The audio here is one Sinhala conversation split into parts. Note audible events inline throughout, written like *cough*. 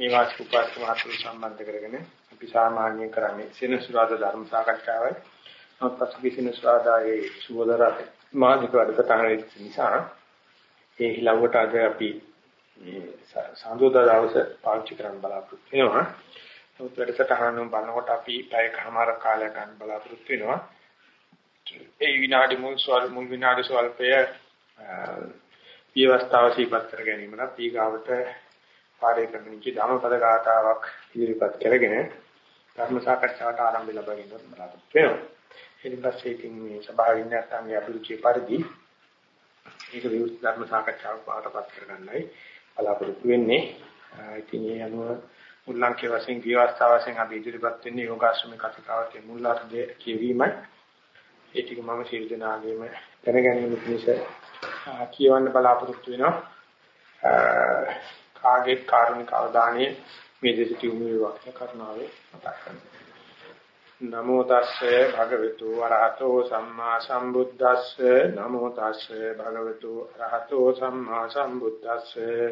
මේ වාසික උපාසක මහතුරු සම්බන්ධ කරගෙන අපි සාමාන්‍යයෙන් කරන්නේ සෙනසුරාදා ධර්ම සාකච්ඡාවයි. නමුත් පසුගිය සෙනසුරාදායේ සුබෝදරා මාධික වැඩසටහන නිසා ඒ හිලව්වට අද අපි මේ සාන්දෝදා දවස පාවිච්චි කරන්න බලාපොරොත්තු වෙනවා. නමුත් වැඩසටහන බලනකොට අපි පැයකමාර කාලයක් ගන්න බලාපොරොත්තු වෙනවා. ඒ විනාඩි මුල් සවල් මුල් විනාඩි සවල්පය විවස්ථාව සිපත් කර ගැනීමට ඊගාවට පාඩේ කරන කි ධම්මපද ගාතාවක් ඉදිරිපත් කරගෙන ධර්ම සාකච්ඡාවට ආරම්භ ලබා ගැනීමට බලාපොරොත්තු වෙනවා. ඊට පස්සේ ඉතින් මේ සභාවේ ඉන්න අභිරුචි පරිදි ඒක විවෘත ධර්ම සාකච්ඡාවක් පාටපත් කරගන්නයි බලාපොරොත්තු වෙන්නේ. ඉතින් ඒ අනුව මුල්ලංකේ වශයෙන් විවස්ථාව වශයෙන් අපි ඉදිරිපත් වෙන්නේ යෝගාශ්‍රමයේ කතිකාවතේ මුල්ලාර්ධය කියවීමයි. ඒ ටික මම සියලු දෙනාගේම දැනගැනීම පිණිස කියවන්න බලාපොරොත්තු වෙනවා. කාගේ කාරුණික අවධානයේ මේ දෙසිත යොමු වේවා කරුණාවේ මතක් කරගන්න. නමෝ තස්සේ භගවතු වරහතෝ සම්මා සම්බුද්දස්සේ. නමෝ තස්සේ භගවතු වරහතෝ සම්මා සම්බුද්දස්සේ.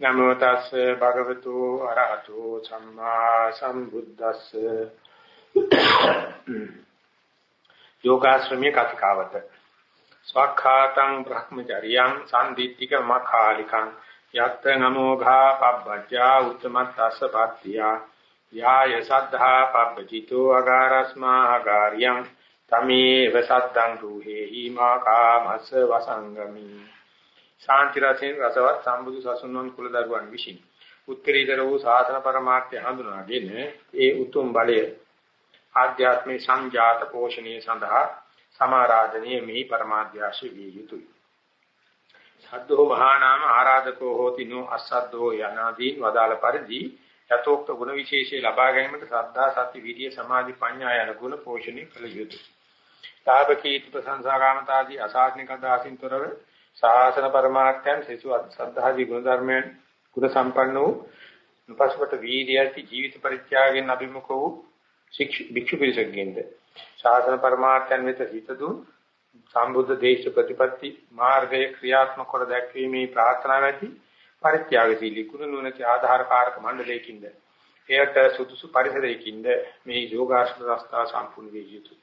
නමෝ තස්සේ භගවතු වරහතෝ සම්මා සම්බුද්දස්සේ. යෝගාශ්‍රමයේ කතිකාවත. ස්වක්ඛාතං බ්‍රහ්මචරියං සම්දිත්තික මඛාලිකං. යත්ත නමෝඝා පබ්බජ්ජා උත්තමත්තස්ස පත්තියා යාය සද්ධා පබ්බජිතෝ අගාරස්මා අගාරියං තමේව සද්දං දුහෙහි මා කාමස්ස වසංගමි ශාන්ති රසෙන් රසවත් සම්බුදු සසුන්වන් කුල දරුවන් විසින් උත්තරීතර වූ සාසන પરමාර්ථය හඳුනාගෙන ඒ උතුම් බලය ආධ්‍යාත්මික සංජාත පෝෂණය සඳහා සමාරාධනීය මේ පරමාධ්‍යාශ විය යුතුය. සද්දෝ මහා නාම ආරාධකෝ හෝති නෝ අසද්දෝ යනාදීන් වදාළ පරිදි යතෝක්ත ගුණ විශේෂය ලබා ගැනීමට සද්ධා සති විරිය සමාධි ප්‍රඥා යන ගුණ පෝෂණය කළ යුතුය. තාපකීති ප්‍රසංසාගාමතාදී අසාධනික දාසින්තරව සාසන පරමාර්ථයන් සෙසු සද්ධාදී ගුණ ධර්මයන් ගුණ සම්පන්න වූ උපස්පට වීර්යයති ජීවිත පරිත්‍යාගයෙන් අභිමුඛ වූ භික්ෂු පිරිසකින්ද ශාසන පරමාර්ථයන් වෙත හිත දුන් සම්බුද්ධ දේශ ප්‍රතිපatti මාර්ගය ක්‍රියාත්මක කර දැක්වීමේ ප්‍රාර්ථනාව ඇති පරිත්‍යාගශීලී කුණ නුනති ආධාර කාරක මණ්ඩලයකින්ද එයට සුදුසු පරිසරයකින්ද මේ යෝගාශ්‍රම රස්තා සම්පූර්ණ වේ යුතුය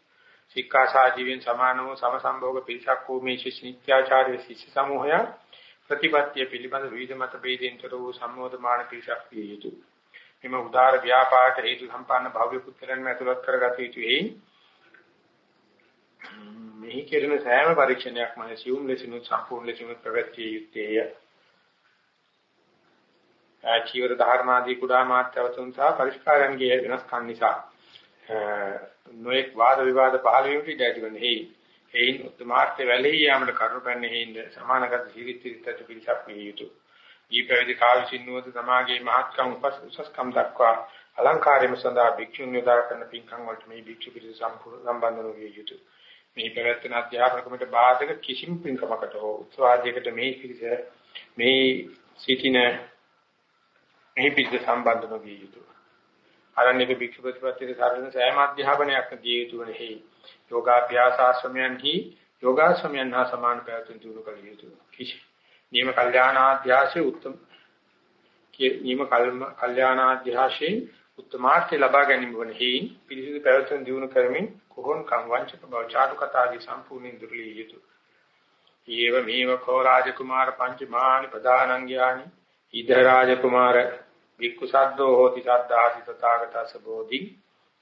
ශික්ෂා ජීවෙන් සමානව සමසම්භෝග පිරිසක් වූ මේ ශිෂ්‍යාචාර්ය ශිෂ්‍ය සමූහය ප්‍රතිපත්තිය පිළිබඳ විවිධ මත ભેදෙන්තර වූ සම්මෝධමාන පිරිසක් විය යුතුය එම උදාර ව්‍යාපාරට හේතු සම්පන්න භව්‍ය පුත්‍රයන් ඇතුළත් කරගත යුතු එයි. මෙහි කෙරෙන සෑම පරීක්ෂණයක්ම සියුම් ලෙසිනුත් සම්පූර්ණ ලෙසිනුත් ප්‍රවැත්තිය යුත්තේය. ආචීවර ධර්මාදී කුඩා මාත්‍යවතුන් සහ පරිස්කාරයන්ගේ වෙනස්කම් නිසා නොඑක් වාද විවාද පහළ වීමට ඉඩ ඇතිවන්නේ හේයි. එයින් උත්තමාර්ථ වැළෙහි යාමට කරුණපන්නේ හේින්ද සමානගත ජීවිත පිළිසක් විය යුතුය. ඊ පැවිදි කාවිසින්නුවද සමාගයේ මහත්කම් උපස් උසස්කම් දක්වා අලංකාරයම සඳහා භික්ෂුන් යොදා කරන පින්කම් වලට මේ භික්ෂු පිරිස සම්පූර්ණ සම්බන්ධ නොවිය යුතුය. මේ පැවැත්වෙන අධ්‍යාපනකමට බාධක කිසිම පින්කමකට හෝ උත්සවාදයකට මේ පිරිස මේ සිටින මේ පිරිස සම්බන්ධ නොවිය යුතුය. අරණ්‍යක භික්ෂු ප්‍රතිපත්තියේ සාරණ සෑම අධ්‍යාපනයක් දිය යුතු වෙනෙහි යෝගාභ්‍යාස ආශ්‍රමයන්හි යෝගාශ්‍රමයන් හා සමාන පැවැත්ම තුරු කළ යුතුය. කිසි නියම කල්යාණාධ්‍යාසයේ උත්තම නියම කල්යාණාධ්‍යාසයේ උත්තමාර්ථය ලබා ගැනීම වන හේයින් පිළිසිදු පැවැත්ම දිනු කරමින් කොහොන් කම් වංචක බව චාටු කතාදී සම්පූර්ණ දුර්ලිය යුතුය. ඊව මේව කෝ රාජකුමාර පංචමානි ප්‍රධානංගයානි ඉද රාජකුමාර වික්ඛු සද්දෝ හෝති සද්දාසි තථාගතස්ස බෝධි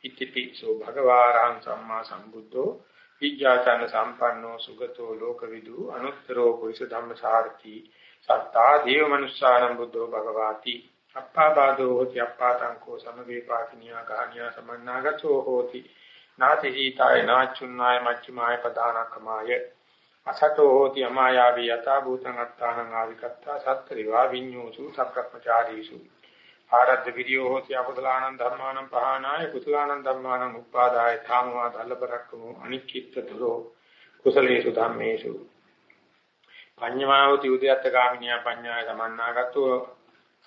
ඉතිපි සෝ භගවාරහං සම්මා සම්බුද්ධෝ. විඥාචන සම්පන්නෝ සුගතෝ ලෝකවිදු අනුත්තරෝ පුරිස ධම්මසාරති සත්තා දේව මනුස්සානම් බුද්ධෝ භගවාති. අප්පාබාදෝ හෝති අප්පාතංකෝ සමවේපාකිනියා ගානියා සමන්නාගතෝ හෝති. නාති හීතාය නාචුන්නාය මච්චමාය පදානකමාය අසතෝ හෝති අමායාවී යතා භූතං අත්තානං ආවිකත්තා සත්තරිවා විඤ්ඤෝසු සක්‍රප්පචාරීසු ආරද්ධ විරියෝ හෝති අකුසලානං ධම්මානං පහනාය කුසලානං ධම්මානං උපාදාය ධාමවා දල්ලපරක්කමු අනිච්චිත්ත දුරෝ කුසලේසු ධම්මේසු. පඤ්ඤමාවති උද්‍යත්ත ගාමිනියා පඤ්ඤාය සමන්නාගතෝ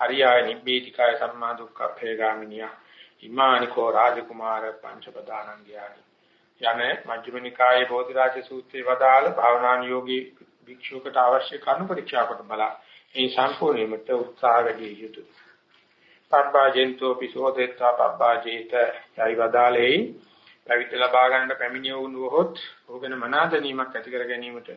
හරියාය නිබ්බේතිකාය සම්මා දුක්ඛ ගාමිනියා. ඉමානිකෝ රාජකුමාර පංචපදානං ඥානි යන්නේ මජ්ක්‍ධිම නිකායේ බෝධිරාජ සූත්‍රයේ වදාළ භාවනානුයෝගී භික්ෂුවකට අවශ්‍ය කරුණු පරීක්ෂා කොට බලා ඒ සම්පූර්ණීමට උත්සාහ වැඩි යුතුය. පබ්බාජෙන්තෝ පිසෝදෙත්තා පබ්බාජේත යයි වදාලේ පැවිද්ද ලබා ගන්නට පැමිණිය වුණොත් ඔහුගෙන මනාදනීමක් ඇති කර ගැනීමට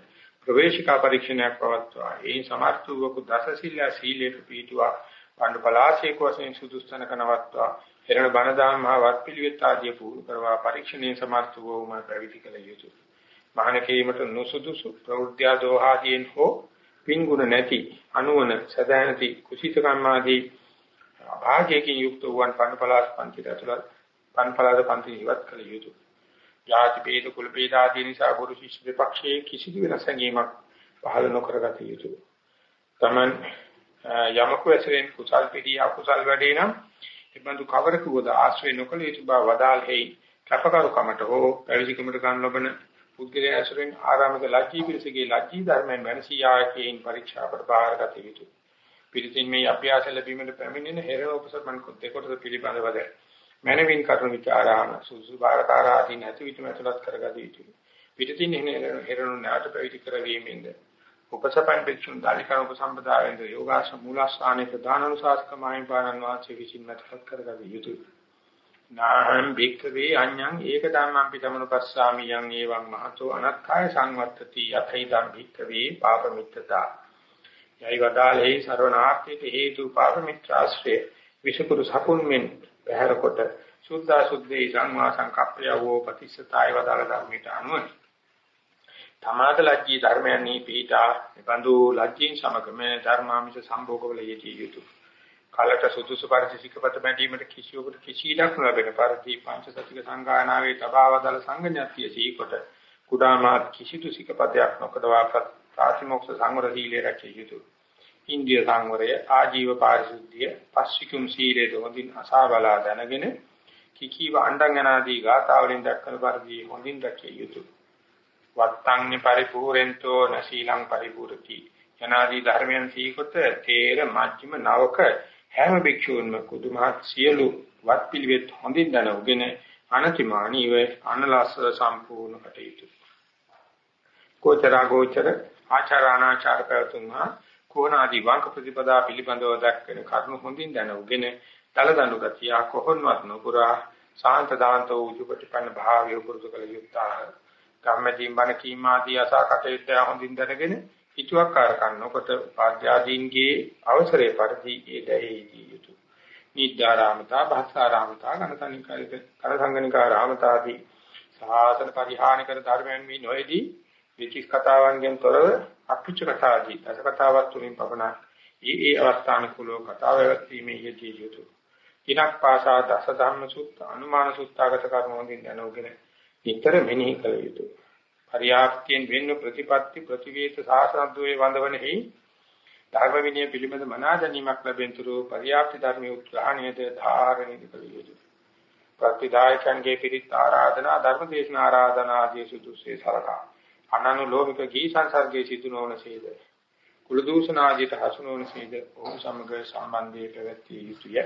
ප්‍රවේශිකා පරීක්ෂණයක් පවත්වා. ඒ සමර්ථ වූ දසසිල්ල සීලේක පීඨුවා පඬු පලාසේක වශයෙන් සුදුස්තනක නවත්වා එරණ බණ දාමහා වත්පිළිවෙත් ආදී පුහුණු කරවා පරීක්ෂණයේ සමර්ථ වූම පැවිදි කළ යුතුය. මහාන කීමට නුසුදුසු ප්‍රවෘත්‍ය දෝහාදීන් හෝ පින්ගුණ නැති අනුවන සදානති කුසිත කම්මාදී භාගයකින් යුක්ත වූවන් පඬු පලාස පන්තිට ඇතුළත් පන් පලාද පන්ති ඉවත් කළ යුතුය. ජාති ભેද කුල ભેද ආදී නිසා ගුරු ශිෂ්‍ය දෙපක්ෂයේ කිසිදු වෙනස් ගැනීමක් පහළ නොකරගත යුතුය. තමන් යමක ඇසෙන් කුසල් පිටි අකුසල් වැඩේ නම් එබඳු කවරක වද ආශ්‍රය නොකළ යුතු බව වදාල් හේයි කපකරුකමට හෝ පැවිදිකමට ගන්න ලබන පුද්ගලයා ඇසුරෙන් ආරාමික ලජ්ජී පිරිසගේ ලජ්ජී ධර්මයන් වෙනසී ආයකයෙන් පරීක්ෂාවට බාරගත යුතුය. පිරිසින් මේ අභ්‍යාස ලැබීමට පැමිණෙන හේරණ උපසමන් කොට දෙකොටද පිළිබඳවද මනවින් කරුණ විචාරාම සුසු බාරකාරාදී නැති විචම ඇතුළත් කරගත යුතුය. පිටින් එන හේරණ නාට පැවිදි කරවීමෙන්ද උපසපන් පිටුන් දාලිකන උපසම්පදායෙන්ද යෝගාශ මූලස්ථානයේ ප්‍රධානනුශාසක මායිපාණන් වාචේ විසින් මතකත් කරගත යුතුය. නාහං භික්ඛවේ අඤ්ඤං ඒක ධම්මං පිටමනු පස්සාමි යං එවං මහතෝ අනත්ථාය සංවත්තති යතයිදම් භික්ඛවේ පාපමිත්තතා යයි වදාලේ සර්වනාර්ථිත හේතු පාපමිත්‍රාශ්‍රේ විසුකුරු සකුන් මෙන් පැහැර කොට සුද්ධා සුද්ධේ සංවා සංකප්පයවෝ ප්‍රතිසතාය වදාළ ධර්මයට අනුව තමාද ලජ්ජී ධර්මයන් නී පීඨා නිබඳු ලජ්ජීන් සමගම ධර්මාමිෂ සම්භෝගවල යෙදී යුතුය කලට සුදුසු පරිසිකපත බැඳීමට කිසියෙකුට කිසිලක් නොලැබෙන පරිදි පංචසතික සංගායනාවේ තබාවදල සංගණ්‍යත්‍ය සීකොට කුඩාමාත් කිසිදු සිකපදයක් නොකඩවා ප්‍රාතිමෝක්ෂ සංවර සීලයේ රැකිය යුතුය ඉන්දිය සංවරය ආජීව පාරිශුද්ධිය පස්සිකුම් සීලයේ හොඳින් අසාබලා දැනගෙන කිකීව අණ්ඩං යනාදී ගාථාවලින් දක්වන පරිදි හොඳින් රැකිය යුතුය. වත්තංනි පරිපූර්ෙන්තෝ නශීලං පරිපූර්ති යනාදී ධර්මයන් සීකොට තේර මජ්ක්‍ධිම නවක හැම භික්ෂූන්ම කුදුමහත් සියලු වත් පිළිවෙත් හොඳින් දැනගෙන අනතිමානීව අනලස් සම්පූර්ණ කටයුතු. කෝචරා ගෝචර ආචාරානාචාර පැවතුම්හා කෝණාදී වංක ප්‍රතිපදා පිළිබඳව දක්වන කරුණු හොඳින් දැනුගෙන දලදනු ගතිය කොහොන්වත් නොපුරා සාන්ත දාන්ත වූ උපටිපන්න භාවය පුරුදු කළ යුත්තා කම්මැදීන් බණ කීම ආදී අසා කටයුත්ත හොඳින් දැනගෙන හිතුවක්කාරකම් නොකොට පාද්‍යාදීන්ගේ අවසරේ පරිදි ඒ දැෙහි යුතුය නිද්දාරාමතා භාසාරාමතා ගණතනිකාරික කරසංගනිකාරාමතාදී සාසන පරිහානි කර ධර්මයන් මේ නොයේදී විචිස් කතාවන්ගෙන් තොරව අපිච්ච කතාදී දස කතාවක් තුලින් පවණක් ඒ ඒ අවස්ථානුකූලව කතාව වැවීමේ යෙදී යුතුය. කිනක් පාසා දස ධම්ම සුත්ත අනුමාන සුත්තාගත කර්ම වලින් දැනුගෙන නිතර මෙනෙහි කළ යුතුය. පරියාප්තියෙන් වෙන්න ප්‍රතිපත්ති ප්‍රතිවේත සාසනද්වේ වන්දවනෙහි ධර්ම විනය පිළිබඳ මනා දැනීමක් ලැබෙනතුරු පරියාප්ති ධර්මයේ උත්ග්‍රහණයද ධාරණය කළ යුතුය. ප්‍රතිදායකන්ගේ පිරිත් ආරාධනා ධර්ම දේශනා ආරාධනා ආදී සුදුසේ සලකා අනනුලෝමික ගී සංසර්ගයේ සිදු නොවන සේද කුල දූෂණ ආදියට හසු නොවන සේද ඔහු සමග සම්බන්ධයේ පැවැත්විය යුතුය.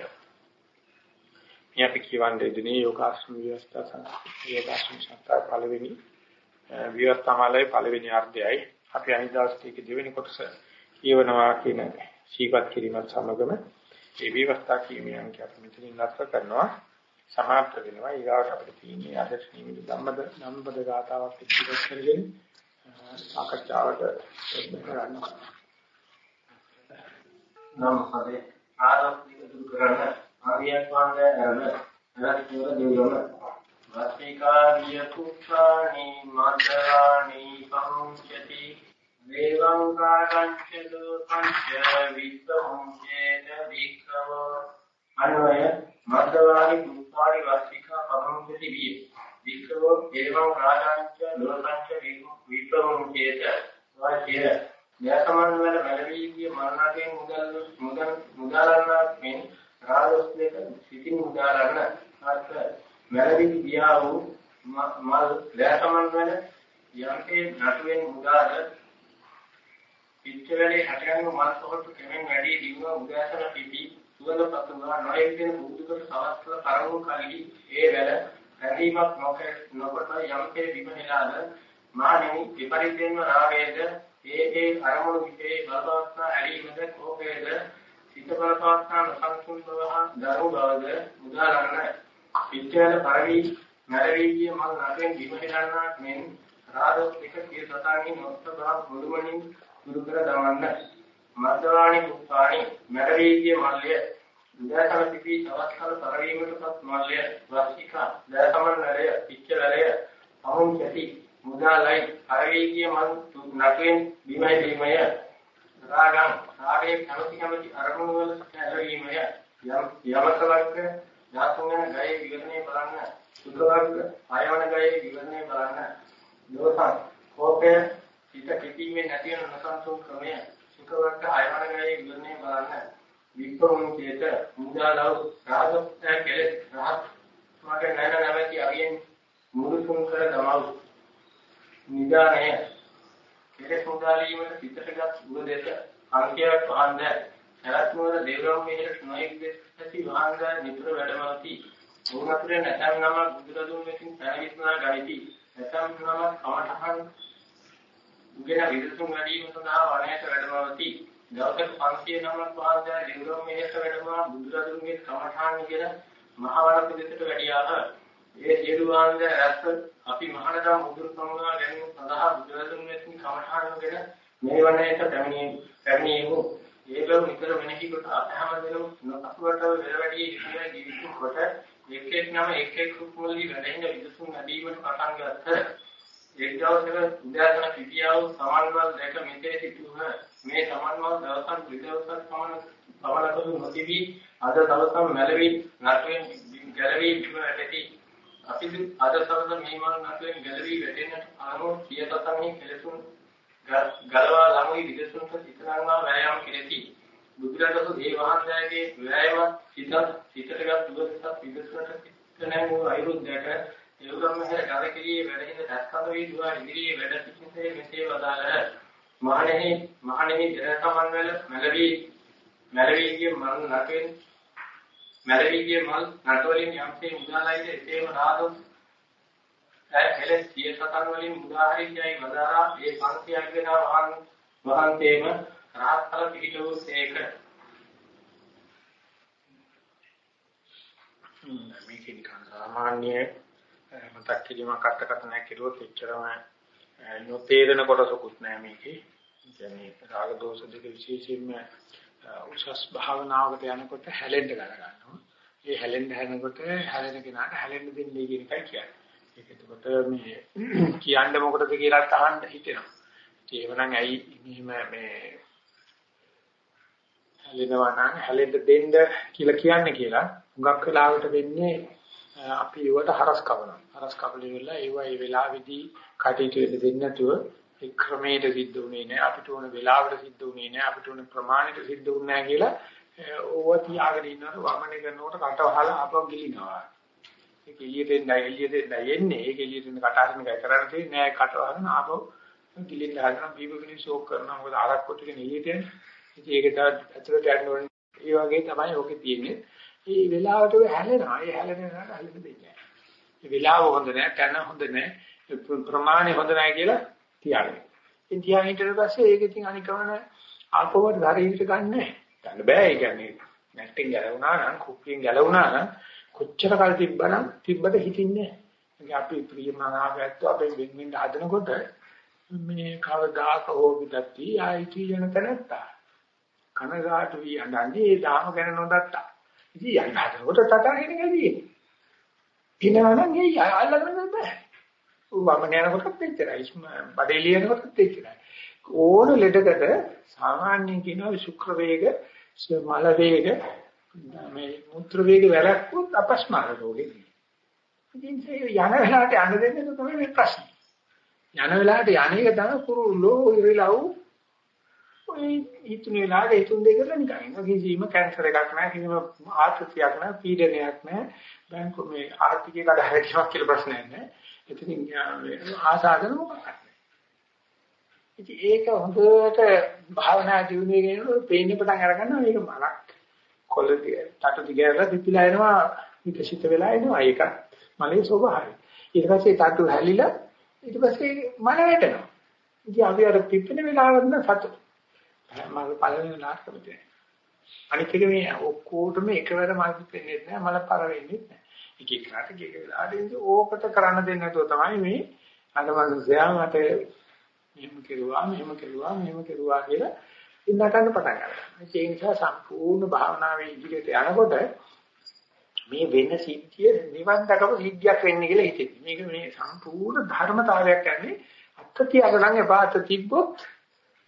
යපි කියවන්නේ දිනේ යෝගාශ්‍රම විවස්ථා සංස්කෘතිය යෝගාශ්‍රම සංස්ථා පළවෙනි විවස්ථාමාලයේ පළවෙනි අර්ධයයි. අපි අනිදාස්තික දෙවෙනි කොටස කියවනවා කියන සීපත් කිරීමත් සමගම මේ විවස්ථා කීමේ අංක අපි මෙතනින් නැස්ත කරනවා. සමාප්ත වෙනවා. ඊගාවට අපිට තියෙන්නේ අදර්ශ නිමිති ධම්මද ධම්මපද ගාතාවක් ඉදිරිපත් කරගෙන සාකච්ඡාවට කරන්න. නම් හදේ ආරම්භික දුරු කරන ආර්යයන් වහන්සේ අරන අරස්තුර දෙවියන් වාස්තිකාරිය කුක්ඛානි මන්දරාණි පමුච්චති දේවං කාගංච දෝපංච විත්තමුච්චේන වික්ඛව අනවය මන්දරාණි කුක්ඛානි වාස්තිකා පමුච්චති විය වික්ඛව දේවං කාගංච දෝපංච විත්තමුච්චේත වාචිය යසමන් වල මැලවීගේ මරණයෙන් මුදල් මුදල් මුදලන්න මෙන් රාජස්ලේක සිටින් මුදලන්න අර්ථ මැලවී ගියා වූ මල් ලෑසමන් වල යම්කේ නටුවෙන් මුදාද පිටවලේ හටගන්න මල් පොහොට්ටු කෙමෙන් වැඩි දිනුව උදාසන පිටි සුවඳ පතුවා නොයෙක් දෙන බුදුකට සවස්තර තරඟු කලී ඒ වැල හැදීමක් නොකොට යම්කේ බිම නෙලාද මානෙමි විපරිතෙන්ම රාගයේද ඒ ඒ අරමුණු විසේ බලපවත්නා ඇලීමද කෝපයේද සිත බලපවත්නා නොසන්සුන් සතුන් බව හා දරු බවද උදාහරණ. පිටේල පරිවි මැරවිගේ මල් නැතෙන් විමහිරන්නාක් මෙන් රාදොත් එක කිය සතාගේ නොස්ත බව මුළුමනින් දුරු කර දමන්න. මද්දවාණි කුප්පාණි මැරවිගේ මල්ය. උදාසන පිපි අවස්ථාව පරිවීමටපත් මල්ය. වස්තිකා දයසමන්නරය පිච්චලරය අහුම් කැටි මුදාලයි පරිවීගේ මල් නැතෙන් විමහිරීමය රාගං රාගයේ කැමැති කැමැති අරමුණු වල ඇලවීමය. යම් යමක වර්ග ඥාතුන් ගයේ විවරණය බලන්න. සුද්ධ වර්ග ආයවන ගයේ විවරණය බලන්න. දෝසං කෝපය හිත කිපීමේ නැති වෙන නසන්සුන් ක්‍රමය. සුඛ වර්ග ආයවන ගයේ විවරණය බලන්න. විප්‍රමුණ චේත මුදාලව රාගය කෙලෙස් රහත්. මගේ නැන නැමැති අරියෙන් මුරුසුන් කර දමව. නිදානය. කෙලෙස් මුදාලීමට සිතටගත් උපදේශ අංකයක් වහන්ද සරත්නවර දේවරම් මෙහෙර නොයෙක් දෙසි වහන්ද නිතර වැඩමවති. උන්වතුරේ නැතම් නම බුදුරදුන් විසින් පැනවිස්නා ගනිති. නැතම් නම කමඨහන් උගෙන විදසුන් වැඩිම සඳහා වණයට වැඩමවති. දවසක 500 නමක් වහන්ද දේවරම් මෙහෙර වැඩමවා බුදුරදුන්ගේ කමඨහන් කියන මහවරක දෙසට වැඩියාහ. ඒ සියලු වාංග රැස් අපි මහානදම් මුදුන් සමුනා ගැනීම සඳහා බුදුරදුන් විසින් කමඨානගෙන මේ වනයේට පැමිණි පැමිණීමු. ඒ බව නිතර මෙනෙහි කොට අපහැම දෙනු නොකසුවටව වෙරවැඩි ඉතිරි ජීවිතු කොට එක් එක් නම එක් එක් කුමලි වැඩෙන විදසුන් නැදීමට පටන් ගත්ත එක් දවසක උදෑසන පිටියාව සමන්වල් දැක මෙතේ සිටුහ. මේ සමන්වල් දවසක් විදවසක් සමන සමනකු නොතිබී අද දවසක් මැලවි නටුවෙන් ගැලවි බිම ඇති අපි අද සමග මේ මන නැතුවෙන් ගැලවි වැටෙන්නට අනුව සියතසන්හි කෙලසුන් ගලවා ළමුයි විදසුන්ට සිතනවා වෑයම් කෙරෙති. බුදුරජාණන් මේ වහන්සේගේ වෑයම සිත සිතටගත් දුරසත් විදසුන්ට සිත නැමු අයුරුද්දට එවගම් මෙහෙර ගලකිරියේ වැඩෙන දැක්කම වේ දුවා ඉදිරියේ වැඩ සිටින්නේ මෙසේ වදාළහ. මහණෙනි මහණෙනි දරසමන් වල මැලවි මැලවිගේ මරණ නැතෙන් මැරවිගේ මල් නටවලින් යම්සේ මුදාලයිද එසේම නාදොත් ඇය කෙලෙස් සිය සතන් වලින් මුදාහරියයි වදාරා. ඒ පන්තියගෙන වහන් වහන්සේම රාහත්ඵල පිහිටවූ සේක. මේක නිකන් සාමාන්‍ය මතක් කිරීමක් අර්ථකථනයක් කෙරුවොත් එච්චරම නොතේරෙන කොටසකුත් නෑ මේකේ. කියන්නේ රාග දෝෂ දෙක විශේෂයෙන්ම උසස් භාවනාවකට යනකොට හැලෙන්න ගන්න ගන්නවා. ඒ හැලෙන්න හැනකොට හැලෙන කෙනාට හැලෙන්න දෙන්නේ කියන එකයි කියන්නේ. ඒක එතකොට මේ *clears throat* කියන්න මොකටද කියලා අහන්න හිතෙනවා. ඒවනම් ඇයි මෙහිම මේ හැලෙනවා නම් හැලෙන්න දෙන්න කියලා කියන්නේ කියලා හුඟක් වෙලාවට වෙන්නේ අපි ඒවට හරස් කවනවා. හරස් කවලි වෙලා ඒවා ඒ වෙලාවේදී කටයුතු දෙන්න නැතුව ඒ ක්‍රමයට සිද්ධ වුණේ නැහැ අපිට ඕන වෙලාවට සිද්ධ වුණේ නැහැ අපිට ඕන ප්‍රමාණයට සිද්ධ වුණේ නැහැ කියලා ඕව තියාගෙන ඉන්නකොට වමනේ කරනකොට කට වහලා ආපහු ගිලිනවා. ඒක එළියට එන්න එළියට එන්න එන්නේ. ඒක එළියට එන්න කට අරින්න එකයි කරන්න තියෙන්නේ නෑ. කට වහගෙන ආපහු ගිලින්න හදනවා. බීබගිනි ෂෝක් කරනවා. මොකද අරක් කොටගෙන එළියට එන්නේ ඉතින් ඒක තමයි ඇතුළට යන්න ඕනේ. ඒ වගේ තමයි ඕකේ තියෙන්නේ. ඒ වෙලාවට හැලෙනවා. ඒ හැලෙන වෙලාවට හැලෙන්න දෙන්නේ නැහැ ඒ වෙලාව හොඳ නැහැ තැන හොඳ නැහැ ප්‍රමාණය හොඳ නැහැ කියලා තියාගෙන. ඉතින් තියාගෙන ඊට පස්සේ ඒක ඉතින් අනිකවන ආපුවට ධාරීවිත ගන්නෑ. ගන්න බෑ ඒ කියන්නේ නැට්ටෙන් ගැලවුණා නම් කුක්කියෙන් ගැලවුණා නම් කොච්චර කල් තිබ්බනම් තිබ්බට හිතින්නේ නැහැ. අපි ප්‍රියමනාපයත් අපේ වෙන්වෙන් හදනකොට මේ කවදාක හොබිතත්ටි ආයිති යන තැනත්තා. කනගාටු වී අඬන්නේ ඒ දාම ගැන නොදත්තා. ඉතින් යන්න හදනකොට තටාගෙන ගියේ. කිනවනම් ඒ අල්ලගෙන බෑ. වම යනකොටත් එච්චරයි. බඩේ ලියනකොටත් එච්චරයි. ඕන ලෙඩකට සාමාන්‍යයෙන් කියනවා ශුක්‍ර වේග, මල වේග, මේ මුත්‍ර වේග වැළක්වුත් අපස්මාර රෝගේ. ඉතින් යන වෙලාවට යන්න දෙන්නේ තමයි මේ ප්‍රශ්නේ. යන වෙලාවට යන්නේ තමයි කුරුල්ලෝ ඉරිලව් ඔය හිතුන වෙලාවට හිතුන් දෙකලා නිකන් කිසිම කැන්සර් එකක් නැහැ කිසිම ආතතියක් නැහැ පීඩනයක් නැහැ බැංකු මේ ආර්ථිකය කඩහැරීමක් කියලා ප්‍රශ්නයක් නැහැ ඉතින් ආසාදන මොකක්ද? ඉතින් ඒක හොඳට භාවනා දියුනේ කියනකොට පේන්න පටන් අරගන්නවා මේක මලක් කොළ දිග තට දිගට පිපිලා එනවා විකසිත වෙලා එනවා ඒක මලේ ස්වභාවය. ඊට පස්සේ තට්ටු හැලිලා ඊට පස්සේ මල වැටෙනවා. ඉතින් අපි අර පිපෙන වෙලාවට නම් සතුට. මම පළවෙනි නාටකෙ තියෙනවා. අනිත් එක මේ ඔක්කොටම එකවර මාර්ග වෙන්නේ නැහැ මල පර වෙන්නේ නැහැ. එක එකට එක වෙලාවට ඕකට කරන්න දෙන්නේ නැතුව තමයි මේ අර මනුස්සයා මට මෙහෙම කෙරුවා මෙහෙම කෙරුවා මෙහෙම කෙරුවා කියලා ඉන්නකන්න පටන් ගන්නවා. ඒ නිසා සම්පූර්ණ භාවනාවේ ඉදිරියට යනකොට මේ වෙන සිද්ධිය නිවන් දකපු සිද්ධියක් වෙන්නේ කියලා හිතෙන්නේ. මේක මේ සම්පූර්ණ ධර්මතාවයක් යන්නේ අත්‍ය තියාගන්න එපා අත තිබ්බොත්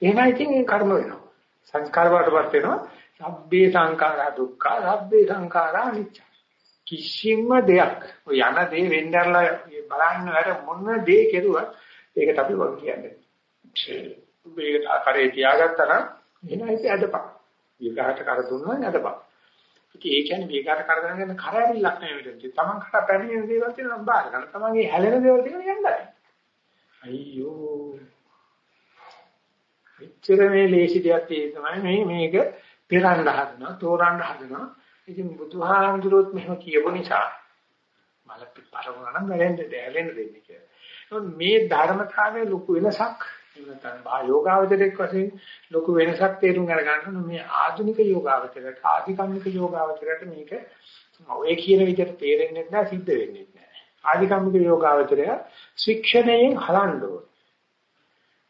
එහෙනම් ඉතින් ඒ කර්ම වෙනවා. සංස්කාර වලටපත් වෙනවා. සබ්බේ සංඛාරා දුක්ඛ, සබ්බේ සංඛාරා අනිච්ච. කිසිම දෙයක් ඔය යන දේ වෙන්නර්ලා බලන්න වැඩ මොන දේ කෙරුවත් ඒකට අපි වග කියන්නේ. මේකට කරේ තියාගත්තා නම් එහෙනම් ඒක ඇදපන්. විගහට කර දුන්නා නම් ඇදපන්. ඉතින් ඒ කියන්නේ විගහට කර ගන්න කරහැරිල්ලක් නෙවෙයි මෙතන. තමන් කර පැමිණෙන දේවල් තියෙනවා බාර ගන්න. තමන්ගේ හැලෙන දේවල් තියෙනවා යන්නයි. අයියෝ. එච්චර මේ ලේසි දෙයක් තමයි මේ මේක පෙරන්න හදනවා, තෝරන්න හදනවා. ඉතින් බුදුහාමුදුරුවොත් මෙහෙම කියපු නිසා මල පරවුණා නම් වැරෙන්න දෙන්න දෙන්නේ කියලා. මේ ධර්මතාවයේ ලොකු වෙනසක් නැත්නම් බා යෝගාවචරයක් වශයෙන් ලොකු වෙනසක් තේරුම් අරගන්න මේ ආධුනික යෝගාවචරයට ආධිකම්මික යෝගාවචරයට මේක ඔය කියන විදිහට තේරෙන්නේ නැහැ සිද්ධ වෙන්නේ නැහැ. ආධිකම්මික යෝගාවචරය ශික්ෂණයෙන් හලන්න ඕන.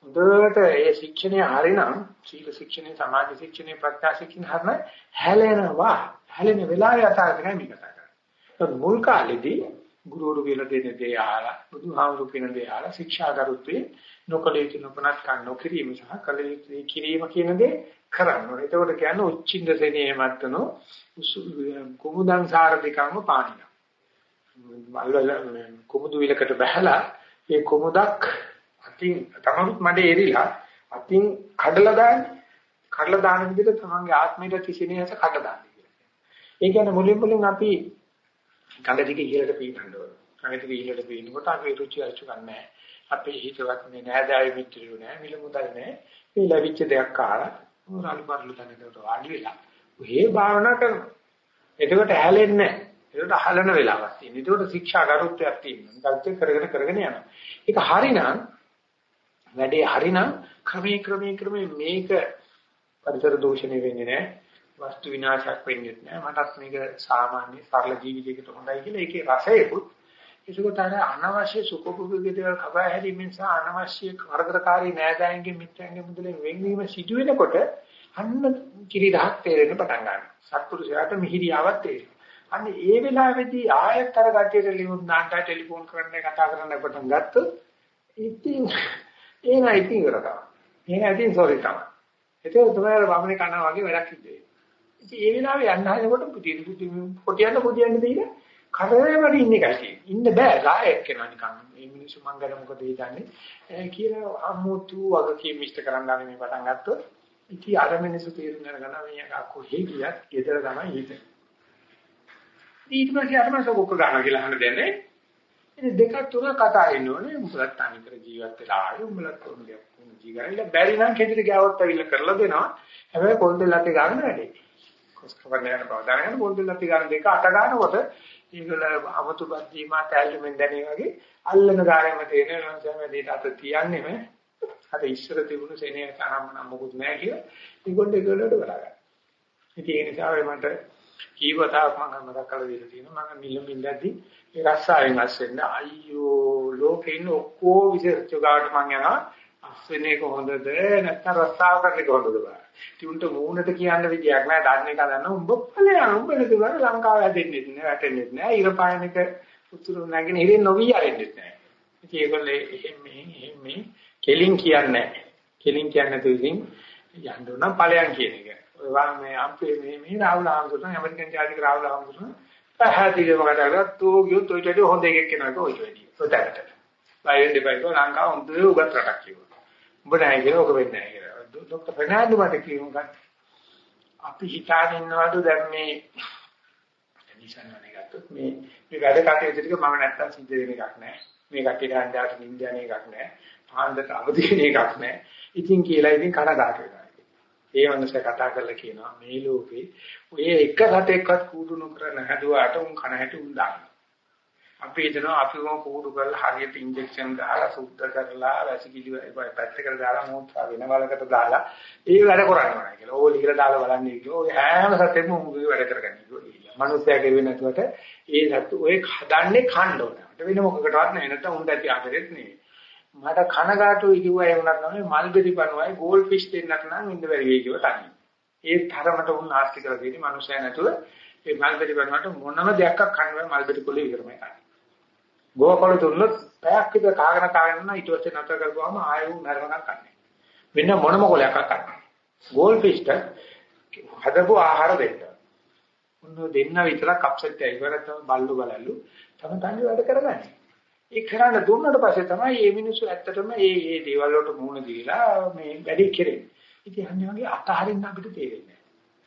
හොඳට ඒ ශික්ෂණය හරිනම් සීල ශික්ෂණය, සමාධි ශික්ෂණය, ප්‍රඥා ශික්ෂණය හරිනම් හැලෙනවා. හැලෙන වෙලාවේ අතාරින්න මේ කතා කරන්නේ. මුල් කාලෙදී ගුරුවරු කියලා දෙන දේ ආලා බුදුහාමුදුරු කියන දේ ආලා ශික්ෂාගරුත්වේ නොකල යුතු නොපනත් කන් නොකිරීම සහ කල යුතු කිරීම කියන දේ කරන්න ඕනේ. ඒකෝට කියන්නේ උච්චින්ද සෙනේ මත්තනෝ කුමුදං සාරධිකම්ම පාණින. මල්වල කුමුදු විලකට බහැලා ඒ කුමුදක් අතින් තමනුත් මඩේ එරිලා අතින් කඩලා දාන්නේ. කඩලා දාන විදිහට තමන්ගේ ආත්මයට තිසිනේස කඩලා දාන්නේ කියලා. ඒ කියන්නේ මුලින් මුලින් අපි ගඟ දිගේ ඉහළට පීනන්න ඕන. ගඟ දිගේ ඉහළට පීනකොට අපි රුචි අරුචි ගන්නෑ. අපේ හිතවත් මේ නෑදෑයෝ මිත්‍රයෝ නෑ, මිල මුදල් නෑ. මේ ලැබිච්ච දෙයක් කාලා රාලු බරලු තැනකට වාඩි වෙලා. ඔහේ භාවනා කරනවා. එතකොට හැලෙන්නේ නෑ. ඒකට අහලන වෙලාවක් තියෙනවා. ඒකට ශික්ෂා ගරුත්වයක් තියෙනවා. ගල්තේ කරගෙන කරගෙන යනවා. ඒක හරිනම් වැඩේ හරිනම් ක්‍රමී ක්‍රමී ක්‍රමී මේක පරිසර දූෂණය වෙන්නේ නැහැ. වස්තු විනාශයක් වෙන්නේ නැහැ. මටත් මේක සාමාන්‍ය සරල ජීවිතයකට හොඳයි කියලා ඒකේ රසයකුත් ඒකත් අර අනවශ්‍ය සුඛභෝගී දේවල් කපා හැරීමෙන් සහ අනවශ්‍ය කරදරකාරී නෑදෑයන්ගේ මිත්‍රයන්ගේ මුදලින් වෙන්වීම සිදු වෙනකොට අන්න කිරි රහක් තේරෙන්න පටන් ගන්නවා. සත්පුරුෂයාට මිහිරියාවක් තේරෙනවා. අන්න ඒ වෙලාවේදී ආයත් අර කටියට ලියුම් නාට්‍ය ටෙලිෆෝන් කරන්න කතා කරන්න පටන් ගත්තොත් ඉතින් එන ඉතින් කරනවා. එන ඉතින් සෝරි තමයි. ඒක තමයි වමනේ කනවා වගේ වැඩක් සිද්ධ වෙන්නේ. ඉතින් ඒ වෙලාවේ යන්න හදනකොට පුතිය පුතිය පොටියන්න පොටියන්න දෙයිලා කරේම ඉන්නේ කටි. ඉන්න බෑ ගායක් කෙනා නිකන්. මේ මිනිස්සු මං ගැන මොකද හිතන්නේ කියලා අමුතු වගකීම් ඉෂ්ට කරන්න ආවේ මේ පටන් ගත්තොත් ඉතින් අර මිනිස්සු තේරුම් අරගෙන මේ අක්කෝ හේ ගියත් ගෙදර තමයි හිටියේ. ඊට පස්සේ අර මම සෝක ගන්නවා කියලා අහන්න දෙන්නේ. ඉතින් දෙකක් තුනක් කතා වෙන්න ඕනේ. උඹලත් තනිකර ජීවත් වෙලා ආවේ උඹලත් කොහොමද ජීවිතය බැරි නම් කෙදිරි ගාවත් ඇවිල්ලා කරලා දෙනවා. හැබැයි කොල්දෙල්ලත් ගන්න වැඩේ. කොස්කවන්න යන බව. දැනගෙන කොල්දෙල්ලත් ගන්න දෙක අට ගන්නකොට ඒගොල්ල අමතු බද්දීමා තැල්ලෙමින් දැනේ වගේ අල්ලන ගාරෙම තේරෙන නම් දෙයට අත තියන්නේම අර ඉස්සර තිබුණු සෙනේ තරම්ම නම් මොකුත් නැහැ කියලා ඒගොල්ලෝ ඒගොල්ලෝට බලා ගන්න. ඉතින් ඒ නිසා මට කීවතාවක් මම මතක් කරලා දීලා තියෙනවා. මම මිල්ලමින් දැද්දි ඒ රස්සාවෙන් අස්සෙන්න අයියෝ ලෝකේ ඉන්න ඔක්කොම විශේෂ ජෝගාවට මං යනවා. අස්සෙන්නේ කොහොමද නැත්නම් රස්සාව කරන්නේ කොහොමද බලන්න. තියුන්ට මූණට කියන්න විදියක් නෑ දන්නේ කදන්න උඹ ඵලයන් උඹ නේද ලංකාව හැදෙන්නේ නැහැ වැටෙන්නේ නැහැ ඉරපායනික උතුරු නැගෙන ඉරින් නොවි ආරෙන්නේ නැහැ. ඉතින් ඒගොල්ලෝ එහෙම එහෙම කෙලින් කියන්නේ නැහැ. කෙලින් කියන්නේ තුසින් යන්න උනම් ඵලයන් කියන එක. ඔය වා මේ අපේ මේ මේ රාහුල ආමතුන ඇමරිකන් ජාතික රාහුල ආමතුන පහදිවම කතා කරලා තෝ ගියොත් ඔය ටඩිය හොඳ එකක් කෙනාට ඔය වැඩි. ඔය තරට. බයිෙන් දෙපයිකෝ ලංකාව හොඳ උගත් රටක් කිව්වා. උඹ නැහැ කියලා ඔක වෙන්නේ නැහැ කියලා. ડોક્ટર ෆර්නෑන්ඩෝ මට කියනවා අපි හිතාගෙන ඉන්නවද දැන් මේ නිසන්වනේ ගත්තොත් මේ මේ වැඩ කටයුතු ටික මම නැත්තම් සිද්ධ වෙන එකක් නෑ. මේ කට්ටියට හන්දාට නිින්දයන එකක් නෑ. පාන්දට අවදි වෙන එකක් නෑ. ඉතින් කියලා ඉතින් කනගාට වෙනවා. ඒ මනස කතා කරලා කියනවා මේ ලෝකේ ඔය එක සතෙක්වත් කූඩු නොකර නැහැදුවාට උන් කන හැටි උන් දානවා. අපි හිතනවා අපි මොන කූඩු කරලා හරියට ඉන්ජෙක්ෂන් ගහලා සුද්ධ කරලා වැසිකිලි පැත්තකට දාලා මෝත්‍රා වෙන වලකට දාලා ඒ වැඩ කරන්නේ කියලා. ඕක ලියලා දාලා බලන්නේ කියලා. ඔය හැම සතෙක්ම උඹේ වැඩ කරගන්නේ කියලා. මනුස්සයා ගෙවෙ නැතුවට ඒ සතු ඔය හදන්නේ කන්න ඕන. වෙන මොකකටවත් නෑ නැත්නම් උන්ට ඇති ආදරෙත් නෙවෙයි. මට කනගාටුයි කිව්වා ඒ වුණත් තමයි මල්බෙරි බනවයි ගෝල්ඩ් ෆිෂ් දෙන්නට නම් ඉන්න බැරි වෙයි කියලා තනියි. ඒ තරමට උන් ආස්ති කරලා දෙන්නේ මනුස්සයා නැතුව ඒ මල්බෙරි බනවට මොනම දෙයක් කන්න බෑ මල්බෙරි කොලේ විතරමයි කන්නේ. ගෝකොළ දුන්නොත් පැයක් විතර කාගෙන කාගෙන යන ඊට පස්සේ නැතර කරපුවාම ආයෙ උ නරවනක් කන්නේ. වෙන මොනම කොලයක් කන්නේ. ගෝල්ඩ් ෆිෂ්ට හදපු ආහාර දෙන්න. උන්නෝ දෙන්න විතරක් අප්සෙට් එකයි. ඉවර තමයි බල්ලු බලල්ලු තම තනි වැඩ කරගන්නේ. ඒ කරන්න දුන්නට පස්සේ තමයි මේ මිනිස්සු ඇත්තටම මේ මේ දේවල් වලට මුහුණ දීලා මේ වැඩි කෙරෙන්නේ. ඉතින් අන්නේ වගේ අතහරින්න අපිට තේරෙන්නේ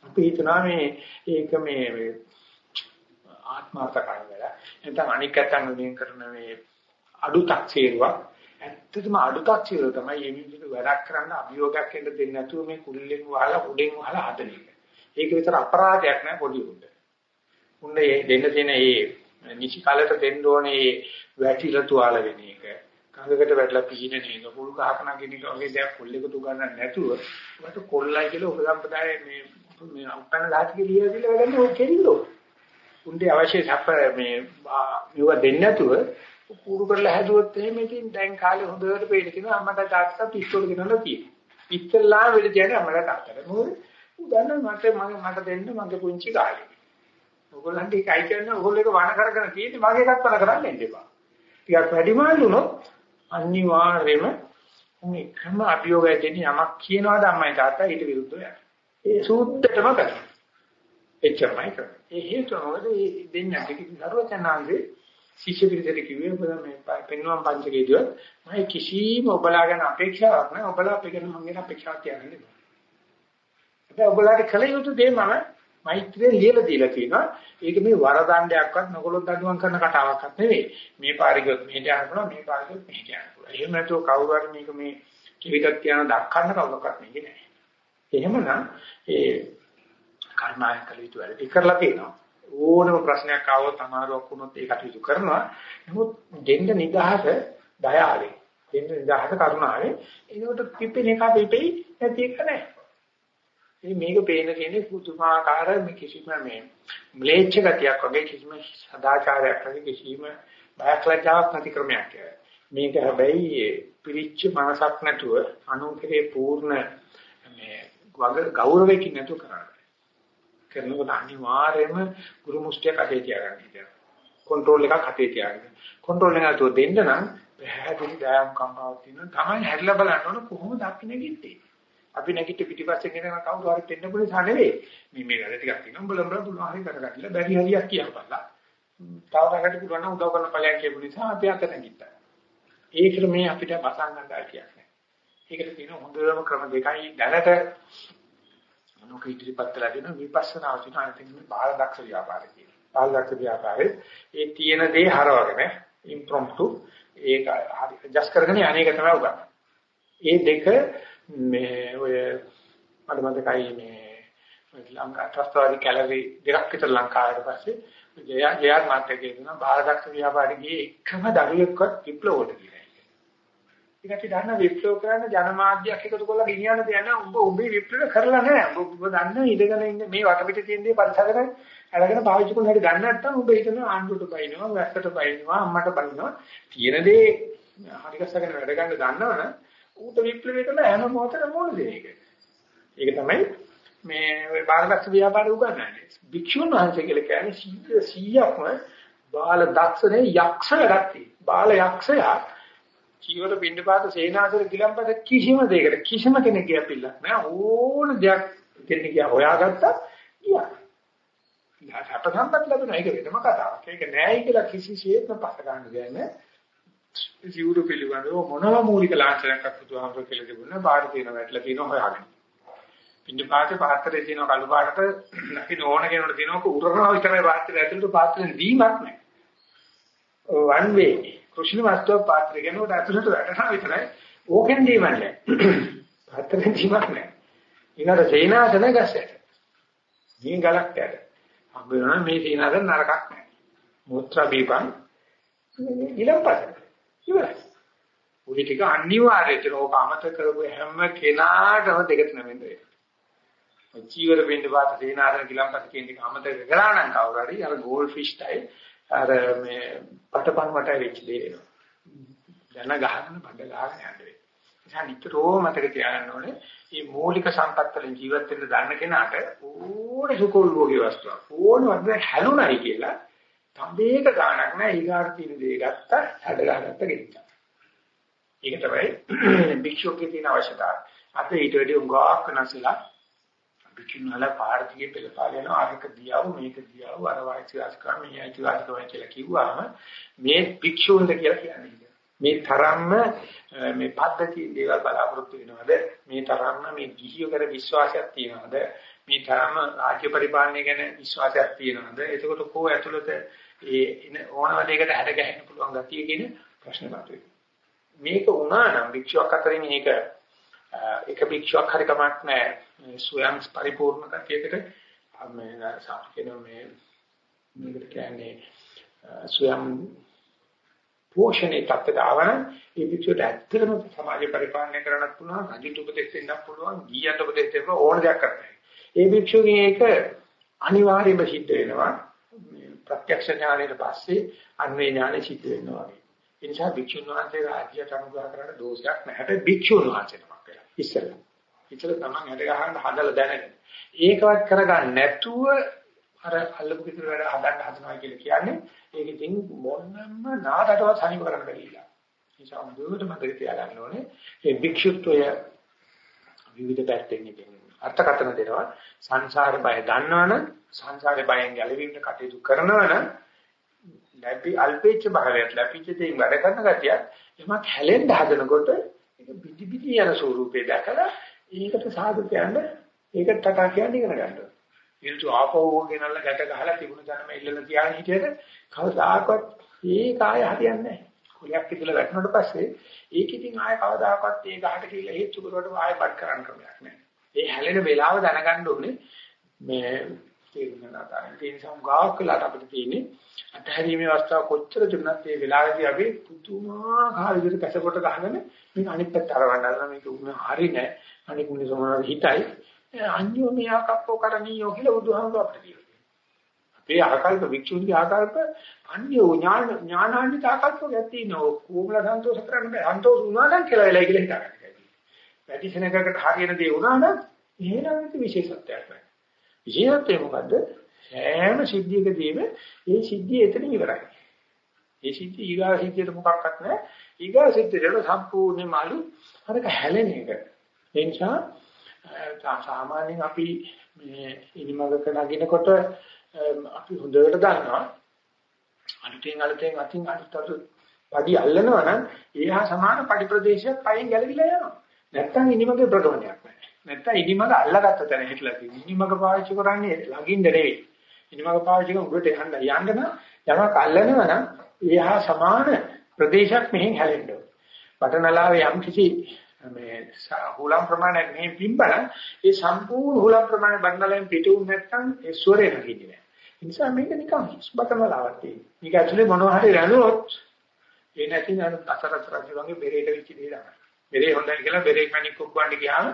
අපි හිතනවා මේ ඒක මේ ආත්මාර්ථකම් වල නැත්නම් අනික් අතන් වලින් කරන මේ අඩුතක් සේරුවක් ඇත්තටම අඩුතක් සේරුව තමයි මේ මිනිස්සු වැඩක් කරන්න අභියෝගයක් එන්න දෙන්නේ නැතුව මේ කුල්ලෙන් වහලා උඩෙන් වහලා හදන එක. ඒක විතර අපරාධයක් නෑ පොඩි උන්ට. උන්නේ දෙන්න තියෙන මේ නිසි කාලයට දෙන්න ඕනේ වැටිලා තුවාල වෙන එක. කඟකට වැටලා පිහින නේද පුළු කහක නගින එක වගේ දෙයක් කොල්ලෙකුට උගන්නන්න නැතුව උකට කොල්ලයි කියලා උපසම්පදායේ මේ මේ උපන්න දාතික ලියලා දීලා වැඩන්නේ ඔය කෙරිල්ලෝ. උන්ට අවශ්‍ය සැප මේ මෙව දෙන්නේ නැතුව පුරු කරලා හැදුවොත් එහෙම ඉතින් දැන් කාලේ හොඳට පේන කෙනා අම්මට තාත්තා පිස්තෝල ගෙනල්ලා තියෙනවා. ඉස්සෙල්ලා වෙල කියන්නේ අම්මලා තාත්තට. මොකද උදන්න මට මට දෙන්න මගේ පුංචි කාලේ. ඔයගොල්ලන්ට ඒකයි කියන්නේ ඔයගොල්ලෝ එක වණ කරගෙන තියෙන්නේ මගේ එකක් වණ කරන්න එන්න එපා. ටිකක් වැඩිමාල් වුණොත් අනිවාර්යයෙන්ම මේ එකම අභියෝගය දෙන්නේ යමක් කියනවාද අම්මයි තාත්තා ඊට විරුද්ධව යනවා. ඒ සූත්‍රයටම කරනවා. එච්චරමයි කරන්නේ. ඒ හේතුව මොකද මේ දෙන්නේ දෙක දරුවචනාංගේ ශිෂ්‍ය පිළිදෙට කිව්වේ ඔබ මේ පෙන්වම් පංචකේදිය මම කිසිම ඔබලා ගැන අපේක්ෂාවක් නැහැ ඔබලා අපේ ගැන මම ගැන අපේක්ෂාවක් තියන්නේ නැහැ. හැබැයි ඔබලාට කල යුතු දේ මම මෛත්‍රිය ලියලා දීලා තියෙනවා. ඒක මේ වරදණ්ඩයක්වත් නොකොලොත් අඩුවම් කරන කතාවක්වත් නෙවෙයි. මේ පාරිගොත් මෙහෙට යන්න පුළුවන් මේ පාරිගොත් මෙහෙට යන්න පුළුවන්. එහෙම නැතුව කවුරු හරි මේක මේ කිවිතක් කියන දක්කන්න කවුරක්වත් නෙන්නේ නැහැ. එහෙමනම් ඒ කර්මායන් කළ යුතු වැඩ කරලා තියෙනවා. ඕනම ප්‍රශ්නයක් ආවොත් අමාරුවක් වුණොත් ඒ කටයුතු කරනවා. නමුත් දෙන්න නිදහස දයාවේ. දෙන්න නිදහස කරුණාවේ. ඒකට පිපෙන එක පිපෙයි නැති එක නැහැ. මේ මේක පේන කෙනෙක් පුදුමාකාර මේ කිසිම මේ ම්ලේච්ඡ ගතියක් වගේ කිසිම සදාචාරයක් නැති කිසිම බයක් ලැජ්ජාවක් නැති ක්‍රමයක්. මේක හැබැයි පිරිච්ච මනසක් නැතුව අනුකරේ පූර්ණ මේ ගෞරවයකින් නැතුව කරන්නේ. කරනකොට අනිවාර්යයෙන්ම ගුරු මුස්තියක් අතේ තියාගන්න හිතනවා. කන්ට්‍රෝල් එකක් අතේ තියාගන්න. කන්ට්‍රෝල් එක නැතුව දෙන්න නම් පැහැදිලි දයම් කම්පාවක් තියෙනවා. තමයි හැරිලා බලන්න ඕන කොහොමද අපි නැගිටින්නේ. අපි නැගිට පිටිපස්සෙන් එන කවුරු හරි දෙන්න පුළුවන් සා නෙවෙයි. මේ මේ වැඩ ටිකක් තියෙනවා. උඹලා උඹලා පුළුවන් හරි කරගන්න. බැරි හරියක් කියපල්ලා. තව රකට පුළුවන් නම් උදව් කරන ඵලයක් කියපු නිසා අපි අත නැගිට්ටා. ඒකට මේ අපිට බසන් ගන්නයි කියන්නේ. ඒකට තියෙන හොඳම ක්‍රම දෙකයි දැනට ලෝක ඉදිරිපත් කරලා දෙන විපස්සනා වශයෙන් අනිතින් මේ බාල දක්ෂ ව්‍යාපාරය කියන. බාල දක්ෂ ව්‍යාපාරේ ඒ තියෙන දේ හරවගෙන ඉම්ප්‍රොම්ප්ටු ඒක හරි ජස් කරගෙන අනේක තමයි උගන්නේ. ඒ දෙක මේ ඔය මට මතකයි මේ ලංකා ට්‍රස්ට්වාදී කැලරි දෙකක් විතර ලංකාවට පස්සේ ජය ජයත් මාත්‍යකේ දෙන බාල දක්ෂ ව්‍යාපාරයේ එකම දරුවෙක්වත් විප්ලවයට ගියා. ඒකට දන්න විප්ලව කරන්න ජනමාධ්‍යයක් එකතු කරලා ගෙනියන්න දෙයක් නෑ. උඹ උඹේ විප්ලව කරලා නෑ. උඹ උඹ දන්න ඉඳගෙන ඉන්න මේ වටපිට තියෙන දේ පරිසරයෙන් අරගෙන පාවිච්චි කරන හැටි දන්නේ නැත්නම් උඹ හිතනවා ආණ්ඩුවට බයිනවා, වැස්සට බයිනවා, අම්මට බයිනවා. තියෙන දේ හරිගස්සගෙන වැඩ ගන්න දන්නවනම් ඌට විප්ලවය කරලා හැම මොහොතකම මොන දේ ඒක. ඒක තමයි මේ ඔය බාලදක්ෂ ව්‍යාපාරය උගන්වන්නේ. භික්ෂුන් වහන්සේ කියලා කියන්නේ 100ක්ම බාල දක්ෂනේ යක්ෂ වැඩක් තියෙනවා. බාල යක්ෂයා චීවර පින්නපාත සේනාසන ගිලම්පත කිසිම දෙයකට කිසිම කෙනෙක් කියපිල්ලක් නෑ ඕන දෙයක් දෙන්න ගියා හොයාගත්තා ගියා. ඊට සම්පත් ලැබුණා ඒක වෙනම කතාවක්. ඒක නෑයි කියලා කිසිසේත්ම පස්ස ගන්න දෙයක් නෑ. ජීවුරු පිළිබඳව මොනම මූලික ලාංඡනයක් අත්දුවහම කියලා තිබුණා බාහිර තියෙන වැටලා තියෙන හොයාගන්න. පින්නපාතේ පාත්‍රයේ තියෙන කළු පාටට නැකින ඕන කෙනෙකුට තියෙනක උරනවා විතරයි පාත්‍රය ඇතුළට පාත්‍රයෙන් දීමක් නෑ. one way කෘෂ්ණ වස්තුව පාත්‍රය ගෙනුවට ඇතුළට වැටෙනවා විතරයි. ඕකෙන් දීමන්නේ. පාත්‍රයෙන් දීමක් නැහැ. ඊළඟ සේනාසන ගස්සට. මේ ගලක් යට. හම්බ වෙනවා මේ සේනාසන නරකක් නැහැ. මුත්‍රා බීපන් ඊළඟට ඉවරයි. ওই ටික අනිවාර්යයට ඕක අමතක කරපු හැම කෙනාටම දෙකට නැමෙන්නේ. ඔය චීවර බින්ද වාත සේනාසන කිලම්පත කියන ටික අමතක කරා නම් කවුරු හරි අර ගෝල්ඩ් ෆිෂ් ටයි අර මේ පටපන් වටයි වෙච්ච දේ වෙනවා. දැන ගහගෙන බඩ ගහගෙන යන්න වෙයි. නිසා නිතරම මතක තියාගන්න ඕනේ මේ මූලික සම්පත් වලින් ජීවත් වෙන්න දන්න කෙනාට ඕනේ සුකෝල්භෝගී වස්තුවක් ඕනේ වගේ හැලුණයි කියලා තඹේක ගාණක් නැහැ ඊගාට තියෙන දේ ගත්තා හැඩ ගන්නත් ගෙනිච්චා. ඒක තමයි *clears throat* භික්ෂුවකේ තියෙන අවශ්‍යතාවය. අද ඊට වැඩි උඟාවක් නැසලා භික්ෂුන්වල පාර්ථිකේ පෙළපාල යන අරක දියව මේක දියව අර වායිතිවාසිකම මේ අයිතිවාසිකම කියලා කිව්වම මේ භික්ෂුන්ද කියලා කියන්නේ. මේ තරම්ම මේ පද්ධති දේවල් බලාපොරොත්තු වෙනවද? මේ තරම්ම මේ ගිහියෝ කර විශ්වාසයක් තියෙනවද? මේ තරම්ම රාජ්‍ය පරිපාලනය ගැන විශ්වාසයක් තියෙනවද? එතකොට කෝ ඇතුළත ඒ ඕනම දෙයකට හැඩ ගැහෙන්න පුළුවන් ගතිය කියන ප්‍රශ්න මතුවේ. මේක වුණා නම් භික්ෂුවක් අතරින් මේක එක භික්ෂුවක් හරි කමක් නැහැ. ස්වයං පරිපූර්ණ කතියකට මේ සාකේන මේ මේකට කියන්නේ ස්වයං පෝෂණේ තත්ත්වයට ආවන ඒ භික්ෂුවට ඇත්තටම සමාජ පරිපාලනය කරන්නත් පුළුවන් රජුට උපදෙස් දෙන්නත් පුළුවන් ගියන්ට උපදෙස් දෙන්න ඕන දෙයක් කරන්න. ඒ භික්ෂුවකින් ඒක අනිවාර්යයෙන්ම සිද්ධ වෙනවා ප්‍රත්‍යක්ෂ ඥානයට පස්සේ අන්වේ ඥානෙ සිද්ධ වෙනවා වගේ. ඒ නිසා භික්ෂුන් වහන්සේ රාජ්‍යයට අනුග්‍රහ කරන්න දෝෂයක් නැහැ. භික්ෂුන් වහන්සේ නමක් වෙලා. ඉස්සෙල්ලා. ඉතල තමන් හැද ගහන්න හදලා දැනගෙන. ඒකවත් කරගන්න නැතුව අර අල්ලපු කිතුර වැඩ හදන්න හදනවා කියලා කියන්නේ ඒක ඉතින් මොනම නාටකවත් සනීප කරන්න බැරිලා. ඒ නිසා මුදුවට මතක තියාගන්න ඕනේ මේ භික්ෂුත්වය විවිධ පැත්තෙන් ඉතින් අර්ථකථන දෙනවා සංසාර බය දන්නවනම් සංසාරේ බයෙන් ගැලවීමට කටයුතු කරනවනම් ලැබි අල්පේච්ඡ භාවයට ලැබිච්ච දේෙන් වැඩ කරන ගතියක් එමත් හැලෙන්න හදනකොට ඒක පිටි පිටි යන ස්වරූපේ දැකලා ඒකට සාදු කියන්නේ ඒකට ටකා කියන්නේ ඉගෙන ගන්නවා. ඊට ආපහු ගෙනල්ලා ගැට ගහලා තිබුණ තැනම ඉල්ලලා තියාගෙන හිටියද කවදාකවත් ඒ කාය හරියන්නේ නැහැ. කුලයක් ඉදලා වැටුණාට පස්සේ ඒක ඉතින් ආය කවදාකවත් ඒ ගහට කියලා හේතු කරුවට ආය බඩ කරන්න ක්‍රමයක් නැහැ. ඒ හැලෙන වෙලාව දැනගන්න ඕනේ මේ තේරුම් ගන්න ආකාරයෙන්. ඒ නිසා ගාවක් වෙලාට අපිට තියෙන්නේ අතහැරීමේ අවස්ථාව කොච්චර දුන්නත් ඒ වෙලාවේදී අපි පුදුමාකාර විදිහට කැසකොට ගහගෙන මේක අනිත් පැත්ත අරවන්නලා මේක උන හරි නෑ. අනිත් මිනිස්සු මොනවද හිතයි. අන්‍යෝ මේ ආකප්පෝ කරණීයෝ කියලා බුදුහාමුදුරුවෝ අපිට කියනවා. අපේ ආකල්ප වික්ෂුන්ගේ ආකල්ප අන්‍යෝ ඥාන ඥානාන්විත ආකල්පයක් තියෙනවා. කොමල සන්තෝෂ කරන්න බෑ. සන්තෝෂ වුණා නම් කියලා වෙලයි කියලා හිතාගන්න. වැඩි සෙනගකට හරියන දේ වුණා නම් එහෙනම් ඒක විශේෂත්වයක් නෑ. විශේෂත්වය මොකද්ද? හැම සිද්ධියකදීම ඒ සිද්ධිය එතන ඉවරයි. ඒ සිද්ධිය ඊගා සිද්ධියට මොකක්වත් නැහැ. ඊගා සිද්ධියට සම්පූර්ණයෙන්ම අලු අරක හැලෙන එක. ඒ නිසා සාමාන්‍යයෙන් අපි මේ ඉනිමගක නගිනකොට අපි හොඳට දන්නවා අලුතෙන් අලුතෙන් අතින් අලුතට පඩි අල්ලනවා නම් ඒහා සමාන පඩි ප්‍රදේශයක් පයින් ගැලවිලා යනවා. නැත්තම් ඉනිමගේ ප්‍රගමනයක් නැහැ. නැත්තම් ඉනිමග අල්ලගත්ත තැන හිටලා තියෙනවා. ඉනිමග පාවිච්චි කරන්නේ ළඟින්ද නෙවෙයි. ඉනිමග පාවිච්චි කරන උඩට යන්න යන්න නම් යමක් අල්ලනවා නම් ඒහා සමාන ප්‍රදේශයක් මෙහෙන් හැලෙන්න ඕනේ. වටනලාවේ යම් කිසි මේ හුලම් ප්‍රමාණයක් මේ පිම්බල ඒ සම්පූර්ණ හුලම් ප්‍රමාණය බන්නලෙන් පිටුුන් නැත්නම් ඒ ස්වරේ නැගින්නේ නැහැ. ඒ නිසා මේක නිකන් බතනලාවක් තියෙනවා. මේක ඇතුලේ මොනවා හරි රැඳුනොත් ඒ නැති නේද අතරතර වගේ බෙරේට වෙච්ච දේ තමයි. බෙරේ හොඳයි කියලා බෙරේ මැණික් කුක්කවන්න ගියාම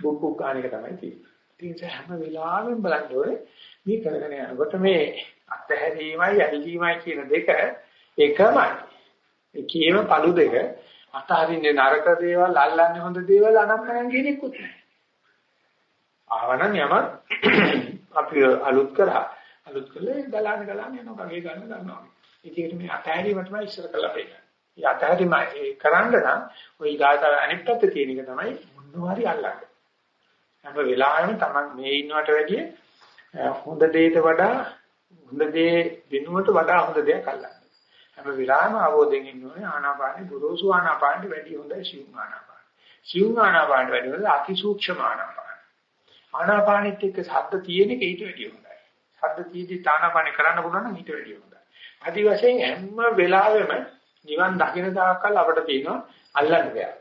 බුක්කුක් ගන්න එක තමයි තියෙන්නේ. ඒ නිසා හැම වෙලාවෙම බලන්න ඕනේ මේ කරගෙන යනකොට මේ අත්හැරීමයි ඇවිදීමයි කියන දෙක එකමයි. ඒකේම පළු දෙක අතහරින්නේ නරක දේවල් අල්ලන්නේ හොඳ දේවල් අනම්මනම් කියන එකකුත් නැහැ. ආවනම් යම අපි අලුත් කරා අලුත් කළේ ගලාන ගලාන යනවා කගේ ගන්න ගන්නවා. ඒකට මේ අතහැරීම තමයි ඉස්සර කළා පේන්නේ. ඒ අතහැරීම ඒ කරන්න නම් ওই ගාථා අනිත් පැත්තේ තියෙන එක තමයි මොනවාරි අල්ලන්නේ. හැම වෙලාවෙම තමන් මේ ඉන්නවට වැඩිය හොඳ දෙයට වඩා හොඳ දේ වෙනුවට වඩා හොඳ දෙයක් අල්ලන්න. හැම වෙලාවෙම අවබෝධයෙන් ඉන්න ඕනේ ආනාපානෙ ගුරුසු ආනාපානෙ වැඩි හොඳයි සිවුම් ආනාපාන. සිවුම් ආනාපානෙ වැඩි හොඳයි අතිසූක්ෂම ආනාපාන. ආනාපානෙත් එක්ක ශබ්ද තියෙන එක ඊට වැඩි හොඳයි. ශබ්ද තියෙදි ආනාපානෙ කරන්න පුළුවන් නම් ඊට වැඩි හොඳයි. ආදි වශයෙන් හැම වෙලාවෙම නිවන් දකින්න තාක්කල් අපිට තියෙනවා අල්ලන්න දෙයක්.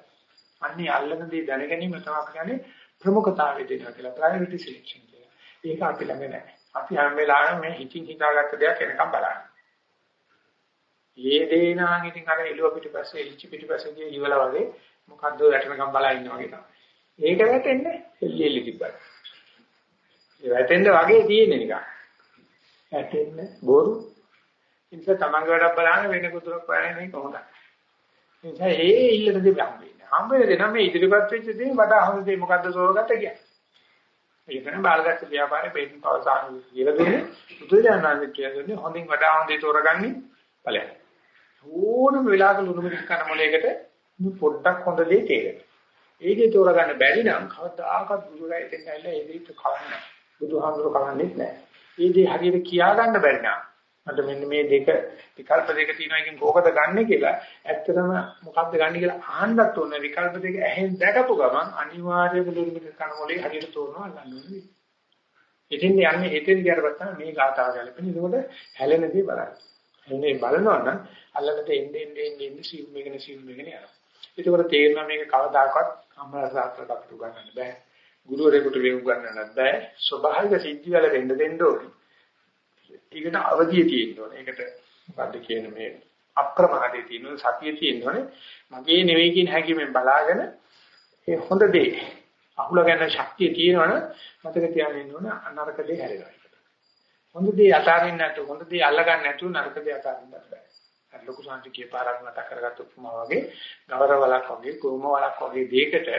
අන්නේ අල්ලන දේ දැන ගැනීම තමයි කියන්නේ ප්‍රමුඛතාවය දෙනවා කියලා ප්‍රයොරිටි සිලෙක්ෂන් කියලා. ඒක අපි ළඟ නැහැ. අපි හැම වෙලාවෙම මේ හිතින් හිතාගත්ත දෙයක් එනකම් බලන්නේ. ඒ දේනාන් ඉතින් අර එළුව පිටිපස්සේ එලිච්ච පිටිපස්සේ ගිය ඉවලා වගේ මොකද්ද වැටෙනකම් බලා ඉන්නවා වගේ තමයි. ඒක වැටෙන්නේ එල්ලි එල්ලි තිබ්බට. ඒ වැටෙන්න වගේ තියෙන්නේ නිකන්. වැටෙන්නේ බොරු. ඉතින් තමන්ගේ වැඩක් බලන්න වෙන කුතුරක් වයන්නේ නේ කොහොමද? නිසා ඒ ඉල්ලන දේ හම්බෙන්නේ. හම්බෙන්නේ නම් මේ ඉදිරිපත් වෙච්ච දේ වඩා හොඳ දේ මොකද්ද සෝරගත්ත කියන්නේ. ඒක තමයි බාලගත්ත ව්‍යාපාරේ පෙන්න පවසාන කියලා දුන්නේ. බුදුරජාණන් කියලා දුන්නේ හොඳින් වඩා හොඳ දේ තෝරගන්නේ ඵලයක්. ඕනම වෙලාවක ලුණු මිරිස් කන මොලේකට පොඩ්ඩක් හොඳ දේ තේරෙනවා. ඒ දේ තෝරගන්න බැරි නම් කවදාකවත් බුදුරයි දෙන්න ඇවිල්ලා ඒ දෙයට කවන්නේ නැහැ. බුදුහාමුදුරුවෝ කවන්නේත් නැහැ. ඒ දේ හරියට කියා ගන්න බැරි නම් මට මෙන්න මේ දෙක විකල්ප දෙක තියෙනවා එකෙන් කෝකද ගන්න කියලා ඇත්තටම මොකක්ද ගන්න කියලා අහන්නත් ඕනේ විකල්ප දෙක ඇහෙන් දැකපු ගමන් අනිවාර්යයෙන්ම දුර්මිත කන මොලේ හරියට තෝරනවා ගන්න ඕනේ. ඉතින් යන්නේ එතෙන් ගියරපත් තමයි මේ ගාථාව ගැලපෙන්නේ. ඒකෝට හැලෙනදී බලන්න. එන්නේ බලනවා නම් අල්ලකට එන්නේ එන්නේ එන්නේ සිව් මේකන සිව් මේකන යනවා. ඒකෝට තේරෙනවා මේක කවදාකවත් අමරසාත්‍රකට අපිට ගන්නන්න බෑ. ගුරුවරයෙකුට වෙනු ගන්නන්නත් බෑ. ස්වභාවික සිද්ධි වල වෙන්න දෙන්න ඕනේ. ඒකට අවදිය තියෙන්න ඕනේ. ඒකට මොකද්ද කියන මේ අප්‍රමාදයේ තියෙන සතිය තියෙනවනේ. මගේ නෙවෙයි කියන හැඟීමෙන් බලාගෙන ඒ හොඳ දේ අහුල ගන්න ශක්තිය තියෙනවනේ මතක තියාගෙන ඉන්න ඕනේ අනරක දේ හැරෙනවා. හොඳ දේ අතාරින්න නැතුව හොඳ දේ අල්ල ගන්න නැතුව නරක දේ අතාරින්න බෑ. අර ලොකු සංසිකේ පාරක් මතක් කරගත්ත උපමා වගේ ගවර වලක් වගේ කුරුම වලක් වගේ දෙයකට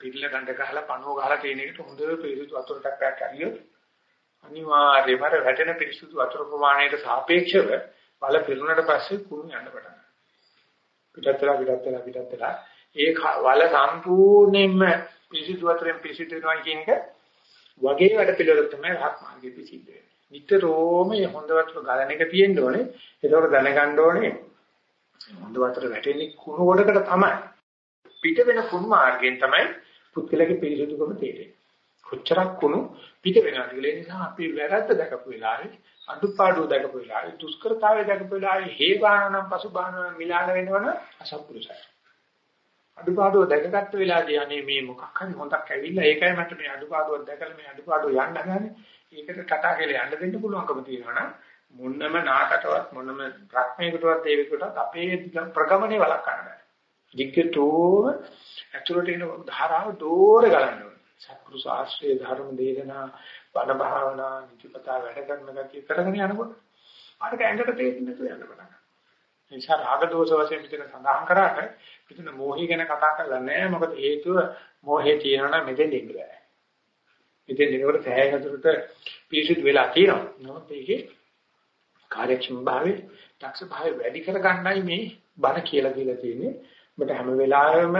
පිළිල ගඳ ගහලා පණුව ගහලා තියෙන එකට හොඳ පිරිසුදු වතුරටක් පැක් කරියොත් අනිවාර්යයෙන්ම වැටෙන පිරිසුදු වතුර ප්‍රමාණයට සාපේක්ෂව වල පිරුණට පස්සේ කුණු යන්න පටන් ගන්නවා. පිටත්තලා පිටත්තලා පිටත්තලා ඒ වල සම්පූර්ණයෙන්ම පිරිසුදු වතුරෙන් පිරිසුදු වෙනවා කියන එක වගේ වැඩ පිළිවෙල තමයි රහත් මාර්ගයේ පිසිද්ධ වෙන්නේ. නිතරම මේ හොඳ වතුර ගලන එක තියෙන්න ඕනේ. ඒකෝර දැනගන්න ඕනේ හොඳ වතුර වැටෙන්නේ කුණු ගොඩකට තමයි. පිට වෙන කුණු මාර්ගයෙන් තමයි පුත්කලගේ පිරිසුදුකම තේරෙන්නේ. කොච්චරක් කුණු පිට වෙනවද කියලා ඒ නිසා අපි වැරද්ද දැකපු වෙලාවේ අඩුපාඩු දැකපු වෙලාවේ දුෂ්කරතාවය දැකපු වෙලාවේ හේවානම් පසුබාහන මිලාන වෙනවන අසත්පුරුෂයි අඩුපාඩුව දැකගත්ත වෙලාවදී අනේ මේ මොකක් හරි හොඳක් ඇවිල්ලා ඒකයි මට මේ අඩුපාඩුවක් දැකලා මේ අඩුපාඩුව යන්න හදන්නේ ඒකට කතා කියලා යන්න දෙන්න පුළුවන්කම තියෙනවා මොන්නම නාකටවත් මොනම ප්‍රඥයකටවත් දේවිකටවත් අපේ ප්‍රගමනේ වලක් ගන්න බෑ. දිග්ගටෝ ඇතුළට එන ධාරාව දෝර ගලන්න සත්පුරු ශාස්ත්‍රයේ ධර්ම දේශනා බණ භාවනා නිතිපතා වැඩ කරන ගැතිය කරගෙන යනකොට ආරක ඇඟට තේරෙන්නේ නැතුව යන්න පටන් ගන්නවා. ඒ නිසා රාග දෝෂ වශයෙන් මෙතන සඳහන් කරාට මෙතන මෝහි ගැන කතා කරලා නැහැ. මොකද හේතුව මෝහේ තියෙනවා නම් මෙතෙන් දෙන්න බෑ. මෙතෙන් දෙනකොට සෑහෙනතුරට පිරිසිදු වෙලා තියෙනවා. නමුත් ඒකේ කාර්යක්ෂම භාවයේ දක්ෂ භාවය වැඩි කර ගන්නයි මේ බණ කියලා කියලා තියෙන්නේ. ඔබට හැම වෙලාවෙම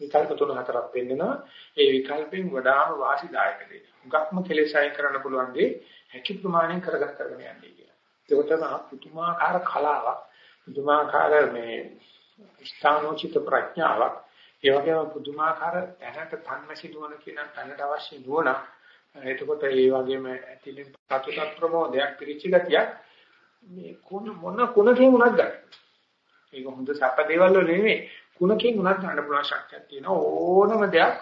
විකල්ප තුන හතරක් පෙන්නනවා. ඒ විකල්පෙන් වඩාම වාසිදායක දෙයක්. හුඟක්ම කෙලෙසයි කරන්න පුළුවන් දේ හැකි ප්‍රමාණයෙන් කරගෙන කරගෙන යන්නේ කියලා. ඒක තමයි පුදුමාකාර කලාවක්. පුදුමාකාර මේ ස්ථානෝචිත ප්‍රඥාවක්. ඒ වගේම පුදුමාකාර දැනට තන්මැසි නුවණ කියන තැනට අවශ්‍ය නුවණ. එතකොට ඒ වගේම ඇතිලින් සතුටක් ප්‍රමෝදයක් පිරිච්ච ගතියක් මේ කොන මොන කොනකින් උනත් ගන්න. ඒක හොඳ සැප දේවල් වල නෙමෙයි. කුණකින් උනත් ගන්න පුළුවන් ශක්තියක් තියෙනවා. ඕනම දෙයක්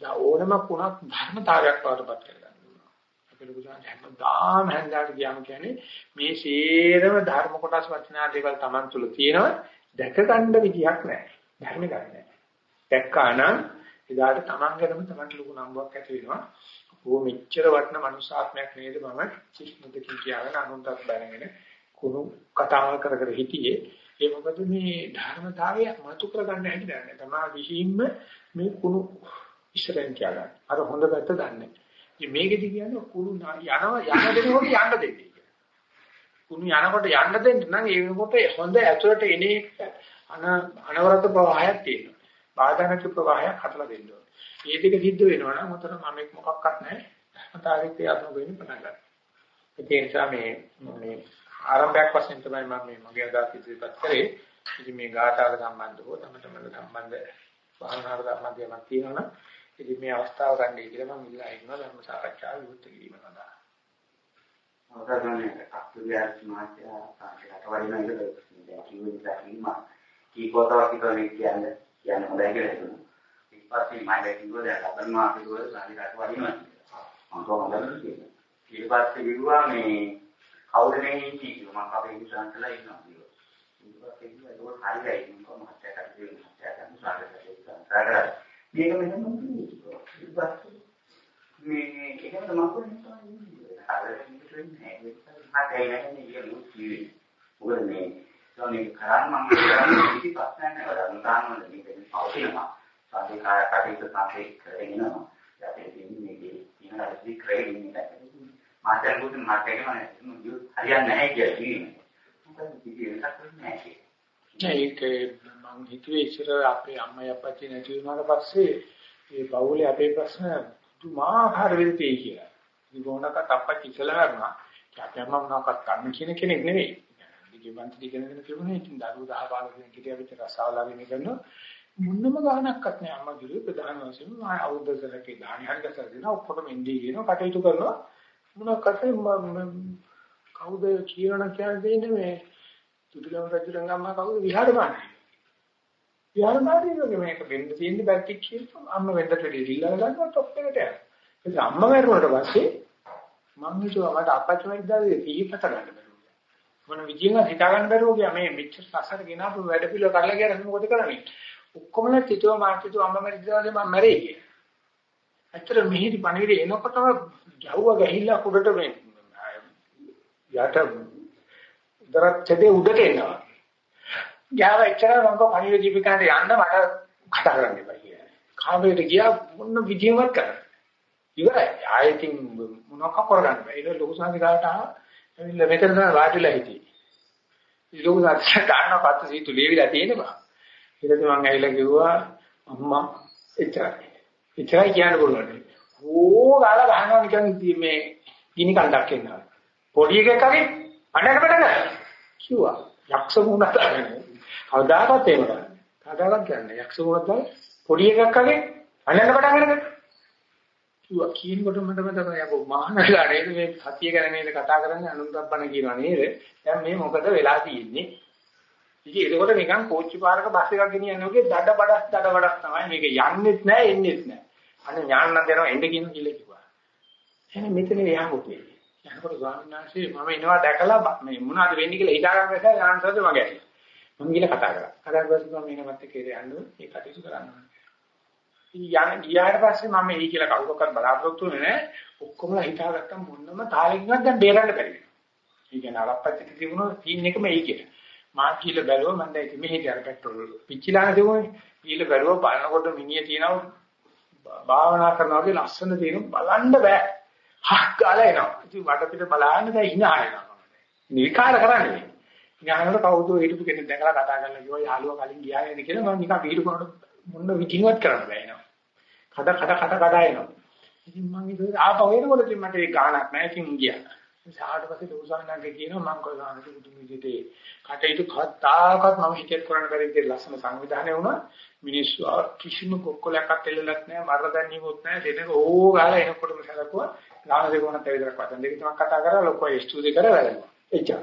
දා ඕනම කුණක් ධර්මතාවයක් වඩපත් කරගන්න පුළුවන්. අපේ ලොකු සංඝ හැමදාම හැන්දාට ගියාම කියන්නේ මේ සේරම ධර්ම කොටස් වචනා දේවල් Taman තුල තියෙනවා. දැක ගන්න විදියක් නැහැ. ධර්ම ගන්න නැහැ දැක්කානම් එදාට Taman ගැනම Tamanට ලොකු නම්බුවක් ඇති වෙනවා. ඕ මෙච්චර වටන මනුෂ්‍යාත්මයක් නේද මම කිස්මුදකින් කියාගෙන අනුන්ටත් බැනගෙන කුණු කතාව කර කර හිටියේ ඒ මොකද මේ ධර්මතාවය මතු කරගන්න හැටි දන්නේ. තමා විශ්ීම්ම මේ කුණු ඉස්සරෙන් කියලා. අර හොඳ පැත්ත දන්නේ. ඉතින් මේකෙදි කියන්නේ කුණු යනවා යන දෙනකොට යන්න දෙන්නේ කියලා. කුණු යනකොට යන්න දෙන්න නම් ඒ වෙනකොට හොඳ ඇතුළට එනේ අන අනවරත ප්‍රවාහයක් තියෙනවා. බාධා නැති ප්‍රවාහයක් හදලා දෙන්න ඕනේ. මේ දෙක සිද්ධ වෙනවා නම් උතර මම මොකක්වත් නැහැ. ධර්මතාවයේ ක්‍රියාත්මක වෙන්න පටන් ගන්නවා. ඒ නිසා මේ මේ ආරම්භයක් වශයෙන් තමයි මම මේ මගේ අදහස් ඉදිරිපත් කරේ. ඉතින් මේ ගාථාවට සම්බන්ධව තම තමන්ට සම්බන්ධ භාවනාවට සම්බන්ධයක් තියෙනවනම් ඉතින් මේ අවස්ථාව ගන්නයි කියලා මම ඉල්ලා ඉන්නවා ධර්ම සාකච්ඡාව විවෘත කිරීම සඳහා. අවසානයේ අක්තුලියස් මාත්‍යා කාටට වරිණ ඉඳලා කිව්වෙ දැකීම කීපවතාවක් කියන්නේ කියන්නේ කියන්නේ හොඳයි කියලා හිතුණා. ඊට පස්සේ මම දැක්කුවා දැන් ලබන මාසෙ වල සාලිකට වරිණ. මම කොහොමද කියන්නේ. ඊට පස්සේ කිව්වා මේ කවුද මේ ඉන්නේ කියලා මම අපේ ඉස්සන් කළා ඉන්නවා කියලා. පස්සේ කිව්වා ඒක හරියයි මම මහත්තයා කටේ මහත්තයා ගන්න සාකච්ඡා කරා. මේක මෙහෙම නෙමෙයි. මේ ඒකම තමයි කොහොමද හරියට වෙන්නේ නැහැ. මට ඒක නෙමෙයි කිව්වේ. මොකද මේ සෝනේ කරන් මම කරන්නේ කිසි ප්‍රශ්නයක් නැහැ. වඩා උදාහරණ දෙන්න පවතිනවා. සාධි කාය කටයුතු සාපේ කරගෙනවා. යටි මේකේ ඉහළ ඉති ක්‍රේඩින් එක. මාතර බුදු මාතේක මම හරියන්නේ නැහැ කියලා කිව්වේ. මොකද කිසි එකක් නැහැ. ඒක මම හිතුවේ ඉස්සර අපේ අම්මයි අප්පච්චි නැති වුණාට පස්සේ ඒ බවුලේ අපේ ප්‍රශ්න තුමාකාර වෙද්දී කියලා. ඉතිගොනක තප්පච්චි ඉස්සලා කරනවා. අපි අම්මා මොනවක්වත් ගන්න කියන කෙනෙක් නෙවෙයි. දිගමන්ත දිගනගෙන තිබුණේ ඉතින් දරුවෝ 10 15 දෙනෙක් හිටියා විතර රසාවලාගෙන කරනවා. මුන්නම ගානක්වත් නෑ අම්මා ගිරුවේ ප්‍රධාන වශයෙන්. මම අවුරුද්දකලකේ දාහනි හරි ගසලා දෙනවා. ඔක්කොටම ඉන්දී කියනවා කටයුතු කරනවා. මොනක්වත් කවුද කියනවා කියන්නේ මේ තුතුලම රජුරංග අම්මා කවුද? විහාරමාන විහාරමානීගේ මේක වෙන්න තියෙන බැක්ටික් කියලා අම්මා වෙන්නට දෙඩි ඩිල්ලා ගන්නවා টොප් එකට යනවා ඒ අම්මා මරුණාට පස්සේ මම හිතුවා මට අපච්චි මයිදාවේ කීපත ගන්න බැරුව මොන විදියෙන් හිතා ගන්න බැරුව ගියා මේ මෙච්චර සසර ගෙනාපු වැඩ පිළිවෙල කරලා ගියා මොකද කරන්නේ? ඔක්කොම හිතුවා මාත් හිතුවා අම්මා මැරිද්දාගේ මම මැරෙයි කියලා. ඇත්තට මෙහිදි පණිවිඩ එනකොටම ගැව්ව ගහිල්ලා කුඩට මේ යට දරත් චදේ උඩට එනවා. ගාව එච්චර මම පණිවිඩ දීපිකාට යන්න මට කතා කරන්න එපා කියලා. කාමයට ගියා මොන විදියවත් කරන්න. ඉවරයි. ආයෙකින් මොනවක් කරගන්න බෑ. ඒක ලොකු සංවිධානයට ආව. ඇවිල්ලා මෙතන තමයි වාඩිලා හිටියේ. ලොකු සංවිධානයට ගන්න පත්තු සීතු ලේවිලා තියෙනවා. ඊට පස්සේ මම ඇවිල්ලා කිව්වා අම්මා එච්චරයි. එච්චරයි කියන්න පුළුවන්. ඕ ගාලා ගහනවා නිකන් මේ ගිනි කන්දක් එනවා. පොඩි එකක් වගේ අඬන පටන් කිව්වා. යක්ෂ මුණට කවදාකවත් එහෙම කරන්නේ. කවදාකවත් කියන්නේ යක්ෂ මුණට පොඩි එකක් වගේ අඬන පටන් ගන්නවා. කිව්වා කියනකොට මට මතකයි අපෝ මහානලා නේද මේ සතිය ගැන නේද කතා කරන්නේ අනුන්තබ්බන කියනවා නේද? දැන් මේ මොකද වෙලා තියෙන්නේ? ඉතින් ඒකකොට නිකන් කෝච්චි පාරක බස් එකක් ගෙනියන්නේ ඔගේ දඩ බඩස් දඩ බඩස් තමයි මේක යන්නෙත් නැහැ එන්නෙත් නැහැ. අනේ ඥානනම් දෙනවා එන්න කියන කිල්ල කිව්වා. එහෙනම් මෙතන එහාට යනකොට ස්වාමීන් වහන්සේ මම එනවා දැකලා මේ මොනවද වෙන්නේ කියලා හිතා ගන්න නිසා ඥානසද්ද මගේ ඇහි. මම ගිහලා කතා කරා. කතා කරලා මම මේක මැත්තේ කියලා යන්න ඒ කටයුතු කරන්න ඕනේ. යන ගියාට පස්සේ මම එයි කියලා කවුරක්වත් බලාපොරොත්තු වෙන්නේ නැහැ. ඔක්කොමලා හිතාගත්තා මොනම තාලෙකින්වත් දැන් බේරන්න බැරි වෙනවා. ඒ කියන්නේ අලප්පච්චි තිබුණොත් තීන් එකම එයි කියලා. මා කියලා බැලුවා මම දැන් මෙහෙ අර පෙට්‍රෝල් පිච්චිලාන දෙවෝනේ. කියලා බැලුවා බලනකොට මිනිය තියෙනවා භාවනා කරනවා වගේ ලස්සන තියෙන බලන්න බෑ. හක් ගාලා එනවා. ඉතින් වටපිට බලන්න දැන් hina එනවා. නිවිකාර කරන්නේ. ඥානවල කවුද හිටපු කෙනෙක් දැකලා කතා කරලා කිව්වා යාළුවා කලින් ගියා නේද කියලා මම නිකන් පිළිරු කරනකොට මොන විදිහවත් කරන්න බෑ එනවා. කඩ කඩ කඩ කඩ එනවා. ඉතින් මම ඉතින් ආපහු එනකොට ඉතින් මට ඒ ගාණක් නැහැ ඉතින් ගියා. සාහට පස්සේ දෝසානන්ගේ කියනවා මම කොහොමද බුදුන් විදිහට කටයුතු කතාවකත් මම හිතේ කරන්න බැරි විදිහට ලස්සන සංවිධානය වුණා. මිනිස්සු කිසිම කොක්කොලයක් අතෙල්ලලක් නැහැ මර දැන්නීමොත් නැහැ. දෙනක ඕ ගාලා එනකොටම සැලකුවා. ගාන දෙක වුණත් ඒ විතරක් වචන දෙක තුනක් කතා කරලා ලොකෝ ස්තුති කරලා වැඩනවා එච්චර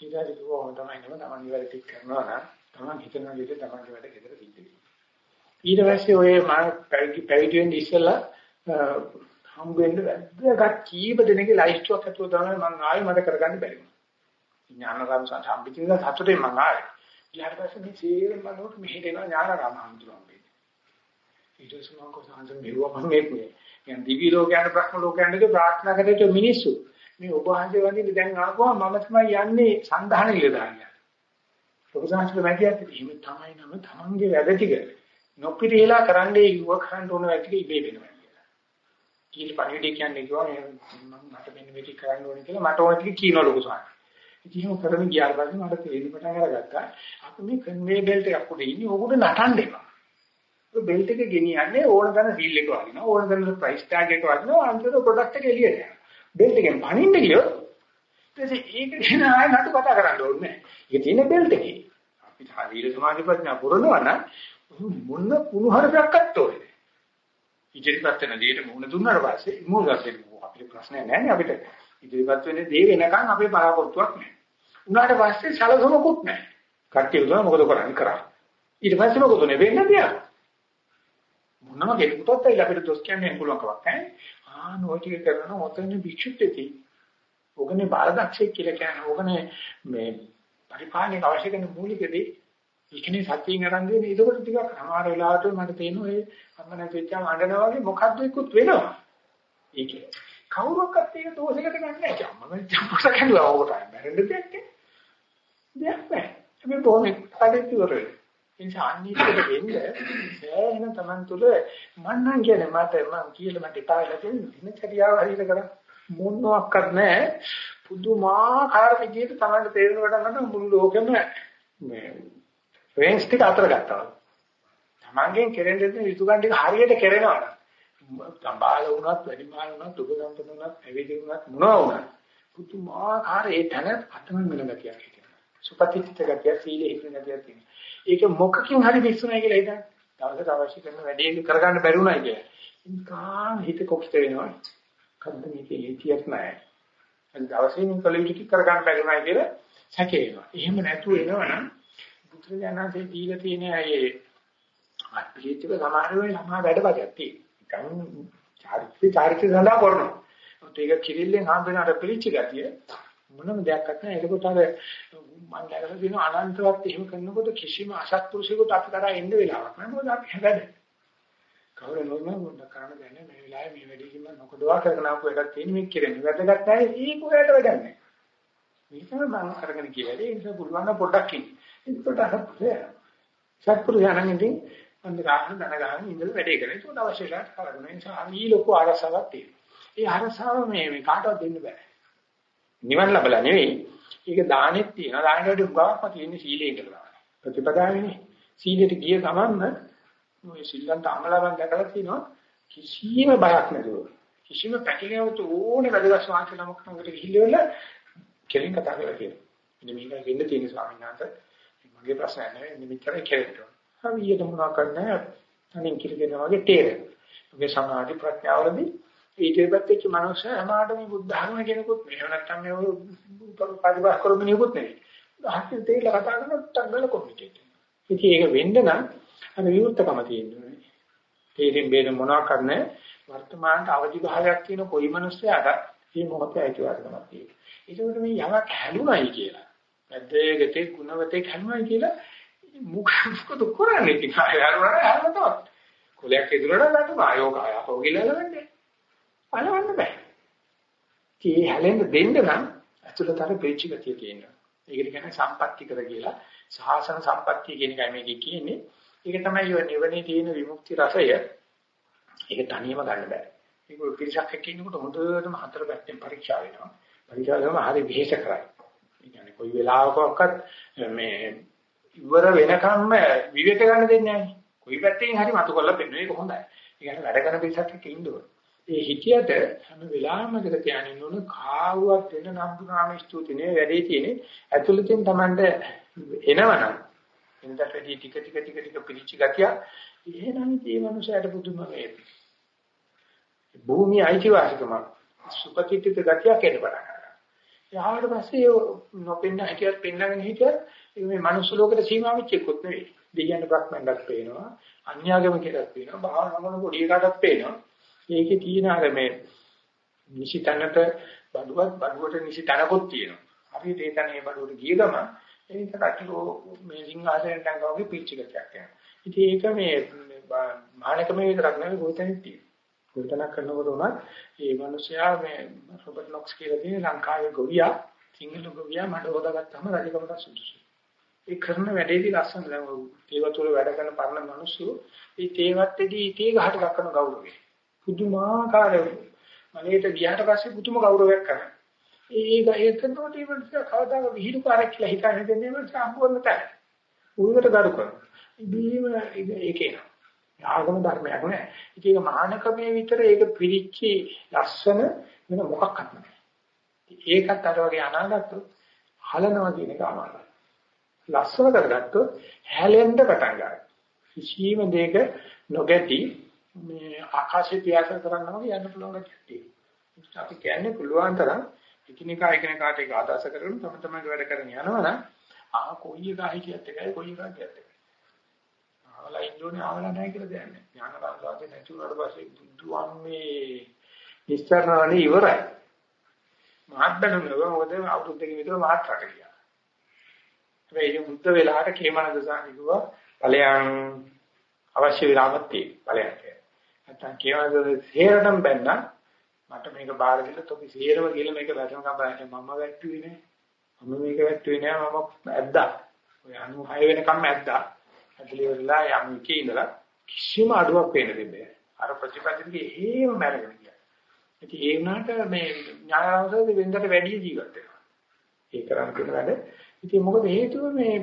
ඊට පස්සේ කොහොමද තමයි නම තමන් ඉවර ටික කරනවා නම් තමන් හිතන විදිහට තමන්ගේ වැඩ ගෙදර සිද්ධ වෙනවා. ඊට පස්සේ ඔය මම පැවිදි වෙන්න ඉස්සෙල්ලා හම්බ වෙන්න වැද්දගත් කීප දෙනෙක්ගේ ලයිස්ට්ුවක් අතුව තමයි මම ආයෙ මට කරගන්න බැරි වුණා. ඥානරාම සම්පිතින සතුටේ මම ආයෙ. ඊට පස්සේ මේ සීල මනෝට මෙහෙ දෙනවා ඥානරාම හඳුනන්නේ. ඊට පස්සේ මම කොහොමද මෙරුවා මම මේ කියන්නේ දිවි ලෝකයන්ට බ්‍රහ්ම ලෝකයන්ට ප්‍රාර්ථනා කරේට මිනිස්සු මේ ඔබ වහන්සේ වඳින්න දැන් ආපුවා මම තමයි යන්නේ සංධාන නිලධාරියා. ඔබ සංස්කෘත මැදියත් එහෙම තමයි නම තමන්ගේ වැඩ ටික නොපිරිහෙලා කරන්නේ යුව කරන්න ඕන වැඩ ටික ඉබේ වෙනවා. කීලි පණිවිඩය කියන්නේ කිව්වා මම මට මෙන්න මේක කරන්න ඕනේ කියලා මට ඕන ටික කියන ලොකු සාරා. ඉතින් ඒක කරමින් ගියාට පස්සේ මට තේරෙන්න පටන් අරගත්තා අපි මේ කන්වේ බෙල්ට් එකක් උඩ ඉන්නේ ඕකට නටන්න එපා. ඒ බෙල්ට් එක ගෙනියන්නේ ඕන ගන්න සීල් එක වදිනවා ඕන ගන්න ප්‍රයිස් ටැග් එක වදිනවා අන්තිමට ප්‍රොඩක්ට් එක එළියට යනවා. බෙල්ට් එකෙන් පණින්න ගියොත් ඊට ඒක ගැන ආයෙ නටු කතා කරන්න ඕනේ නැහැ. ඒක තියෙන බෙල්ට් එකේ. අපිට හරියට සමාධි ප්‍රඥා පුරනවා නම් මොන කුණු හරපයක්වත් ඕනේ. ඉදිරිපත් වෙන දෙයට මුහුණ දුන්නාට පස්සේ මුහුණ ගන්න අපිට ප්‍රශ්නයක් නැහැ නේ අපිට ඉදිරිපත් වෙන දේ වෙනකන් අපේ බලාපොරොත්තුවක් නැහැ. උනාට පස්සේ සැලසුමකුත් නැහැ. කට්ටිය උදා මොකද කරන්නේ කරා. ඊට පස්සේ මොකද උනේ වෙන්න තියා. මොනම කෙනෙකුටත් ඒ අපිට දොස් කියන්නේ පුළුවන් කමක් නැහැ. ආ නොටික කරන ඔතන භික්ෂුත්වයේ. ඔගනේ බාලදක්ෂයෙක් කියලා කියන්නේ ඔගනේ මේ පරිපාලනයේ අවශ්‍ය කරන මූලිකදී ඉක්නේ සත්‍යයෙන් අරන් දෙන්නේ. ඒකකොට ටිකක් අමාරු වෙලාවට මට තේරෙනවා ඒ අම්ම නැති වෙච්චාම අඬනවා වගේ මොකද්ද ඉක්කුත් වෙනවා. ඒකේ කවුරක්වත් ඒක දෝෂයකට ගන්න නැහැ. අම්ම මම චම්පස කැඩුවා ඕකට මැරෙන්න දෙයක් දෙයක් නැහැ. මේ බොහොම කඩේතුර එනිසා අනිත්‍යද වෙන්නේ? සෑහෙන Taman තුල මන්නම් කියන්නේ මට මම කියලා මට එපා වෙලා තියෙන දිනචරියාව හරියට කරා. මොනවාක්වත් නැහැ. පුදුමාකාර විදිහට තමයි තේරෙන කොට ගන්න මුළු ලෝකෙම මේ රේන්ජ් ටික අතර ගත්තා. තමන්ගෙන් කෙරෙන්න දෙන යුතුයකම් ටික හරියට කෙරෙනවා නම් සම්බාල වුණත් වැඩිමාල් වුණත් දුක සම්පන්න වුණත් ඇවිදින් වුණත් මොනවා වුණත් පුදුමාකාර ඒ තැන අතම මෙලඟ කියක් හිටිනවා. සුපතිත්ත ගතිය සීලෙ හිටින ගතිය තියෙනවා. ඒක මොකකින් හරි විශ්ුණයි කියලා හිතන්න. දවසට අවශ්‍ය කරන වැඩේ කරගන්න බැරි වුණයි කියලා. ඉන්කාන් හිත කොක්ස්ත වෙනවා. කද්ද මේකේ හිතියක් නැහැ. අද දවසේ මේ කලියුටි කරගන්න බැරි වුණයි කියලා සැකේනවා. එහෙම නැතුව එනවනම් බුදුරජාණන්සේ දීලා තියෙන ඒ අත්පිළිච්චක සමහර වෙලාවෙ ළමා වැඩපතක් තියෙනවා. නිකන් චාරිත්‍ර චාරිත්‍ර සඳහා කරනවා. ඒක කිරිල්ලෙන් හම්බෙන අර පිළිච්ච ගතිය මොනම දෙයක් නැහැ. ඒකකොට අර මම දැකලා තියෙන අනන්තවත් එහෙම කරනකොට කිසිම අසත්පුරුෂයෙකුට අපි කරා එන්න වෙලාවක් නැහැ. මොකද අපි හැබැයි කවුරු නෝම මොන කරන්න දැන්නේ මේ වෙලාවේ මේ වැඩි කිම නොකඩවා කරගෙන ආපු එකක් තියෙන මේක කියන්නේ. වැදගත් නැහැ. ඒක ඔයාලට වැඩක් නැහැ. මේක මම අරගෙන කියලා. ඒ නිසා පුළුවන් නම් පොඩ්ඩක් ඉන්න. ඒකට අසත්පුරුෂය. සත්පුරුෂයන් ඉතින් අන්දරාහන දන ගන්න ඉඳලා වැඩේ කරන. ඒක අවශ්‍ය නැහැ කරගෙන. ඒ නිසා අනී ලොකු ආරසාවක් තියෙනවා. ඒ ආරසාව මේ මේ කාටවත් දෙන්න බෑ. නිවන් ලැබලා නෙවෙයි. ඒක දානෙත් තියෙනවා. දානෙට වඩා උගාවක්ම තියෙන සීලේ ඉඳලා. ප්‍රතිපදාවේනේ. සීලයට ගිය ගමන්ම ඔය සිල්ලන්ට අමලවන් දැකලා තියෙනවා කිසිම බයක් නැතුව. කිසිම පැකිලෙවතු ඕනේ වැදගත් ශාන්ති නමක් නකට ගිහිල්ලා කෙලින් කතා කරලා කියනවා. ඉතින් මේක වෙන්න තියෙන ස්වාමීන් වහන්සේ මගේ ප්‍රශ්නය නෙවෙයි නිමිතරේ කෙරෙන්න. හරියට මොනවා කරන්නේ තනින් කිරිනවා වගේ තේරෙනවා. ඔගේ සමාධි ප්‍රඥාවලදී ඊටපත් වෙච්ච මනුස්සය හැමාට මේ බුද්ධ ධර්ම කෙනෙකුත් මෙහෙම නැත්තම් මේ පරිවාහ කරමිනියකුත් නෙවෙයි. හත්ති තේලා කතා කරනකොට තංගල කොමිටේ. ඉතින් ඒක වෙන්න නම් අර විවෘතකම තියෙනවා. තේරෙන් බේර මොනවා කරන්නේ වර්තමානට අවදි භාවයක් තියෙන කොයි මනුස්සයාට මේ මොහොතේ අයිතිවාසිකමක් තියෙනවා. ඒකෝට මේ යමක් හැලුණයි කියලා. පැද්දේගතේ ගුණවතේ හැලුණයි කියලා මුඛ මොකද කරන්නේ ඉතින් ආය හරුණා හැලුණා. කොලයක් ඉදරට ගන්න ආයෝක ආයෝ ගිලලා වෙන්නේ. බලවන්න බෑ. කී හැලෙන්න දෙන්න නම් අතුලතර පිළිච්ච ගතිය තියෙනවා. ඒකට කියන්නේ සම්පත්‍ති කර කියලා. සාසන සම්පත්‍තිය කියන එකයි මේකේ කියන්නේ. ඒක තමයි ඔය නිවනේ තියෙන විමුක්ති රසය. ඒක තනියම ගන්න බෑ. ඒක පිරිසක් එක්ක ඉන්නකොට හොඳටම හතර පැත්තෙන් පරීක්ෂා වෙනවා. පරීක්ෂා කරනවා හරි විශේෂ කරයි. ඒ කියන්නේ කොයි වෙලාවකවත් මේ ඉවර වෙනකම්ම විවේක ගන්න දෙන්නේ නැහැ. කොයි පැත්තෙන් හරි මතු කරලා පෙන්නන එක හොඳයි. ඒ කියන්නේ වැඩ කරන පිරිසක් එක්ක ඉන්න ඕනේ. ඒ හිතියට හැම වෙලාවෙම මතක තියාගන්න ඕන කාවුවක් වෙන නම්බු නාම ස්තුති නේ වැඩේ තියෙන්නේ. ඇතුළතින් Tamande එනවනම් එන්නට වැඩි ටික ටික ටික ටික පිළිච්ච ගතිය එහෙනම් මේ මනුස්සයාට පුදුම වේ. භූමිය අයිතිවාසිකම සුපතිත්‍ිත ගතියක් එන්න පටන් ගන්නවා. යාවට පස්සේ නොපෙන්න හිටියත් පෙන්නගෙන හිටියත් මේ මනුස්ස ලෝකෙට සීමා වෙච්ච එකක් නෙවෙයි. දෙයයන් බ්‍රහ්මණ්ඩක් පේනවා. අන්‍යාගම කියලා පේනවා. භාවනාවන පොඩි එකටත් පේනවා. ඒකේ තියෙන අර මේ නිසිතනට බඩුවක් බඩුවට නිසිතනකොත් තියෙනවා. හරියට ඒ තැනේ බඩුවට ගිය ගමන් ඒක කටලෝ මේ සිංහාසයෙන් ටංගවගේ පිච්ච ගතියක් යනවා. ඉතින් ඒක මේ මානකමේ විතරක් නෙවෙයි ගොවිතැනෙත් තියෙනවා. ගොවිතැනක් කරනකොට උනත් මේ මිනිසයා මේ රොබර්ට් නොක්ස් කියලා තියෙන ලංකාවේ ගොවියා සිංහල ගොවියා මඩ හොදාගත්තාම රජකමට සුදුසුයි. ඒ කරන වැඩේදී ලස්සන දැන් තේවත් වල වැඩ කරන පරණ මිනිස්සු මේ තේවත්තේදී තේ ගහට දක්වන ගෞරවය. පුදුමාකාර මලේට ගියාට පස්සේ පුදුම ගෞරවයක් කරනවා. ඒක ඒකනකොට ඒ මිනිස්සු කවදාක විහිළු කාර්යයක් කියලා හිතන්නේ දෙන්නේ මිනිස්සු සම්පූර්ණ තැන. උන්කට ගරු කරනවා. ඉබේම ඒකේ ආගම ධර්මයක් නෑ. ඒක මහානකමේ විතර ඒක පිළිච්චි ලස්සන වෙන මොකක්වත් නෑ. ඒකත් අර වගේ අනාගතොත් හලනවා කියන එක අමාරුයි. ලස්සන කරගත්තොත් හැලෙන්න පටන් ගන්නවා. කිසිම දෙයක නොගැටි මේ ආකාශය පියාස කරනවා වගේ යන්න පුළුවන් ගැටි. අපි කියන්නේ පුළුවන් තරම් එකිනෙකා එකිනෙකාට ඒක ආදාස කරගෙන තම තමන්ගේ වැඩ කරගෙන යනවනම් ආ කොයි එක හිතියත් එකයි කොයි එකක් කියත් එකයි. ආවලා ඉන්නෝනේ ආවලා නැහැ කියලා දෙන්නේ. ඥාන රාජාවේ නැති වුණාට පස්සේ බුදුන් මේ නිස්සාරණේ ඉවරයි. මහත් බැලුනේ මොකද අවුරුද්දකින් විතර මහත් රට ගියා. හැබැයි මේ මුද්ද වෙලාවට කේමන දසාන් කිව්වා ඵලයන් අවශ්‍ය විරාමත් තියෙනවා ඵලයන් කියන්නේ. නැත්තම් කේමන දසේරටම බැන්න මට මේක බාර දෙන්න තොපි සේරම කියලා මේක වැටෙනකම් බලන්න මම වැට්ටුවේ නෑ. මම මේක වැට්ටුවේ නෑ මම ඇද්දා. ඔය 96 වෙනකම් ඇද්දා. ඇදලි වෙලා යම් එකේ ඉඳලා කිසිම අඩුවක් පේන්න දෙන්නේ අර ප්‍රතිපදිතේ හේම මැරගෙන ගියා. ඉතින් ඒ වුණාට මේ ඥානවසද වෙනදට වැඩි ජීවත් වෙනවා. ඒ කරන් කරන වැඩ. ඉතින් මොකද හේතුව මේ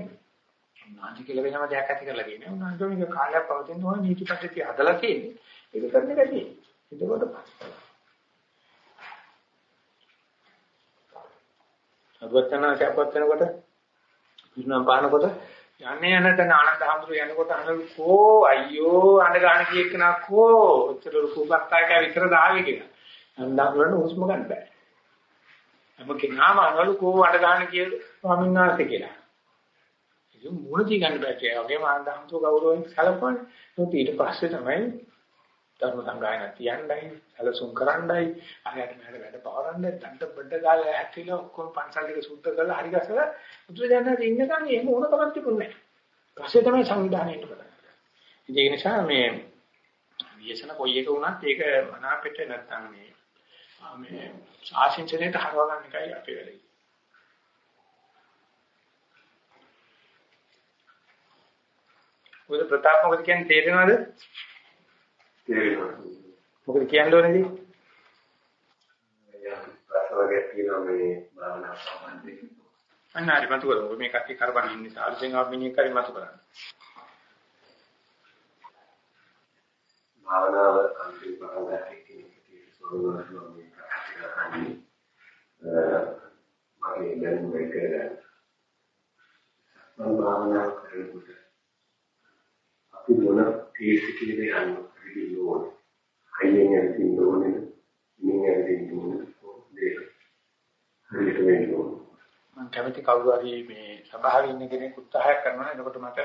උනාටි කියලා වෙනම දෙයක් ඇති කරලා කියන්නේ. උනාට මේක කාලයක් පවතින ඕන නීති පද්ධතිය හදලා තියෙන්නේ. ඒක කරන්න එකයි. එතකොට අදවචනාංශ අපවත් වෙනකොට පිරුණම් පානකොට යන්නේ යන තැන ආනන්ද හැඳුරු යනකොට අහනලු කෝ අයියෝ අඬ ගන්න කීයක නා කෝ ඔච්චර කුපක්කායක විතර දාවේ කියලා. අන්දාගෙන හුස්ම ගන්න බෑ. හැම කෙනාම අහනලු කෝ අඬ ගන්න කිය ස්වාමීන් වහන්සේ කියලා. ඉතින් මොන දී ගන්න බෑ කියලා. වගේම ආනන්ද හැඳුරු ගෞරවයෙන් සැලකන්නේ. ඊට පස්සේ තමයි ධර්ම සංගායන තියන්නයි සැලසුම් කරන්නයි අරයට මට වැඩ පවරන්න තන්ට බඩ ගාලා ඇක්ටිලා ඔක්කොම පන්සල් ටික සුද්ධ කරලා හරි ගසලා බුදුරජාණන් ඉන්නකන් එහෙම ඕන කමක් තිබුණේ නැහැ. පස්සේ තමයි සංවිධානයට පටන් ගත්තේ. ඒ නිසා මේ විශේෂණ කොයි එක වුණත් ඒක මනාපෙට නැත්තම් මේ මේ ආශිංසනයට හරව ගන්න එකයි අපේ වැඩේ. ඔය ප්‍රතාප මොකද කියන්නේ තේරෙනවද? තේරෙනවා. මොකද කියන්න ඕනේදී? ප්‍රශ්නයක් තියෙනවා මේ භාවනා සම්බන්ධයෙන්. අන්න හරි මතු කරමු. මේ කට්ටිය කරබන් ඉන්න නිසා අලුතෙන් ආව මිනිහ කරි මතු කරන්න. භාවනාව අන්තිම භාවනාවේ කියන එක සෝරනවා මේ කට්ටිය කරන්නේ. මගේ දැනුම එක මම භාවනාව කරනකොට අපි මොන තීසිකේද යන්නේ ඇවිදින්න ඕනේ. හයියෙන් ඇවිදින්න ඕනේ. මින් ඇවිදින්න ඕනේ. දෙක. හරියට වෙන්න ඕනේ. මම කැමති කවුරු හරි මේ සභාවේ ඉන්න කෙනෙක් උත්සාහයක් කරනවා එතකොට මට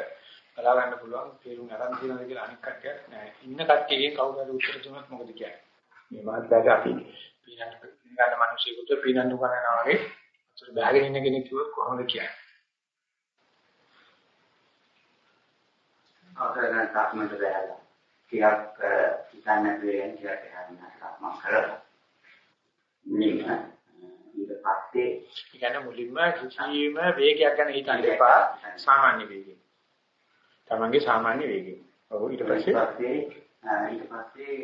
බලා ගන්න පුළුවන් තේරුම් අරන් තියෙනවද කියලා අනික් කට්ටියක් නෑ. ඉන්න කට්ටියගෙන් කවුරු හරි උත්තර දුන්නොත් මොකද කියන්නේ? මේ මාත්‍යාට අපි පීනන්න ගන්න මිනිස්සුන්ට පීනන්න කරනවා වගේ අතට බහගෙන ඉන්න කෙනෙක් කිව්වොත් කොහොමද කියන්නේ? අවසරයන් තාක්මන්ට බැලලා ටිකක් හිතන්න දෙයෙන් ටිකක් එහාට මම කරලා නිම ඊට පස්සේ කියන්නේ මුලින්ම කිසිම වේගයක් ගැන හිතන්න එපා සාමාන්‍ය වේගයෙන්. තමන්ගේ සාමාන්‍ය වේගයෙන්. ඔව් ඊට පස්සේ ඊට පස්සේ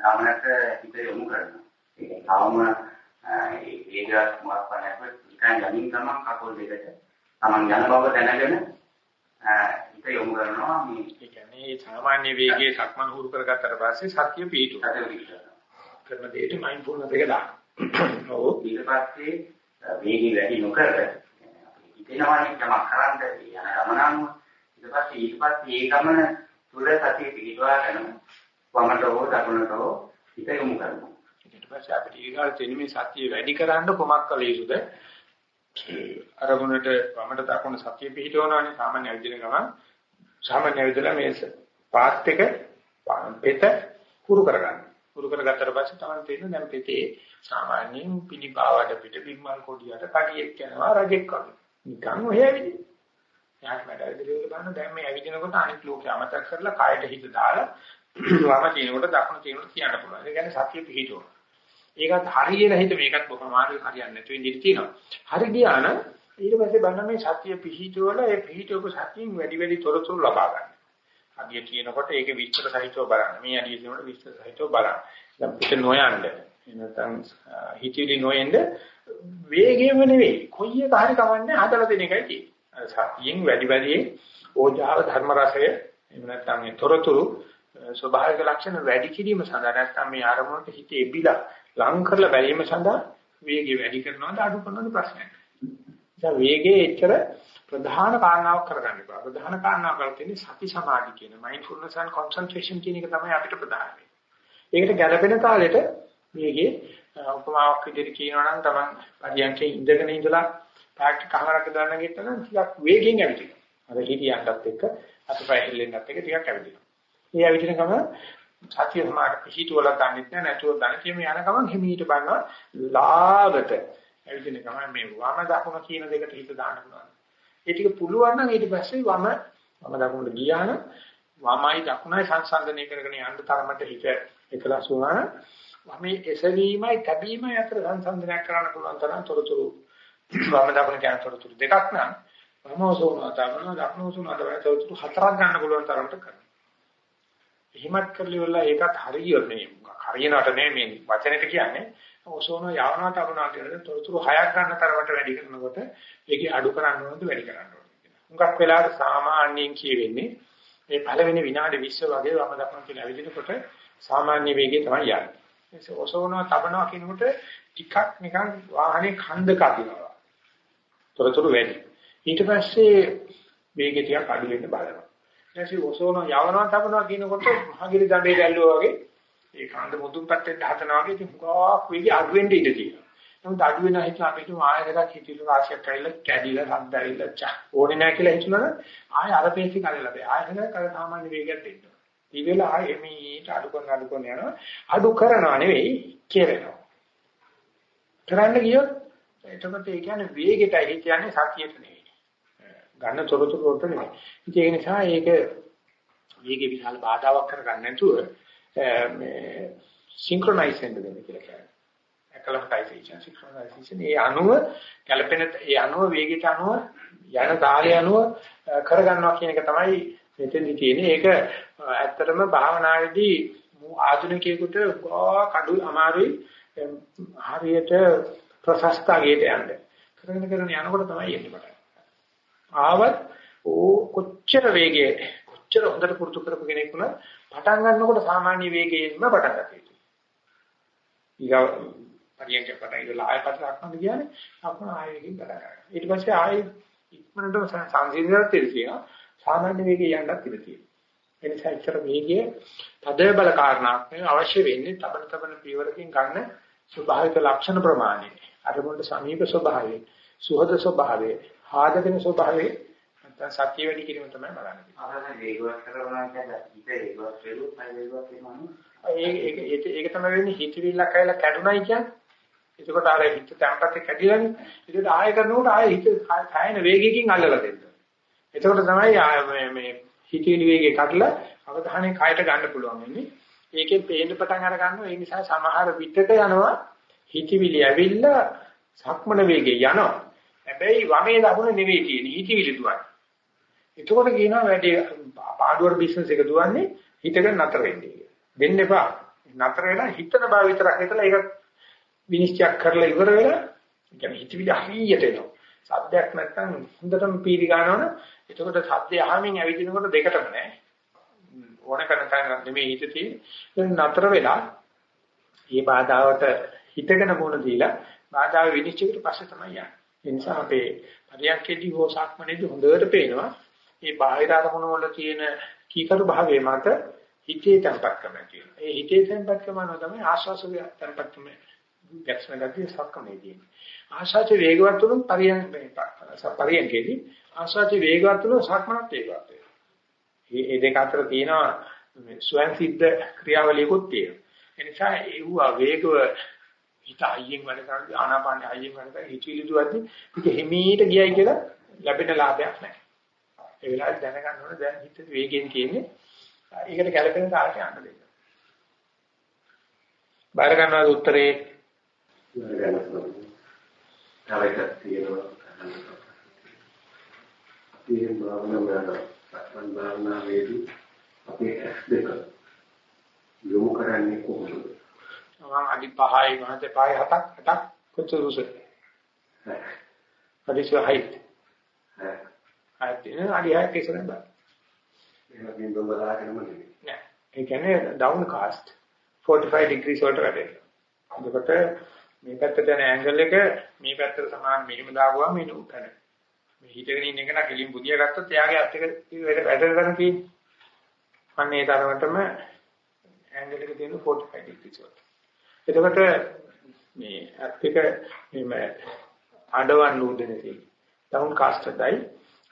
ගමනට හිත යොමු කරනවා. ඒ තවම වේගයක් මොකක් නැත්නම් නිකන් යමින් තමන් කකුල් දෙකට තමන් යන බව දැනගෙන හිත යොමු කරනවා මේ ඒ කියන්නේ සාමාන්‍ය වේගයේ සක්මන් හුරු කරගත්තට පස්සේ සතිය පිහිටු කරන දෙයට මයින්ඩ්ෆුල්නස් එක දාන්න. ඔව් ඊට පස්සේ වේගය වැඩි නොකර හිතෙනවානේ තමයි කරන්න යන ගමනම ඊට පස්සේ ඊට පස්සේ ඒ ගමන තුල සතිය පිහිටවාගෙන වමට හෝ දකුණට හෝ හිත යොමු කරනවා. ඊට පස්සේ අපිට ඊගාට තියෙන මේ සතිය වැඩි කරන්න කොමක් කළ යුතුද? අරමුණට වමට දකුණ සතිය පිහිටවනවානේ සාමාන්‍ය ඇවිදින ගමන් සාමාන්‍ය ඇවිදලා මේ පාත් එක පෙත පුරු කරගන්න. පුරු කරගත්තට පස්සේ තමයි තේරෙන්නේ දැන් පෙතේ සාමාන්‍යයෙන් පිළිපාවඩ පිට බිම්මල් කොඩියට කඩියෙක් යනවා රජෙක් වගේ. නිකන් ඔය ඇවිදින. යාක් වැඩ ඇවිදලා බලන්න දැන් මේ ඇවිදිනකොට අනිත් ලෝකේ අමතක කරලා කායට හිත දාලා වම තියෙනකොට දකුණ තියෙනකොට කියන්න පුළුවන්. ඒ කියන්නේ සතිය පිහිටවන. ඒකත් හරියට හිත මේකත් බොහොම අමාරුයි හරියන්නේ නැතුව ඉඳී තියෙනවා. හරි ගියා නම් ඊට පස්සේ බලන්න මේ සතිය පිහිටවල ඒ පිහිටවපු සතියෙන් වැඩි වැඩි තොරතුරු ලබා ගන්න. අදිය කියනකොට ඒකේ විස්තර සහිතව බලන්න. මේ අදිය කියනකොට විස්තර සහිතව බලන්න. දැන් පිට නොයන්ද එනතන් හිතවිලි නොයෙන්ද වේගෙම නෙවෙයි. කොයි එක හරි කවන්නේ හදලා දෙන එකයි තියෙන්නේ. සතියෙන් වැඩි වැඩි ඕජාව ධර්ම රසය එහෙම නැත්නම් ඒ තොරතුරු ස්වභාවික ලක්ෂණ වැඩි කිරීම සඳහා නැත්නම් මේ ආරමුණට හිත එබිලා ලං කරලා බැලීම සඳහා වේගය වැඩි කරනවද අඩු කරනවද ප්‍රශ්නයක්. නිසා වේගයේ එච්චර ප්‍රධාන කාරණාවක් කරගන්න එපා. ප්‍රධාන කාරණාව කරලා තියෙන්නේ සති සමාධි කියන mindfulness and concentration කියන එක තමයි අපිට ප්‍රධාන වෙන්නේ. ඒකට ගැළපෙන තාලෙට වේගයේ උපමාවක් විදිහට කියනවා නම් තමන් පරියන්කේ ඉඳගෙන ඉඳලා පැයක් කහවරක් දාන්න ගියත් නම් ටිකක් වේගෙන් ඇවිදිනවා. අර හිතියන්ටත් එක්ක අතපය හෙල්ලෙන්නත් එක්ක ටිකක් ඇවිදිනවා. මේ ඇවිදින ගමන් සතිය සමාධි පිහිටුවල ගන්නෙත් නෑ නැතුව දැන කියම යන ගමන් හිමීට බලනවා ලාවට ඇවිදින ගමන් මේ වම දකුණ කියන දෙකට හිත දාන්න පුළුවන්. ඒ ටික පුළුවන් නම් ඊට පස්සේ වම වම දකුණට ගියා නම් වමයි දකුණයි සංසන්දනය කරගෙන යන්න තරමට හිත එකලස් වුණා වමේ එසවීමයි තැබීමයි අතර සංසන්දනයක් කරන්න පුළුවන් තරම් තොරතුරු වම දකුණ කියන තොරතුරු දෙකක් නම් වම ඔසවනවා දකුණ දකුණ ඔසවනවා තොරතුරු හතරක් ගන්න පුළුවන් තරමට කරනවා එහෙමත් කරලිවලා ඒකත් හරියට නෙමෙයි හරියනට නෙමෙයි මේ වචනෙට කියන්නේ ඔසෝන යවනවා තබනවා කියන තොරතුරු හයක් ගන්න තරමට වැඩි කරනකොට ඒකේ අඩු කරන්න ඕනද වැඩි කරන්න ඕනද කියලා. හුඟක් වෙලාවට සාමාන්‍යයෙන් කියවෙන්නේ මේ පළවෙනි විනාඩි 20 වගේ වම දක්වන කියලා ඇවිදිනකොට සාමාන්‍ය වේගය තමයි යන්නේ. ඒ ඔසෝනවා තබනවා කියනකොට ටිකක් නිකන් වාහනේ කන්දක අදිනවා. තොරතුරු වැඩි. ඊට පස්සේ වේගය ටිකක් අඩු වෙන්න බලනවා. ඊට පස්සේ ඔසෝනවා යවනවා තබනවා කියනකොට මහගිරි දඬේ දැල්ලුවා වගේ ඒ කාන්ද මුදුන්පත් වෙන්න හදනවා වගේ ඉතින් හුඟක් වෙගේ අඩු වෙන්න ඉඩ තියෙනවා. නමුත් අඩු වෙන හිත අපිට ආයෙකට හිතිලු රාශියක් ඇවිල්ලා කැඩිලා සද්ද ඇවිල්ලා චා ඕනේ නැහැ කියලා හිතුණා ආයෙ අර පේසි කරලා බෑ. ආයෙකට කර සාමාන්‍ය වේගයක් දෙන්න. ඊ වෙලාව ආයෙ මේට අඩු කරන අඩු කරන යනවා. අඩු කරනවා නෙවෙයි කෙරෙනවා. කරන්න ගියොත් එතකොට ඒ කියන්නේ වේගෙටයි හිත යන්නේ සතියට නෙවෙයි. ගන්න තොරතුරු වලට නෙවෙයි. ඒ නිසා ඒක වේගේ විශාල බාධාවක් කරගන්න නැතුව මේ සින්ක්‍රොනයිස් වෙන්න දෙන්න කියලා කියන්නේ. ඇකලමටයිසේෂන් සින්ක්‍රොනයිසේෂන් ඒ අණුව ගැළපෙන ඒ අණුව වේගයට අණුව යන තාලය අණුව කරගන්නවා කියන එක තමයි මෙතෙන්දි තියෙන්නේ. ඒක ඇත්තටම භාවනාවේදී ආධුනිකයෙකුට කඩු අමාරුයි හරියට ප්‍රශස්තගේට යන්න. කරගෙන කරගෙන යනකොට තමයි එන්නේ පටන්. ආවත් ඕ කොච්චර වේගයේ කොච්චර හොඳට පුරුදු කරපු කෙනෙක් වුණත් පටන් ගන්නකොට සාමාන්‍ය වේගයෙන්ම පටන් ගන්න යුතුයි. ඊගා පරියන්ක පටන් ඉවරලා ආයෙ පටන් ගන්න කියන්නේ අපම ආයෙකින් පටන් ගන්නවා. ඊට පස්සේ ආයෙ ඉක්මනට සංසිඳනට තියෙනවා. සාමාන්‍ය වේගය යන්නත් ඉඩ තියෙනවා. ඒ නිසා ඉතර වේගයේ තද බල කාරණාවක් අවශ්‍ය වෙන්නේ තබන තබන පියවරකින් ගන්න ස්වභාවික ලක්ෂණ ප්‍රමාණය. අරමුණට සමීප ස්වභාවය, සුහද ස්වභාවය, ආදගෙන ස්වභාවය දැන් සත්‍ය වැඩි කිරීම තමයි බලන්නේ. ආරණ වේගවත් කරනවා කියන්නේ හිත වේගවත් වෙලුත් අය වේගවත් වෙනවා. ඒක ඒක තමයි වෙන්නේ හිතවිල්ලක් ඇවිල්ලා කැඩුනයි කියන්නේ. එතකොට අර හිත තැම්පත් කැඩිලානේ. ඒකට ආයෙ කරනකොට ආයෙ හිත සායන වේගයකින් අල්ලලා දෙන්න. එතකොට තමයි මේ මේ හිතවිලි වේගය කඩලා අවධානය කයට ගන්න පුළුවන් වෙන්නේ. ඒකෙන් පේන්න පටන් අර ගන්නවා. ඒ නිසා සමහර විටක යනවා හිතවිලි ඇවිල්ලා සක්මන වේගය යනවා. හැබැයි වමේ දකුණ නෙවෙයි තියෙන්නේ. හිතවිලි දුවන්නේ. එතකොට කියනවා වැඩි පාඩුවර බිස්නස් එක දුවන්නේ හිතගෙන නතර වෙන්නේ කියලා. දෙන්න එපා. නතර වෙලා හිතන බව විතරක් හිතලා ඒක විනිශ්චය කරලා ඉවර වෙලා කියන්නේ හිතවිලි හරියට එනවා. සද්දයක් නැත්නම් හොඳටම පීරි ගන්නවනේ. එතකොට සද්දය අහමින් ඇවිදිනකොට දෙකටම නෑ. ඕන කරන තැන නෙමෙයි හිත තියෙන්නේ. නතර වෙලා මේ බාධාවට හිතගෙන මොන දීලා බාධා විනිශ්චයකට පස්සේ තමයි යන්නේ. ඒ නිසා අපේ පරියන්කේදී හෝ සාක්මනේදී හොඳට පේනවා මේ බාහිර අරමුණු වල තියෙන කීකරු භාවයේ මත හිතේ තැම්පත්කම තියෙනවා. ඒ හිතේ තැම්පත්කම නෝ තමයි ආශාසය තැම්පත්කම ගැක්ෂණ ගතිය සක්කමේදී. ආශාච වේගවත් වුණොත් පරියන් පරියන්කේදී ආශාච වේගවත් වුණොත් සක්මනත් වේගවත් වෙනවා. මේ දෙක අතර තියෙනවා ස්වයන් සිද්ධ ක්‍රියාවලියකුත් තියෙනවා. ඒ නිසා ඒව වේගව හිත අයියෙන් වැඩ කරන ආනාපාන අයියෙන් වැඩ කරන හිතවිලි දුවද්දි ඒක හිමීට ගියයි කියලා ලැබෙන ලාභයක් නැහැ. ඒ වෙලාවේ දැනගන්න ඕනේ දැන් හිත වේගෙන් කියන්නේ ඒකට ගැළපෙන තාලට යන්න දෙන්න. බාර ගන්නවාද උත්තරේ? තව එකක් තියෙනවා. තියෙන භාවනා වල සක්මන් භාවනාවේදී අපේ ඇස් දෙක යොමු කරන්නේ කොහොමද? මම අඩි 5යි මහත 5යි 7ක් 8ක් කොච්චරද? හදිසිය height. හයිත් අඩි 6ක් ඉස්සරහින් බලන්න. එහෙනම් බිම් බලාගෙනම නෙමෙයි. නෑ. ඒ කියන්නේ ඩවුන් කාස්ට් 45 degrees වලට වැඩෙනවා. එතකොට මේ පැත්තට යන ඇන්ගල් එක මේ පැත්තට සමාන මෙහෙම දාපුවම මේ උතන. මේ හිටගෙන ඉන්න එක නම් කෙලින් බුදිය ගත්තොත් එයාගේ අත් එක වැඩ කරන තියෙන්නේ. අන්නේ තරමටම ඇන්ගල් එක තියෙන 45 degrees වලට. එතකොට මේ අත් එක මේ අඩවන් නූදෙන තියෙන්නේ. ඩවුන් කාස්ට්ඩයි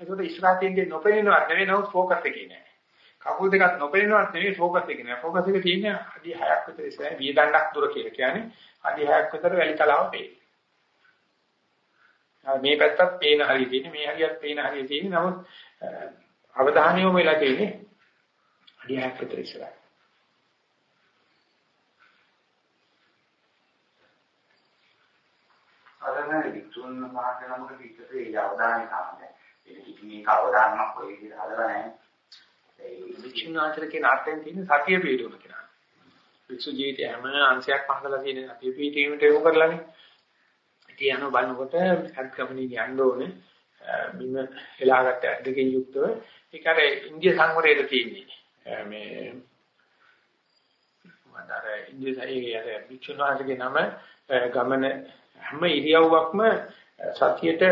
ඒකට ඉස්සරහ තියෙන්නේ නොපෙනෙනවට නෙවෙයි නෝ ફોකස් එකේ නෑ. කකුල් දෙකක් නොපෙනෙනවට නෙවෙයි ફોකස් එකේ නෑ. ફોකස් එකේ තියෙන්නේ අඩි 6ක් විතර ඉස්සරහ විය දණ්ඩක් දුර කියලා කියන්නේ අඩි 6ක් විතර වැලි තලාව පේනවා. මේ පැත්තත් පේන හරිය තියෙන්නේ මේ හරියත් පේන හරිය තියෙන්නේ නමුත් අවධානය යොමු වෙලා තියෙන්නේ අඩියක් විතර ඉස්සරහ. අදනේ වික්තුන් මහත්මයාමකට විතර ඒ අවධානය තමයි. ඒක කිසිම අවධානයක් කොයි විදිහට හදලා නැහැ. ඒ වික්ෂුනාචර කියන අර්ථයෙන් තියෙන සතිය පිටුම කියලා. වික්ෂු ජීවිතය හැම අංශයක් පහදලා තියෙන සතිය පිටීමට යොමු කරලානේ. ඉතින් යන බලනකොට අත්කමනින් යන්න ඕනේ. බිම එලාගත්ත ඇද්දකින් යුක්තව ඒක අර ඉන්දිය සංවරයේ තියෙන්නේ. මේ මන්දර ඉන්දිය සායේ අර වික්ෂුනාචරගේ නම ගමන හැම ඉරියව්වක්ම සතියට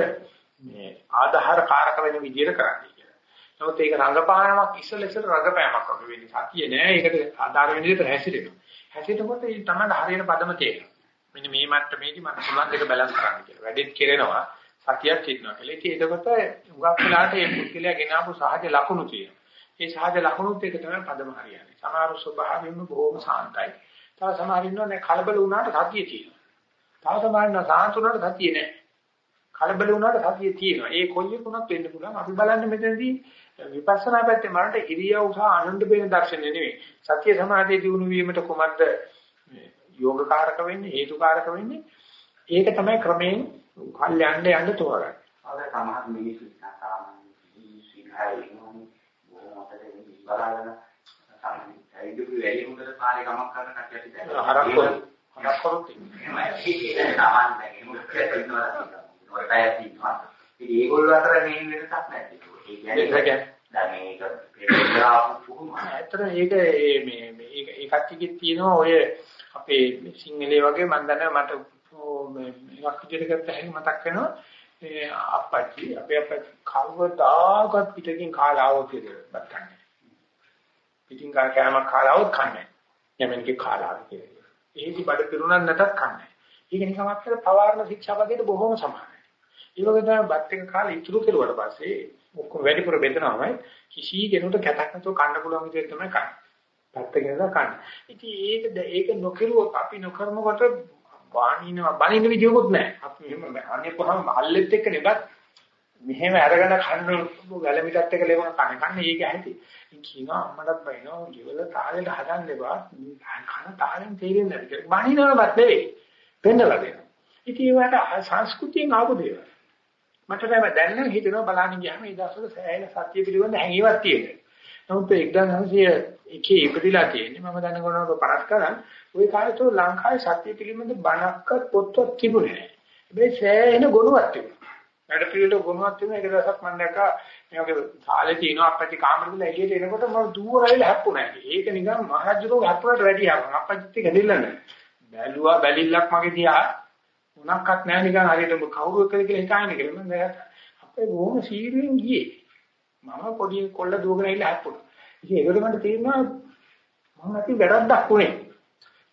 මේ ආධාර කාරක වෙන විදිහට කරන්නේ කියලා. නමුත් ඒක රංගපානමක් ඉස්සෙල් ඉස්සෙල් රංගපෑමක් වගේ වෙන්නේ. සතිය නෑ ඒකට ආධාර වෙන විදිහට හැසිරෙනවා. හැසිරෙනකොට ඒ තමයි හරියට පදම තේරෙනවා. මෙන්න මේ මට්ටමේදී මම පුළුවන් දෙක බැලන්ස් කරන්න කියලා. වැඩිත් කෙරෙනවා සතියක් ඉන්නවා කියලා. ඉතින් එතකොට උගක් වෙලාට මේ පුද්ගලයා ගෙනාවු සහජ ලක්ෂණ තියෙනවා. ඒ සහජ ලක්ෂණුත් එක තමයි පදම හරියන්නේ. සමහර ස්වභාවයෙන්ම බොහොම සාන්තයි. තව සමහර ඉන්නවනේ කලබල වුණාට සතිය තියෙනවා. තව සමහර ඉන්නවා සාන්ත වුණාට සතිය නැහැ. කලබල වුණාට සතිය තියෙනවා. ඒ කොයි එකුණක් වෙන්න පුළුවන්. අපි බලන්නේ මෙතනදී විපස්සනා පැත්තේ මරණට ඉරියව් සහ ආනන්ද බේන දර්ශනය නෙවෙයි. සතිය සමාධිය දිනු වීමට කොහොමද යෝගකාරක වෙන්නේ හේතුකාරක වෙන්නේ? ඒක තමයි ක්‍රමයෙන් කල් යන්න යන්න තෝරගන්නේ. අද සමහර මිනිස්සු සාමාන්‍ය සිංහලෙන් බොහොම අතට බලන සාමාන්‍ය ඒකේ වැඩි හොඳට පාරේ ගමක් කරන කට්ටියට දැක්කා. හරක් හරක් කරොත් එහෙමයි. සාමාන්‍ය කෙනෙකුට ඔය පැය තියෙනවා. ඉතින් ඒගොල්ලෝ අතර මේන් වෙනසක් නැති. ඒ කියන්නේ දැන් මේක ඇත්තට ඒක මේ මේක ඒකත් එකේ තියෙනවා ඔය අපේ සිංහලේ වගේ මම දන්නවා මට මේවක් විදිහට ගත්ත හැටි මතක් වෙනවා. ඒ අපච්චි අපේ අපච්චි කවදාකවත් පිටකින් කාලා આવෝ කියලා බක්කන්නේ පිටින් කා කෑමක් කාලා આવොත් කන්නේ යමෙන්ගේ කාලා කියලා. ඒකි බඩ පිරුණා නැතත් කන්නේ ඒක නිකම් අපතේ පවාරණ ශික්ෂාපදයට බොහොම සමානයි. ඒ වගේ තමයි බත් එක කාලා ඉතුරු කෙරුවට පස්සේ ඔක්කොම වැඩිපුර බෙදනවාමයි කිසි කෙනෙකුට කැතක් නැතුව කන්න පුළුවන් විදිහට තමයි කන්නේ. පැත්තකින් ඉඳලා කන්න. ඉතින් ඒක ඒක නොකරුවොත් අපි නොකරනකොට වාණිනවා බණින්න විදියකුත් නැහැ. අපි එහෙම අනේ කොහොම මල්ලෙත් එක්ක නෙබත් මෙහෙම අරගෙන කන්න ගැලමිටත් එක ලෙවන කන කන්නේ ඒක ඇහිති. ඉතින් කියනවා අම්මටත් බයිනෝ ජීවල තාලෙට හදන්න එපා. කන තාලෙන් තේරෙන්නේ නැති කියලා. බණිනවවත් නෙවෙයි. පෙන්නලා දෙනවා. ඉතින් ඒවට සංස්කෘතියෙන් ආපු දේවල්. මට තමයි දැන් නම් හිතෙනවා බලන්න ගියාම ඒ දවස්වල සෑහෙන සත්‍ය පිළිබඳ හැඟීමක් තියෙනවා. නමුත් 1901 ඉපදිලා තියෙන්නේ මම දැනගන්නකොට පරක් කරන් ওই කාලේ තෝ ලංකාවේ සත්‍ය පිළිබඳ බණක්ක පොත්වත් තිබුණේ නැහැ. හැබැයි සෑහෙන ගුණවත් තිබුණා. වැඩ පිළිවෙල ගුණවත් තිබුණා. ඒක දවසක් මම දැක්කා මේ වගේ සාලේ තියෙනවා අපච්චි කාමරේ ඉඳලා එළියට එනකොට මම දුවරයිල හැප්පුණා. ඒක නිකන් මහජුරෝ හැප්පුණට වැඩි ආවා. අපච්චිත් ගැදිලා නැහැ. බැලුවා බැලිල්ලක් මගේ දිහා මොනක්වත් නැහැ නිකන් හරියට ඔබ කවුරු එක්කද කියලා හිතාගෙන කියලා මම අපේ බොහොම සීරියෙන් ගියේ. මම පොඩි කොල්ල දුවගෙන ඉල්ල හැප්පුණා ඉතින් ඒකට මට තේරුණා මම නැති වැඩක් දක්ුනේ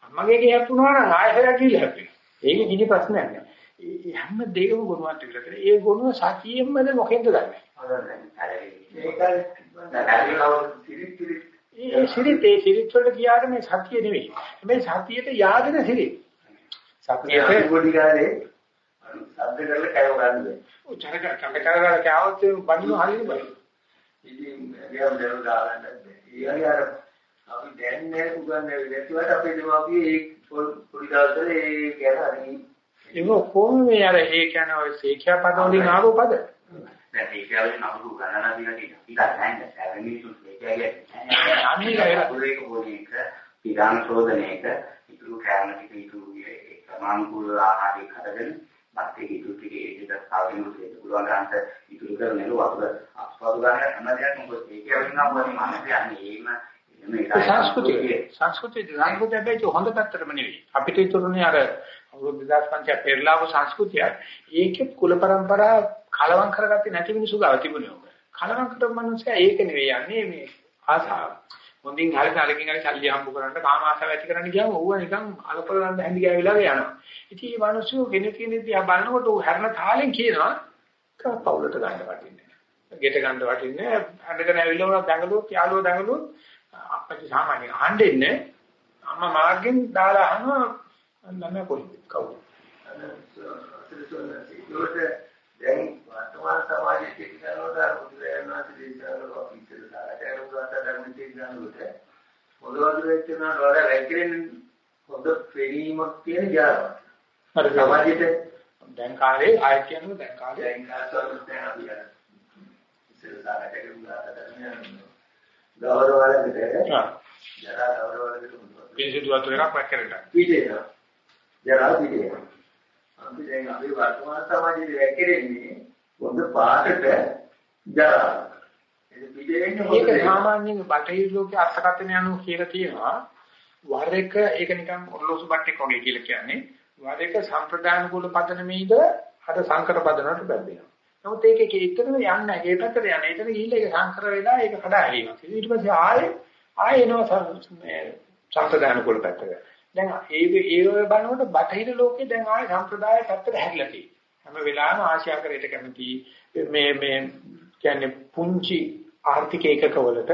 අම්මගේ ගේ හැප්පුණා නම් ආයෙත් ගිහිල්ලා හැප්පෙනවා ඒක කිසි ප්‍රශ්නයක් නෑ ඒ හැම දෙයකම ගුණවත් විලා තියෙන ඒ ගුණ සතියෙන්මද මොකෙන්ද ගන්නෙ ඒ සිරිත් සිරිත් වලට ගියාට මේ සතිය නෙවෙයි. මේ සතියට yaadena සිරිත් සතියේ පොඩි කාලේ සද්ද කරලා කයව ගන්න බෑ. ඔය චරක චරක කෑවොත් බඩිනු හරියට බෑ. ඉතින් ගියම් දරු දාගන්න බෑ. ඊයරි අර අපි දැන් නෑ උගන්නේ නැතිවට අපේ දෙමාපිය ඒ පොඩි දවස්වල ඒ කියන හරි ඒක කොහොම මේ අර ඒ කියන ඔය සීඛ්‍යා පද වලින් ආපු පද දැන් ඒ කියන්නේ නමුදු ගණනා තියෙනවා. ටිකක් නැහැ. සැවෙන්නේ සුත් ඒ කියන්නේ. අය පොරේක පොඩි එක පිටාන ශෝධනයක ඉතුරු කෑම ටික ඉතුරු සමානුකූල ආහාරයක් හදගෙන බත් එක ඉතුරු ටික ඒකද සාවිනු දෙන්න පුළුවන් ගන්නට ඉතුරු කරගෙන වතුර අස්වාදු ගන්න හැම දෙයක්ම මොකද ඒක වෙනවා. වගේ මනස යන්නේ ඒම සංස්කෘතිය. සංස්කෘතිය. සංස්කෘතිය හැබැයි හොඳ පැත්තටම නෙවෙයි. අපිට ඉතුරුනේ අර අවුරුදු 2500 පෙරලාව සංස්කෘතිය. ඒකෙත් කුල પરම්පරා කලවම් කරගත්තේ නැති මිනිස්සු ගාව තිබුණේ ඔබ. කලවම් කරපු මිනිස්සයා ඒක නෙවෙයි යන්නේ මේ ආසාව හොඳින් හරි නරකින් හරි සල්ලි හම්බ කරන්න කාම ආසාව ඇති කරන්න ගියාම ඌව නිකන් අලපලන්න හැඳි ගෑවිලා යනවා. ඉතින් මේ මිනිස්සු ගෙන තියෙන දිහා බලනකොට ඌ හැරෙන තාලෙන් කියනවා කා පවුලට ගන්න වටින්නේ. ගෙට ගන්න වටින්නේ. අඬගෙන ඇවිල්ලා උනා දඟලුවොත් යාළුවෝ දඟලුවොත් අපිට සාමාන්‍ය අහන්නේ අම්මා මාර්ගෙන් දාලා අහනවා ළමයා කොහෙද කවුද? දැන් වර්තමාන සමාජයේ පිළිගන්නවට බුදුරජාණන් වහන්සේ දේශනා කරන අපිට සාකච්ඡා කරනකොට ධර්ම තේරුම්ගන්නකොට පොළොවදු වෙච්ච උනාට වඩා වැක්කිරෙන හොඳ පෙරීමක් තියෙන ජාතක. හරි සමාජයේ දැන් කාලේ ආයෙත් කියනවා දැන් කාලේ දැන් කාසවල දැන් අපි අර ඉතින් සාකච්ඡා කරනවා ගෞරවවලට ආ ජරා ගෞරවවලට පිළිසිදු වතුර එකක් වැක් කරලා පිටේනවා. ජරා පිටේනවා. අපි දැන් අපි වර්තමාන සමාජයේ වැක්කිරෙන්නේ හොඳ පාටට ජරා. ඒක. සාමාන්‍යයෙන් බටහිර ලෝකයේ අර්ථකථන අනුව කියලා තියෙනවා වර එක ඒක නිකන් ඔරලෝසු බට්ටෙක් වගේ කියලා කියන්නේ වර එක සම්ප්‍රදාන කුල පදනමේද අර සංකර පදනකට බැඳෙනවා. නමුත් ඒක එතනම යන්නේ නැහැ. ඒ පැත්තට යන්නේ. එතන ගිහිල්ලා ඒක සංකර වෙලා ඒක කඩා හැලීමක්. ඊට පස්සේ ආයේ ආයේ එනවා සම්ප්‍රදාන කුල පැත්තට. දැන් ඒ ඒ වගේ බලනකොට බටහිර ලෝකේ දැන් ආයේ සම්ප්‍රදාය පැත්තට හැරිලා තියෙනවා. හැම වෙලාවෙම ආශාකරයට කැමති මේ මේ කියන්නේ පුංචි ආර්ථික ඒකකවලට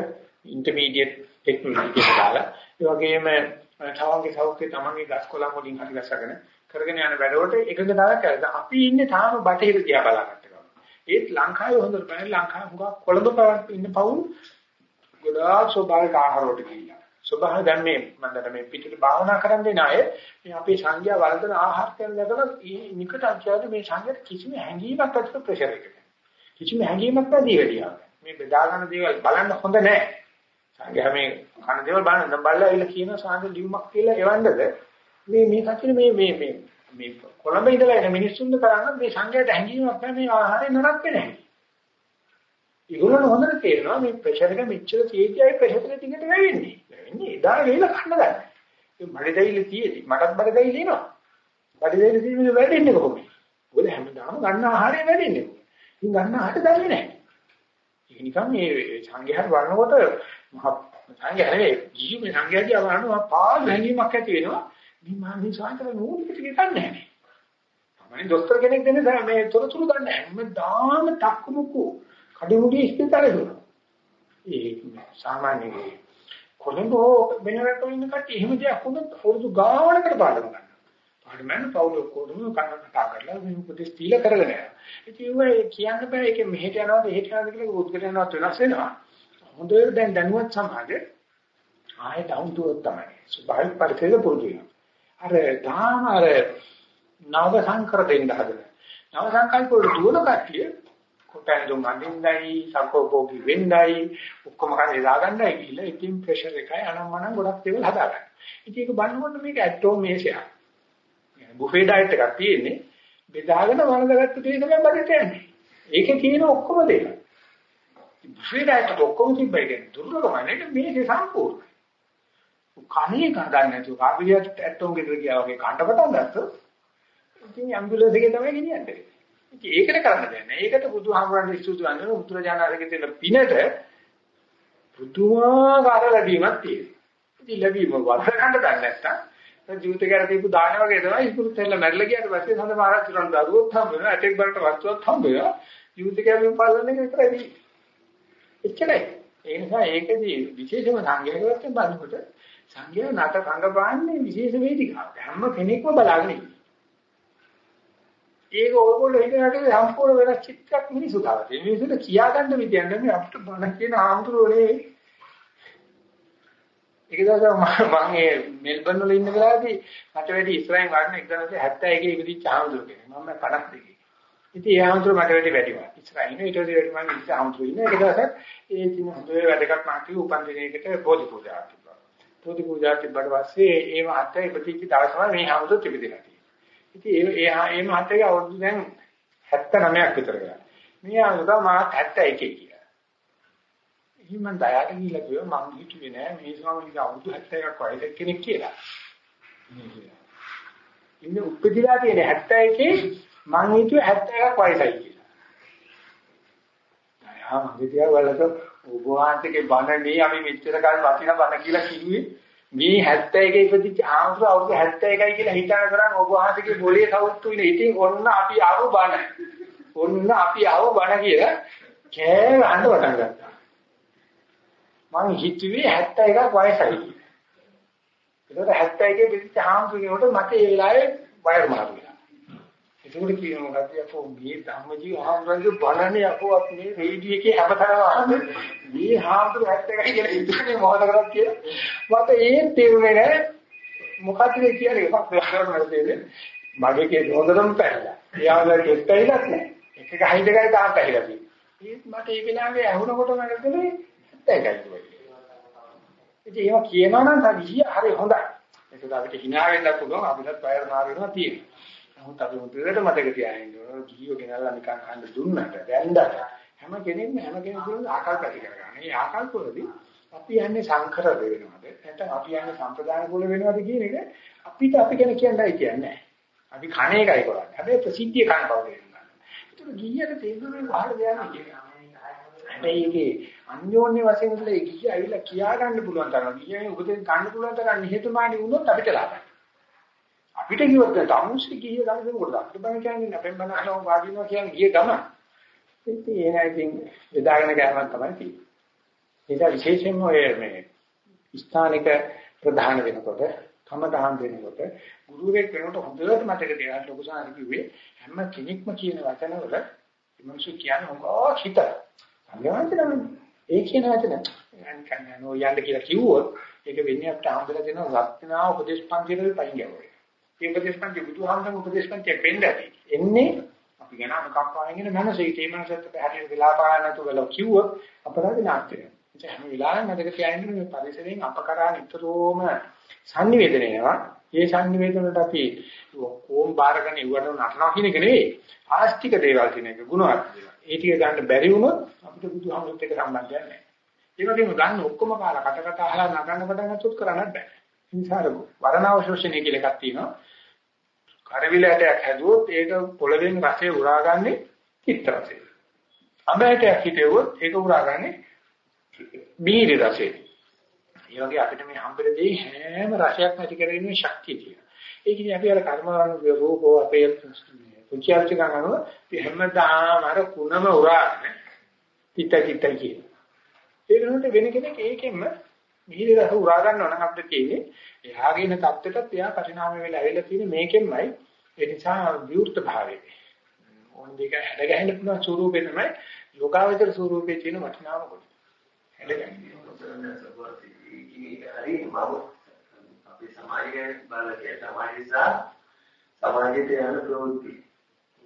ඉන්ටර්මීඩියට් ටෙක්නොලොජි කියලා දාලා ඒ වගේම තවගේ සෞඛ්‍ය තමන්ගේ ගස් කොළන් වලින් හරි ගසගෙන කරගෙන යන වැඩවලට එකඟතාවයක් කරලා අපි ඉන්නේ තාම බටහිර දිහා බලාගත්ත ගමන්. ඒත් ලංකාවේ හොඳට බලන්න ලංකාවේ හුඟක් කොළඹ පවත් ඉන්න පවුල් ගොඩාක් ස්වභාවික ආහාර වලට ගිහිල්ලා. ස්වභාව දැන් මේ මම දැන් මේ පිටට භාවනා කරන් දෙන අය මේ අපේ සංඥා වර්ධන ආහාර කියන දකලා නිකට අධ්‍යාත්ම මේ සංඥාට කිසිම හැඟීමක් ඇතුළත ප්‍රෙෂර් එකක. කිසිම හැඟීමක් නැති වෙලියා. මේ බෙදා ගන්න දේවල් බලන්න හොඳ නැහැ. සංඝයා මේ කන දේවල් බලන්න නම් බලලා ඉල කියන සාන්ද ලියුමක් කියලා එවන්නද මේ මේ කච්චින මේ මේ මේ මේ කොළඹ ඉඳලා එන මිනිස්සුන්ද කරන්නේ මේ සංඝයාට හැංගීමක් නැහැ මේ ආහාරය නරක නැහැ. ඒගොල්ලෝ හොඳට තේරෙනවා මේ ප්‍රෙෂර් එක මෙච්චර තියෙතියි ප්‍රෙෂර් එක ටිකට වෙන්නේ. වෙන්නේ එදා වේල කන්න ගන්න. ඒ බඩදැයිලි තියෙදි මටත් බඩදැයිලි එනවා. බඩදැයිලි තියෙන්නේ වැඩෙන්නේ කොහොමද? ඔය හැමදාම ගන්න ආහාරය වැඩෙන්නේ. ඉතින් ගන්න ආහාර දන්නේ නැහැ. ඒක නිකන් මේ සංඝයාට බලනකොට මහ සංඝයා නෙවෙයි ජීවි සංඝයාදී බලනවා පාළු හැඟීමක් ඇති වෙනවා. මේ මානසික සාන්තර නූල් පිටික ගන්න නැහැ. තමයි දොස්තර කෙනෙක් දෙන්නේ මේ තොරතුරු ගන්න නැහැ. හැමදාම තක්මුකු කඩමුඩි ඉස්පිතාලේ දුන්නා. ඒ සාමාන්‍ය කොළඹ වෙන රටවල ඉන්න කට්ටිය එහෙම දෙයක් වුණොත් අවුරුදු ගාණකට පාඩම ගන්නවා. පාඩමෙන් පවුල කොඩම කන්න කතා කරලා මේ උපදෙස් දීලා කරගෙන යනවා. ඉතින් ඒ කියන්න බෑ ඒක මෙහෙට යනවාද එහෙට යනවාද කියලා උද්ගතනවත් වෙනස් වෙනවා. හොඳට දැන් දැනුවත් සමාජ ආයෙ ඩවුන් ටු අර්ත් තමයි. ස්වභාවික පරිසරය පුරුදු වෙනවා. අර තාම අර නව සංකර දෙන්න හදන. නව සංකල්ප වල දුවන කට්ටිය කොටෙන්දුම් අඳින්නයි සකෝපෝගි වෙන්නයි ඔක්කොම කරේ දාගන්නයි කියලා ඉතින් ප්‍රෙෂර් එකයි අනම්මනම් ගොඩක් දේවල් හදාගන්න. ඉතින් ඒක බලනකොට මේක ඇටෝ මේසයක්. බුෆේ ඩයට් එකක් තියෙන්නේ බෙදාගෙන වළඳගත්තු දේ තමයි බඩට යන්නේ. ඒකේ තියෙන ඔක්කොම දේවල්. බුෆේ ඩයට් එක ඔක්කොම තිබ්බයි කියන්නේ දුර්ලභම නෙවෙයි මේකේ සම්පූර්ණ. කණේ කඩන්න නැතුව කාපියට ඇටෝම් ගෙදර ගියා වගේ කන්න පටන් ගත්තොත් ඉතින් ඇම්බියුලන්ස් එකේ තමයි ගෙනියන්නේ. ඉතින් ඒකට කරන්න දෙන්නේ. ඒකට බුදුහාමුදුරන්ගේ ස්තුති වන්දන උතුරජානරගේ තියෙන පිනට පුදුමාකාර ලැබීමක් තියෙනවා. ඉතින් ලැබීම වර්ධ ගන්න දන්නේ නැත්තම් ජීවිතේකට දීපු දාන වගේ තමයි ඉක්ුරුත් හැල්ල මැරලා ගියාට පස්සේ හඳ මහරජුරන් දරුවොත් හම්බ වෙනවා. ඇටෙක් බලට වස්තුවක් හම්බ වෙනවා. ජීවිතේකම පාලනය විතරයි. එච්චරයි. ඒ නිසා ඒකදී විශේෂම සංඝයාගත බලනකොට සංඝයා නට රංගපාන්නේ විශේෂ වේදිකාවක්. හැම කෙනෙක්ම බලාගෙන ඉන්නේ. ඒක ඕගොල්ලෝ හිතනකට සම්පූර්ණ වෙනස් චිත්තයක් මිනිසු ගාව තියෙන. මිනිසුන්ට කියා ගන්න විදියක් නෙමෙයි අපිට බණ කියන ආම්තුරෝනේ. ඒක දවසක් මම *laughs* මේ මෙල්බන් වල ඉන්න වෙලාවේදී මට වැඩි ඉස්රායිල් වඩන 1971 ඉපදිච්ච ආම්තුරු කෙනෙක්. මම 52. ඉතින් ඒ ආම්තුරු මට වැඩි වැඩිවා. ඉස්රායිල් නේ ඊට වැඩි මම ඉස්ස ආම්තුරු ඉන්න. ඒක දවසක් ඒ තින හොඳේ වැඩකට මාකි උපන් දිනයකට බෝධි පූජා තිබ්බා. බෝධි පූජා තිබ්බට පස්සේ ඒ මහත්තයා ඉපදිච්ච දවසම මේ ආම්තුරු තිබිලා ඉතින් ඒ ඒ මහත්තයාගේ අවුරුදු දැන් 79ක් විතර ගියා. මේ ආවුදා මාත් 71 කියලා. ඉතින් මම දයාට ගිහිල්ලා කිව්වා මං හිතුවේ නෑ මේ ස්වාමීන්ගේ අවුරුදු 71ක් වයසක කෙනෙක් කියලා. ඉන්නේ උපදිලා තියෙන 71 මං හිතුවේ 71ක් වයසයි කියලා. දයා මගේ තියා බලක ඔබ වහන්සේගේ බණ මේ අපි මෙච්චර කාලේ වටිනා බණ කියලා කිව්වේ මේ 71 ඉපදිච්ච ආමතු අවුරුදු 71යි කියලා හිතන කරන් ඔබ වහන්සේගේ මොලේ සවුත්තු ඉන්නේ. ඉතින් ඔන්න අපි ආව බණ. ඔන්න අපි ආව බණ කියලා කෑ ගන්න පටන් ගත්තා. මං හිතුවේ 71ක් වයසයි. ඒකට 71 ඉපදිච්ච ආමතු කියනකොට මට ඒ වෙලාවේ වයර් මාරු වෙනවා. ඒකට කියන මොකක්ද අපෝ මේ ධම්මජීව ආම්රංගේ බලන්නේ අපෝ අපි මේ රේඩියෝ එකේ හැමතැනම අහන්නේ මේ හාමුදුරු 71 කියලා ඉන්නේ මොකද කරන්නේ කියලා. මට ඒ තේරුනේ නැහැ. මොකක්ද මේ කියන්නේ? එකක් කරනවා දෙන්නේ මගේ කේ හොඳටම පැහැලා. එයාගේ කෙස් පැහිලක් නැහැ. එක එක හයිද ගායි තාම පැහිලා තියෙන්නේ. ඒත් මට ඒ වෙලාවේ ඇහුනකොට මට දුන්නේ 71යි ඉතින් ඒවා කියනවා නම් තමයි හරි හොඳයි ඒක අපිට hina වෙන්න පුළුවන් අපිටත් බයර නා වෙනවා තියෙනවා නමුත් අපි මුදුරට මතක තියාගන්න ඕන ගිහියෝ ගෙනල්ලා නිකන් කන්න දුන්නට දැන්දට හැම කෙනෙක්ම හැම කෙනෙකුම ආකල්ප ඇති කරගන්න. මේ ආකල්ප වලදී අපි යන්නේ සංකර වෙනවද? නැත්නම් අපි යන්නේ සම්ප්‍රදාන කුල වෙනවද කියන එක අපිට අපි ගැන කියන්නයි කියන්නේ. අපි කණ එකයි කරන්නේ. හැබැයි ප්‍රසිද්ධිය කන බව දෙන්නවා. ඒක ගිහියට තේරුනේ වහල දෙයක් කියන්නේ. හැබැයි ඒකේ අන්‍යෝන්‍ය වශයෙන් ඉඳලා ගිහිය ඇවිල්ලා කියා ගන්න පුළුවන් තරම් ගිහියන් උපදෙස් ගන්න පුළුවන් තරම් නිහතමානී වුණොත් අපිට ලාභයි. අපිට කිව්වොත් තමුස්ටි ගියේ ගමනකොට අපිට බණ කියන්නේ අපෙන් බණ අහනවා වාඩිනවා කියන්නේ ගියේ ගම. ඉතින් ඒ නැතිනම් බෙදාගෙන ගෑමක් තමයි තියෙන්නේ. ඒක විශේෂයෙන්ම ඔය මේ ස්ථානික ප්‍රධාන වෙනකොට කමතහන් වෙනකොට ගුරුවරයෙක් වෙනකොට හොඳට මතක තියාගන්න ලොකු සාරි කිව්වේ හැම කෙනෙක්ම කියන වචනවල මිනිස්සු කියන්නේ මොකක් හිත. සංගමන්තනම් ඒ කියන වචන යන් කන්නේ නෝ යන්න කියලා කිව්වොත් ඒක වෙන්නේ අපිට හම්බෙලා දෙන රත්නා උපදේශ පන්තිවල පයින් ගියා. මේ උපදේශපන්ති බුදුහාමුදුරුවෝ උපදේශපන්ති වෙන්නේ එන්නේ අපි ගැන අනුකම්පාවෙන් ඉන්න මනසේ ඒ මනසට පැහැදිලි වෙලා පාන නැතුව වෙලා කිව්වොත් අපරාධ නාට්‍ය වෙනවා. ඒ හැම වෙලාවෙම මතක තියාගන්න මේ පරිසරයෙන් අපකරා නිතරම sannivedana වෙනවා. ඒ sannivedanaට අපි කොම් බාරගෙන ඉවරන නටනවා කියන එක නෙවෙයි. ආස්තික දේවල් කියන එක ගුණවත් දේවල්. ඒ ටික ගන්න බැරි වුණොත් අපිට බුදුහාමුදුරුවෝත් එක්ක සම්බන්ධයක් නැහැ. ඒ වගේම ගන්න ඔක්කොම කාලා කට කට අහලා නගන්න පටන් ගත්තොත් කරන්නත් බෑ. ඉන්සාරක වරණාවශෝෂණය කියලා එකක් තියෙනවා. කරවිලටයක් හැදුවොත් ඒක පොළවෙන් රසය උරාගන්නේ චිත්ත රසය. අඹයටයක් හිටෙවොත් ඒක උරාගන්නේ බීරි රසය. ඒ වගේ අපිට මේ හම්බෙලදී හැම රසයක් නැති කරගෙන ශක්තිය තියෙනවා. ඒක ඉතින් අපි අර කර්මවල රූපෝ අපේ පුංචි අර්ථ ගන්නව අපි හැමදාම අර කුණම උරාගෙන චිත්ත චිත්ත කියන. ඒක නෙවෙයි වෙන කෙනෙක් ඒකෙන්ම මිහිරි රස උරා ගන්නවා නම් අපිට තියෙන්නේ එයාගේ ඉන தත්ත්වයටත් එයා පරිණාම වෙලා ඇවිල්ලා තියෙන මේකෙන්මයි ඒ නිසා විවෘත භාවයේ ඕන දෙක හැඩ ගැහෙන්න පුළුවන් ස්වරූපේ තමයි යෝගාවචර ස්වරූපේ තියෙන වටිනාම කොට හැඩ ගැහෙන්නේ හරි මම අපේ සමාජයේ බලකේ සමාජිසා සමාජයේ යන ප්‍රවෘත්ති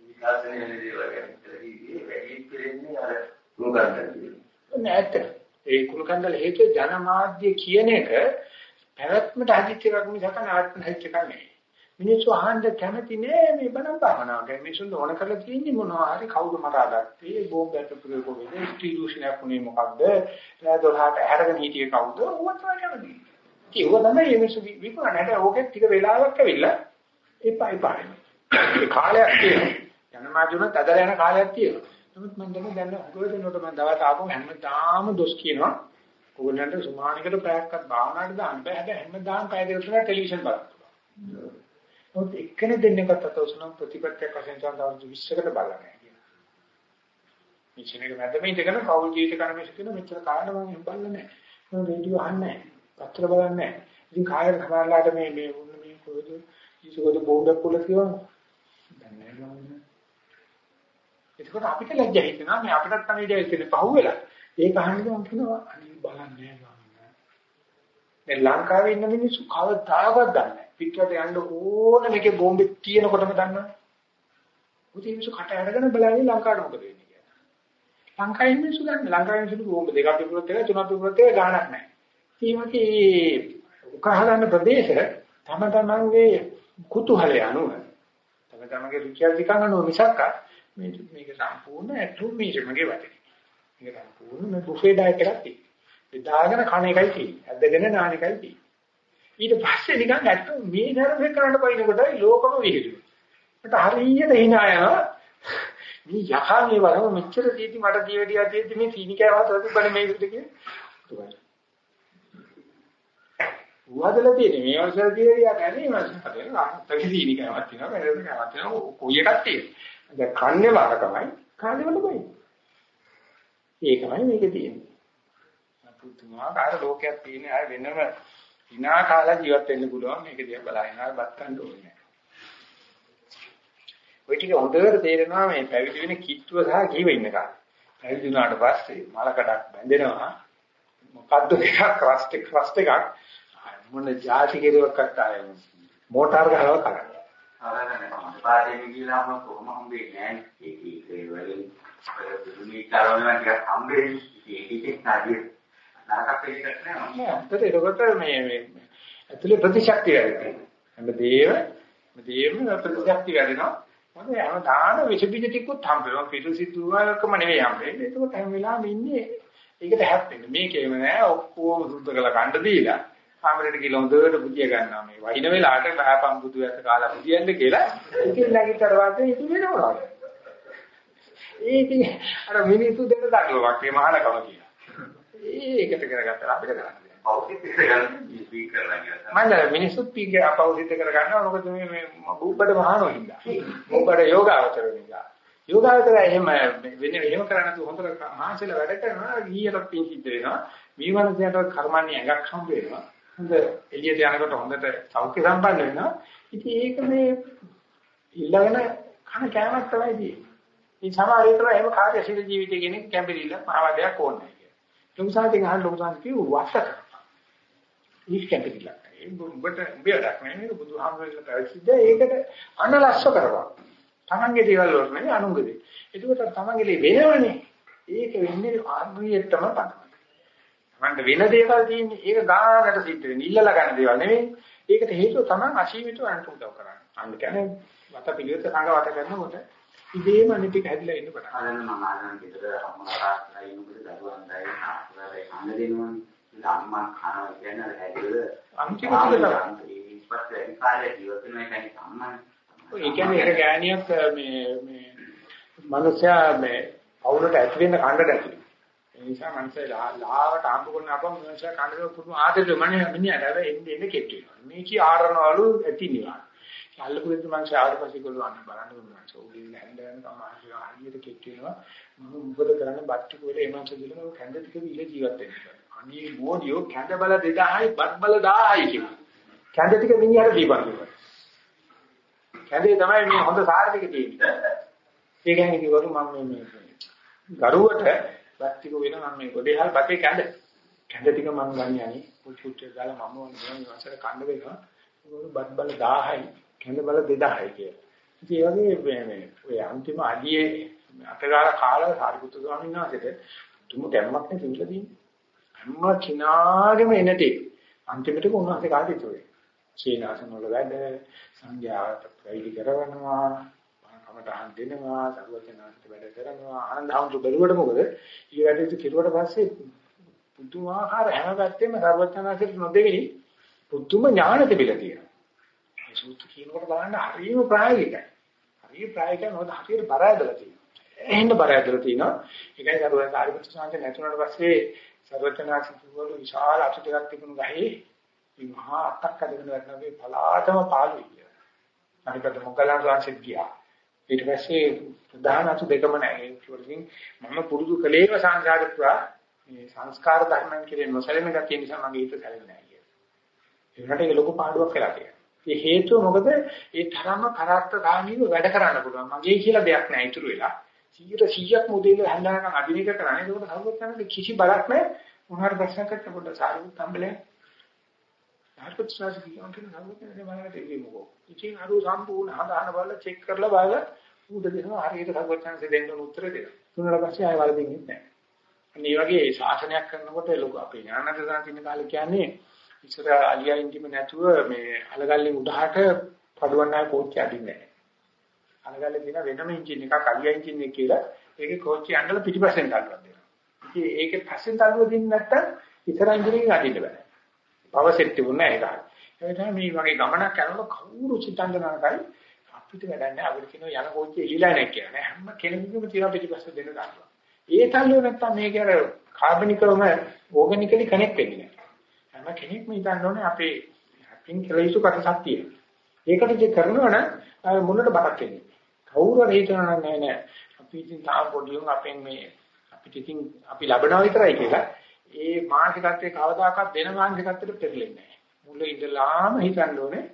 විකාශනය වෙන දේවල් ගැන ඉතින් වැඩි පිළිෙන්නේ අර මුගන්ට නෑ ඒ කුලකන්දල හේතුව ජනමාධ්‍ය කියන එක පැවැත්මට හදිච්ච එකක් මිසක නැවැත්ම හදිච්ච එකක් නෙවෙයි. මිනිස්සු අහන්න කැමති නෑ මේ බණ භාවනාව ගැන. මිනිස්සුන් ඕන කරලා තියෙන්නේ මොනවා හරි කවුද මට අදත්තේ බෝම්බයක් ප්‍රයෝග කරන්නේ ස්ත්‍රී දූෂණයක් උනේ මොකද්ද? එයා දොරහට ඇහැරගෙන හිටියේ කවුද? ඕවත් තමයි. ඒක තමයි මේ මිනිස්සු විපරණට ඕකෙත් ටික වෙලාවක් ඇවිල්ලා එපා එපා. ඒ කාලයක් තියෙනවා. ජනමාධ්‍යුණත් අදලා යන කාලයක් තියෙනවා. නමුත් මම දැන් දැන් හොග දෙනකොට මම දවස් ආපහු හැමදාම දොස් කියනවා. ඕගොල්ලන්ට සුමානිකට පැයක්වත් භාවනාවට දාන්න බෑ. හැබැයි හැමදාම පැය දෙකක් තුනක් ටෙලිවිෂන් බලන්න. නමුත් එක්කෙනෙක් දෙන්නෙක්වත් අතවසන ප්‍රතිපත්තියක් වශයෙන් තවද 20කට බලන්නේ කියලා. මේ චිනක මැදම ඉඳගෙන කවුල් ජීවිත කරන මිනිස්සු කියන මෙච්චර කාලෙ මම එහෙම බලන්නේ නැහැ. මම රේඩියෝ අහන්නේ නැහැ. පත්‍ර බලන්නේ නැහැ. ඉතින් කායර සමානලාට මේ මේ මේ කොහෙද ඉසුකද බෝම්බයක් පුල කියවන. දැන් නෑ එතකොට අපිට ලැජ්ජා හිතෙනවා මේ අපිටත් තමයි ඉඩ ඉතින් පහුවෙලා. ඒක අහන්නේ මම කියනවා අනේ බලන්නේ නැහැ මේ ලංකාවේ ඉන්න මිනිස්සු කවදාවත් දන්නේ නැහැ. පිටරට යන්න ඕන මේකේ බෝම්බේ තියෙනකොටම දන්නවා. උදේ මිනිස්සු කට අරගෙන බලන්නේ ලංකාවට මොකද වෙන්නේ කියලා. ලංකාවේ මිනිස්සු දන්නේ ලංකාවේ මිනිස්සු බෝම්බ දෙකක් පිටුරත් එක තුනක් පිටුරත් එක ගාණක් නැහැ. ඊමකේ උකහලන ප්‍රදේශ තම තමන්ගේ කුතුහලය අනුව තම තමන්ගේ රුචි අධිකම් අනුව මිසක් මේ මේක සම්පූර්ණ ඇතුම් මීටමගේ වැඩේ. මේක සම්පූර්ණ මේ බුෆේ ඩයට් එකක් තියෙනවා. බෙදාගෙන කණ එකයි තියෙන්නේ. ඇදගෙන නාන එකයි තියෙන්නේ. ඊට පස්සේ නිකන් ඇත්ත මේ නරඹේ කරන්න බයිනකොට ලෝකම විහිදුවා. මට හරියට hina යනවා. මේ යකා මේ වරම මෙච්චර දීති මට දීවැඩියා දෙද්දි මේ සීනිකෑවත් තිබ්බනේ මේ විදිහට කියන්නේ. උවදලා තියෙන්නේ මේ අවසර දීවැඩියා නැනේ මම හිතන්නේ අතේ සීනිකෑවත් තියෙනවා වෙනදට කෑවත් තියෙනවා කොයි එකක් තියෙන්නේ. දැන් කන්නේ වාරකමයි කාලේ වල බයි. ඒකමයි මේකේ තියෙන්නේ. පුදුමාකාර ලෝකයක් තියෙන අය වෙනම hina කාලා ජීවත් වෙන්න පුළුවන් මේක දිහා බලහිනාවක් බත් ගන්න ඕනේ නැහැ. ওই ටික හොඳට තේරෙනවා මේ පැවිදි වෙන කිට්ටුව සහ ජීව ඉන්න කාලේ. පැවිදි වුණාට පස්සේ මලකඩක් බැඳෙනවා මොකද්ද එකක් රස්ට් එක රස්ට් එකක් මොන જાති කෙරුවක්වත් ආයෙ මෝටාර් ගහලා කරන්නේ. ආරණම පාදේ ගිහලාම කොහොම හම්බෙන්නේ නැහැ. ඒක ඒ වගේ දුන්නේ කරවලම ටිකක් හම්බෙන්නේ. ඒකෙත් නැදී නරකක් වෙන්නට නෑ. නෑ. ඒකට මේ මේ ඇතුලේ ප්‍රතිශක්තිය වැඩි. හැමදේම හැමදේම ප්‍රතිශක්තිය වැඩිනවා. මොකද හැමදාම විස බීජ ටිකුත් හම්බෙනවා. පිටුසිතුවකම නෙවෙයි හම්බෙන්නේ. ඒකට හැම වෙලාවෙම ඉන්නේ ඒකට හැප්පෙන්නේ. මේකේම නෑ ඔක්කොම සුද්ධ කරලා ගන්න දීලා කාමරේට ගිහලා හොඳට බුදිය ගන්නවා මේ වහින වෙලාවට බහපම් බුදු ඇත කාලා බුදියන්න කියලා ඉතින් නැගිටතර වාසේ ඉති වෙනවා. ඒකේ අර මිනිස්සු දෙන්න දඩුවක් මේ මහානකම කියලා. ඒකට කරගත්තා අපිට කරන්නේ. පෞද්ගලික ගන්න ස්පීකර් ලා මම මිනිස්සුත් පීගේ අපෞසිත කරගන්නවා මොකද මේ මේ බුබ්බඩ මහානෝ හින්දා. බුබ්බඩ යෝගාවචර නිසා. යෝගාවචර එහෙම වෙන එහෙම කරන්නේ නැතුව හොඳට මහන්සියලා වැඩ කරනවා ගියට පින් සිද්ධ වෙනවා. මීමනසයට කර්මන්නේ ඇඟක් හම්බ වෙනවා. හොඳ එළියට යනකොට හොඳට සෞඛ්‍ය සම්පන්න වෙනවා. ඉතින් ඒක මේ ඊළඟන කන කෑමක් තමයි තියෙන්නේ. මේ සමහර විටර එහෙම කාර්යශීල ජීවිතය කෙනෙක් කැම්බිරිල්ල මහවදයක් ඕනේ කියලා. ලොකුසාටින් අහන්න ලොකුසාට කිව්ව වසක. ඊස් කැම්බිරිල්ල. ඒ උඹට උඹයක් නෑ නේද බුදුහාමුදුරුවෝ පැවිදිද ඒකට අනලස්ස කරවා. තමන්ගේ දේවල් වල නෙවෙයි අනුන්ගේ දේ. ඒකට තමන්ගේ වෙනවනේ. ඒක වෙන්නේ ආර්යයටම තමයි. මන්ට වෙන දේවල් තියෙන්නේ ඒක ගානකට සිද්ධ වෙන්නේ ඉල්ලලා ගන්න දේවල් නෙවෙයි. ඒකට හේතුව තමයි අශීවිතව අන්ට උදව් කරන්නේ. අන්න කියන්නේ වත පිළිවෙත සංගවත කරනකොට ඉදීම අනිතික හැදිලා ඉන්න කොට. අරන් මම අරන් ගෙදර අම්මලා ලයිනුකට දරුවන්ටයි ආස්වාදයි කන්න දෙනවනේ. අම්මා කනවා කියන්නේ හැදෙල අන්තිම වෙන. ඒ කියන්නේ එක ගෑණියක් මේ මේ මනුස්සයා මේ අවුලට ඇති වෙන්න කණ්ඩට ඇති. ඒ නිසා මනුස්සය ලාවට ආපු කරන අපම මනුස්සයා කණ්ඩේ පුදුම ආදරේ මන්නේ මිනිහට හැබැයි එන්නේ එන්නේ කෙට්ටු වෙනවා. මේ කී ආරණවලු ඇති නිවන්. අල්ලපු දෙන්න මං ආවට පස්සේ ගොල්ලෝ අන්න බලන්න ගොල්ලෝ සෝලින් හැන්ද යන තමයි හරියට කෙට් වෙනවා. මම මොකද කරන්නේ? බට්ටු වල එමන්ස දිනන කැඳ ටික විල ජීවත් වෙන්න අනේ මොඩියෝ කැඳ බල 2000යි බත් බල 1000යි කියනවා කැඳ ටික මිනිහට දීපන් කියනවා කැඳේ තමයි මේ හොඳ සාර ටික තියෙන්නේ. ඒ කියන්නේ කිව්වලු මම මේ මේ ගරුවට බත් ටික වෙන මම මේ ගොඩේහල් බතේ කැඳ. කැඳ ටික මං ගන්නේ පුච්චුට්ටේ දාලා මම මොන වසර කන්න වෙනවා. ඒගොල්ලෝ බත් බල 1000යි කැඳ බල 2000යි කියලා. ඉතින් ඒ වගේ මේ මේ ඔය අන්තිම අඩියේ අතගාල කාලා සාරිපුත්තු ස්වාමීන් වහන්සේට තුමු දැම්මක් නේ තියලා තියෙන්නේ. හැම කිනාගෙම එනටි අන්තිමට උන්වහන්සේ කාටද ඉතුරුයි. සීනාසන වල වැඩ සංඥාවට ප්‍රයිලි කරවනවා කමටහන් දෙනවා සරුවචනාන්ත වැඩ කරනවා ආනන්දහමතු බැලුවට මොකද ඊ වැඩේ කිරුවට පස්සේ පුදුමාකාර හැම පැත්තෙම සරුවචනාන්තට නොදෙවිනි පුදුම ඥාන තිබිලා තියෙනවා. මේ සූත්‍ර කියනකොට බලන්න හරියම ප්‍රායෝගිකයි. හරිය ප්‍රායෝගිකයි මොකද හරියට බර ඇදලා තියෙනවා. එහෙන්න බර ඇදලා තියෙනවා. ඒකයි සරුවත් ආරිපුත්‍ර සාන්ත නැතුණාට පස්සේ සර්වචනාසි කිව්වලු විශාල අතු ටිකක් තිබුණු ගහේ මේ මහා අත්තක් අදගෙන වැටෙනවා පලාතම පාළුයි කියලා. අනිකට මොග්ගලන් වහන්සේත් ගියා. ඊට පස්සේ ප්‍රධාන අතු දෙකම නැහැ. ඒකවලින් මම පුරුදු කලේම සංඝාරපුරා මේ සංස්කාර ධර්මයන් කියන නොසැලෙන ගතිය නිසා මගේ හිත සැලෙන්නේ නැහැ කියලා. ඒකට ඒක ලොකු පාඩුවක් කියලා කියනවා. ඒ හේතුව මොකද? ඒ තරම්ම කරත්ත ගාමීව වැඩ කරන්න පුළුවන්. මගේ කියලා දෙයක් නැහැ ඉතුරු වෙලා. 100 100ක් මොදේල හැන්දාගෙන අදිනික කරන්නේ. ඒකට සර්වඥාන්ගේ කිසි බලක් නැහැ. මොහාර ප්‍රශ්න කරට පොඩ සාරිපුත් තම්බලේ. සාරිපුත් ස්වාමීන් කියනවා සර්වඥාන්ගේ මනකට එන්නේ මොකෝ. ඉතින් අර සම්පූර්ණ හදාන බලලා චෙක් කරලා බලලා උඩ දෙනවා හරියට සර්වඥාන්සේ දෙන්න උත්තර දෙනවා. තුනට පස්සේ ආයෙ වලදින්නේ නැහැ. අනිත් වගේ ශාසනයක් කරනකොට ලොකු අපේ ඥානන්ත සාන්තින කාලේ කියන්නේ ඉස්සර අලියා ඉන්දිම නැතුව මේ අලගල්ලේ උඩහට පඩුවන්නයි කෝච්චි අදින්නේ නැහැ. අලගල්ලේ තියෙන වෙනම එන්ජින් එකක් අලියා එන්ජින් එක කියලා ඒකේ කෝච්චි ඇඟල පිටිපස්සෙන් දාලා දෙනවා. ඉතින් ඒකේ පස්සෙන් දාලා දෙන්නේ නැත්තම් ඉතර එන්ජින් එකෙන් අදින්න බෑ. පවර් සෙට් තිබුණා ඒක. ඒ තමයි මේ වගේ ගමනක් කරනකොට කවුරු චිත්තංගනාකයි අපිට වැඩක් නැහැ. අපිට කියන යන කෝච්චි එලිලා නැහැ කියලා. හැම කෙනෙකුගේම තියෙන පිටිපස්ස දෙන්න ගන්නවා. ඒ තල්ලුව නැත්තම් මේක අර කාබනිකවම ඕගනිකලි කනෙක්ට් වෙන්නේ නැහැ. හැම කෙනෙක්ම හිතන්න ඕනේ අපේ අපින් කියලා යුතු කටසක් තියෙනවා. ඒකට જે කරනවා නම් මුලට බරක් වෙන්නේ. කවුරු හරි හිතනවා නම් නෑ නෑ අපි ඉතින් තාම පොඩි උන් අපෙන් මේ අපිට ඉතින් අපි ලබනවා විතරයි කියලා ඒ මානසිකත්වයේ කවදාකවත් වෙන මානසිකත්වයට පෙරලෙන්නේ නෑ. මුල ඉඳලාම හිතන්න ඕනේ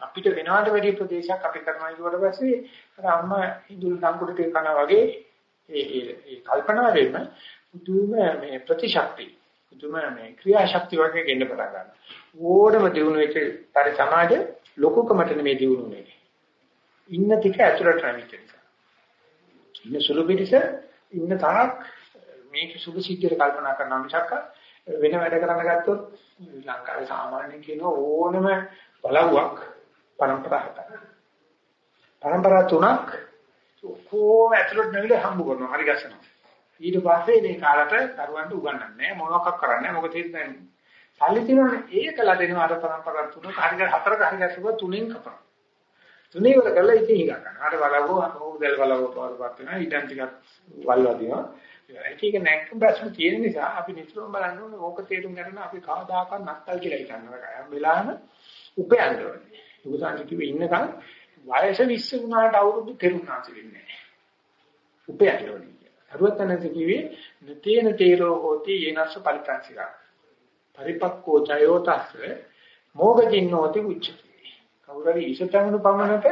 අපිට වෙනවට වැඩි ප්‍රදේශයක් අපි කරනවා කියවට පස්සේ අර අම්මා ඉදුල් දඟුඩ ටික කනවා වගේ ඒ ඒ කල්පනා වෙන්න පුදුම මේ ප්‍රතිශක්ති පුදුම මේ ක්‍රියාශක්තිය වගේ ගෙන්න පටන් ගන්නවා. ඕඩම දිනු වෙච්ච පරි සමාජ ලොකුකමට මේ දිනුනේ. ඉන්න තික ඇතුළට නැමිට නිසා. ඉන්න සුළු පිටිස ඉන්න තාක් මේක සුභ සිද්ධියට කල්පනා කරන මිසක් වෙන වැඩ කරන්න ගත්තොත් ලංකාවේ සාමාන්‍යයෙන් කියන ඕනම බලවුවක් પરම්පරා හතරක්. પરම්පරා තුනක් කොහොම ඇතුළට නැවිලා හම්බ කරනවා. හරි ගස්සනවා. ඊට පස්සේ මේ කාලට දරුවන්ට උගන්වන්නේ මොනවක් කරන්නේ මොකද හිතන්නේ සල්ලි තියෙනවනේ ඒකලා දෙනවා අර પરම්පරා තුන හරි හතරක හරි ගස්සුවා තුනෙන් කපනවා. තුනේ වල කරලා ඉතින් හිගා ගන්නවා. අර බලවෝ මොකදල් බලවෝ පාරපත් වෙනවා ඊටන් ටිකක් වල්වා දිනවා. ඒක ඒක නැක්කම් ප්‍රශ්න තියෙන නිසා අපි නිතරම බලන්න ඕනේ ඕක තේරුම් ගන්න අපි කවදාකවත් නැත්තල් කියලා හිතනවා. හැම වෙලාවෙම උපයන්න ඕනේ. උගසාන්ති කිව්වේ ඉන්නකම් වයස 20 වුණාට අවුරුදු තෙරුණාසි වෙන්නේ නැහැ. උපයන්න ඕනේ කියලා. හරුවතනද කිව්වේ නතේන තේරෝ හෝති යනස්ස පරිත්‍ංසිකා. පරිපක්කෝ චයෝතස්ස මොගජින්නෝති උච්චති. කවුරුරි ඉසතමනු පමණට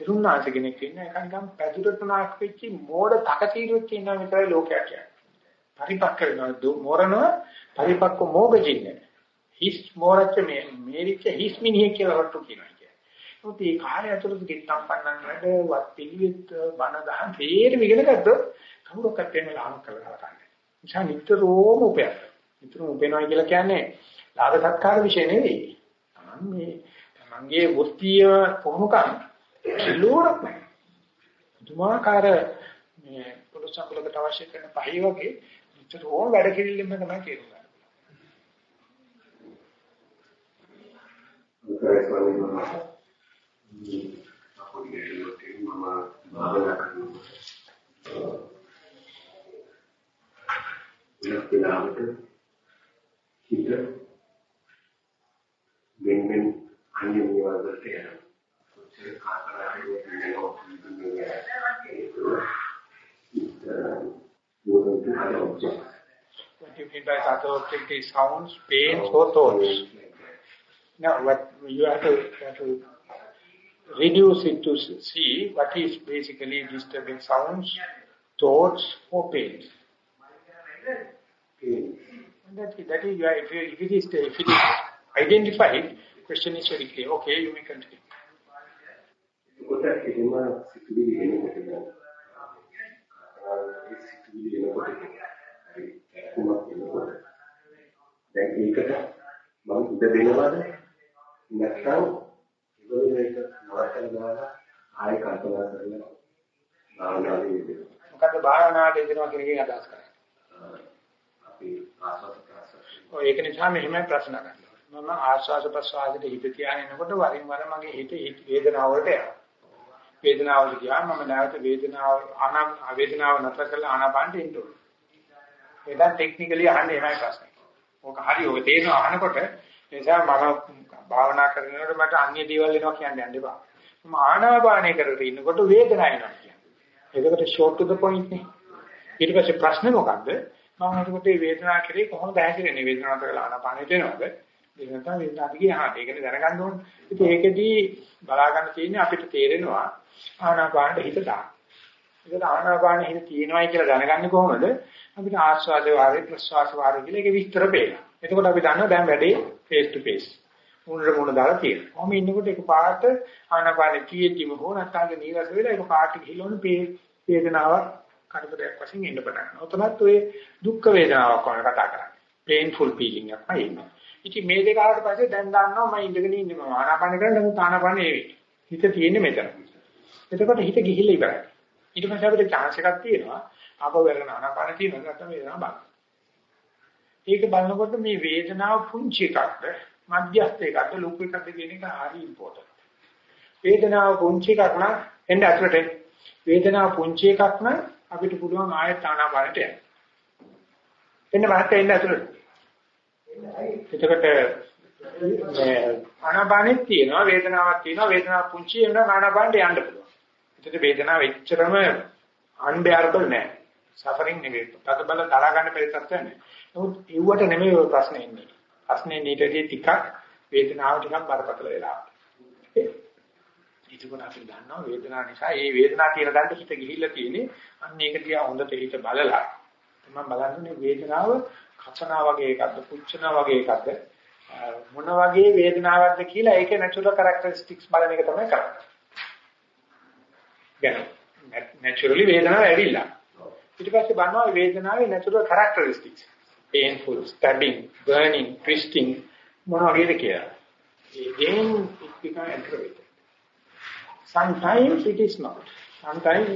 තෙරුණාසි කෙනෙක් ඉන්න එක නිකන් පැදුරට නාක් වෙච්ච මෝඩ තකතිරුවෙක් ඉන්නවා විතරයි ලෝකයක් කියන්නේ. පරිපක්ක වෙනවා මොරනවා පරිපක්ක මොගජින්නේ. හිස් මෝරච්ච මේ මේරිච්ච හිස් මිනිහෙක් කියලා රට්ටු කියනවා කියන්නේ. මොකද මේ කාර්ය ඇතුළත ගෙත්තම් පන්නන්න වැඩ වත් පිළිවෙත් බණ දහම් තේරෙම ඉගෙන ගත්තොත් කවුරක්වත් වෙන ලාම කරලා කරන්නේ. නිසා නිතරම උපයන්න. නිතරම උපයනවා කියලා කියන්නේ ලාභ සත්කාර විශේෂ නෙවෙයි. මේ තමන්ගේ වෘත්තීය පුහුණුකම් කිලෝරක් නැහැ. දුමාකාර මේ පොළොස් සම්බලකට අවශ්‍ය කරන පහයි වගේ නිතරම වැඩ කිරිල්ලෙම තමයි තේරුම් ගන්න. උත්තරය ස්වාමීන් වහන්සේ. අපෝඩි ගෙලියෝටි මම භාවනා කරනවා. වෙනස් වෙලාවට හිත ගෙන්ෙන් අන්‍යමිය වලට යනවා. කොච්චර කාතරාවේ වෙනෝ ඉන්නේ What you mean by that object is sounds, pains or thoughts? Now, what you have to, you have to reduce it to see what is basically disturbing sounds, thoughts, or pains. That, that is, if, you, if, it is, if it is identified, question is very clear. Okay, you may continue. කොට එහෙම සිතුවිලි එනකොට ඒ සිතුවිලි එනකොට හරි කොහොමද එනකොට දැන් ඒකට මම ඉඩ දෙනවද නැත්නම් ඉවල මේක නවත්තලා දාලා ආයෙ කල්පනා කරලා භාවනාවේ යෙදෙනවා මොකද භාවනාවට දෙනවා කියන එකෙන් අදහස් කරන්නේ. අපි ආස්වාද ප්‍රාසස් ඔය ඒක නිසා මෙහෙම ප්‍රශ්න කරනවා. මම ආස්වාද ප්‍රසආදයට හිත තියාගෙනකොට වරින් වර මගේ හිත වේදනාව වලට යනවා. වේදනාව ගියා මම නැවත වේදනාව ආනා වේදනාව නැතර කරලා ආනාපානට එන්න ඕනේ. ඒක ටෙක්නිකලි අහන්නේ එහෙමයි ප්‍රශ්නේ. ඕක හරි ඔය තේරෙනවා අහනකොට ඒ නිසා මම භාවනා කරනකොට මට අන්‍ය දේවල් එනවා කියන්න යන්න එපා. මම ආනාපානය කරගෙන ඉන්නකොට වේදනාව එනවා කියන්නේ. ඒකට short to the point නේ. ඊට පස්සේ ප්‍රශ්නේ මොකද්ද? මම හිතකොට මේ වේදනාව කෙරේ කොහොමද හැසිරෙන්නේ? වේදනාව කරලා ආනාපානෙට එනවද? ඒක නැත්නම් වේදනාව දිගේ ආහට ඒකනේ දැනගන්න ඕනේ. ඉතින් ඒකෙදී බලා ගන්න තියෙන්නේ අපිට තේරෙනවා ආනාපානෙට හිත දාන්න. ඒකට ආනාපානෙ හිත තියෙනවයි කියලා දැනගන්නේ කොහොමද? අපිට ආස්වාද වාරේ ප්‍රස්වාස වාරේ කියලා ඒක විස්තර පේනවා. එතකොට අපි දන්නවා දැන් වැඩේ face to face. මුණට මුණ දාලා තියෙනවා. කොහොම ඉන්නකොට ඒක පාට ආනාපානෙ කීයේදීම හෝ නැත්නම් නීරස වෙලා ඒක පාට ගිහිලෝනේ වේදනාවක් කරදරයක් වශයෙන් එන්න පටන් ගන්නවා. ඔතනත් ඔය දුක් වේදනාවක් වගේ කතා කරන්නේ. painful feeling එකක් නයි. ඉතින් මේ දෙක ආවට පස්සේ දැන් දන්නවා මම ඉඳගෙන ඉන්නේ මම ආනාපාන කරන්නේ නමුත් ආනාපාන නෙවෙයි. හිත තියෙන්නේ මෙතන. එතකොට හිත ගිහිල්ලා ඉවරයි. ඊට පස්සේ අපිට chance එකක් තියෙනවා. ආපහු වෙරගෙන ආනාපාන තියෙනවා නැත්නම් වේදනාව බලන්න. ඒක බලනකොට මේ වේදනාව පුංචි එකක්ද මධ්‍යස්ථ එකක්ද ලොකු එකක්ද කියන එක හරි ඉම්පෝටන්ට්. වේදනාව පුංචි එකක් නම් එන්න ඇතුළට වේදනාව පුංචි එකක් නම් අපිට පුළුවන් ආයත ආනාපානට යන්න. එන්න මහත් එන්න ඇතුළට. එතකොට මේ ආනාපානෙත් තියෙනවා වේදනාවක් තියෙනවා වේදනාව පුංචි වෙනවා ආනාපානට යන්න පුළුවන්. එතකොට වේදනාව එච්චරම unbearable නෑ. සෆරින් නෙවෙයි. තද බල දරා ගන්න බැරි තත්ත්වයක් නෑ. නමුත් ඒවට නෙමෙයි ඔය ප්‍රශ්නේ ඉන්නේ. ප්‍රශ්නේ නීටදී ටිකක් වේදනාව ටිකක් බරපතල වෙලා. ඒකෝට අපි දන්නවා වේදනාව නිසා ඒ වේදනාව තියෙන දණ්ඩ හිත ගිහිල්ලා තියෙන්නේ අන්න ඒක දිහා හොඳට හිත බලලා තමයි බලන්නේ වේදනාව කචනා වගේ එකක්ද පුච්චනා වගේ එකක්ද මොන වගේ වේදනාවක්ද කියලා ඒකේ නැචරල් කැරක්ටරිස්ටික්ස් බලන එක තමයි කරන්නේ. يعني naturally වේදනාව ඇවිල්ලා. ඊට පස්සේ බලනවා වේදනාවේ natural characteristics. painful, stabbing, burning, twisting මොන වගේද කියලා. then it becomes aggravated. Sometimes it is not. sometimes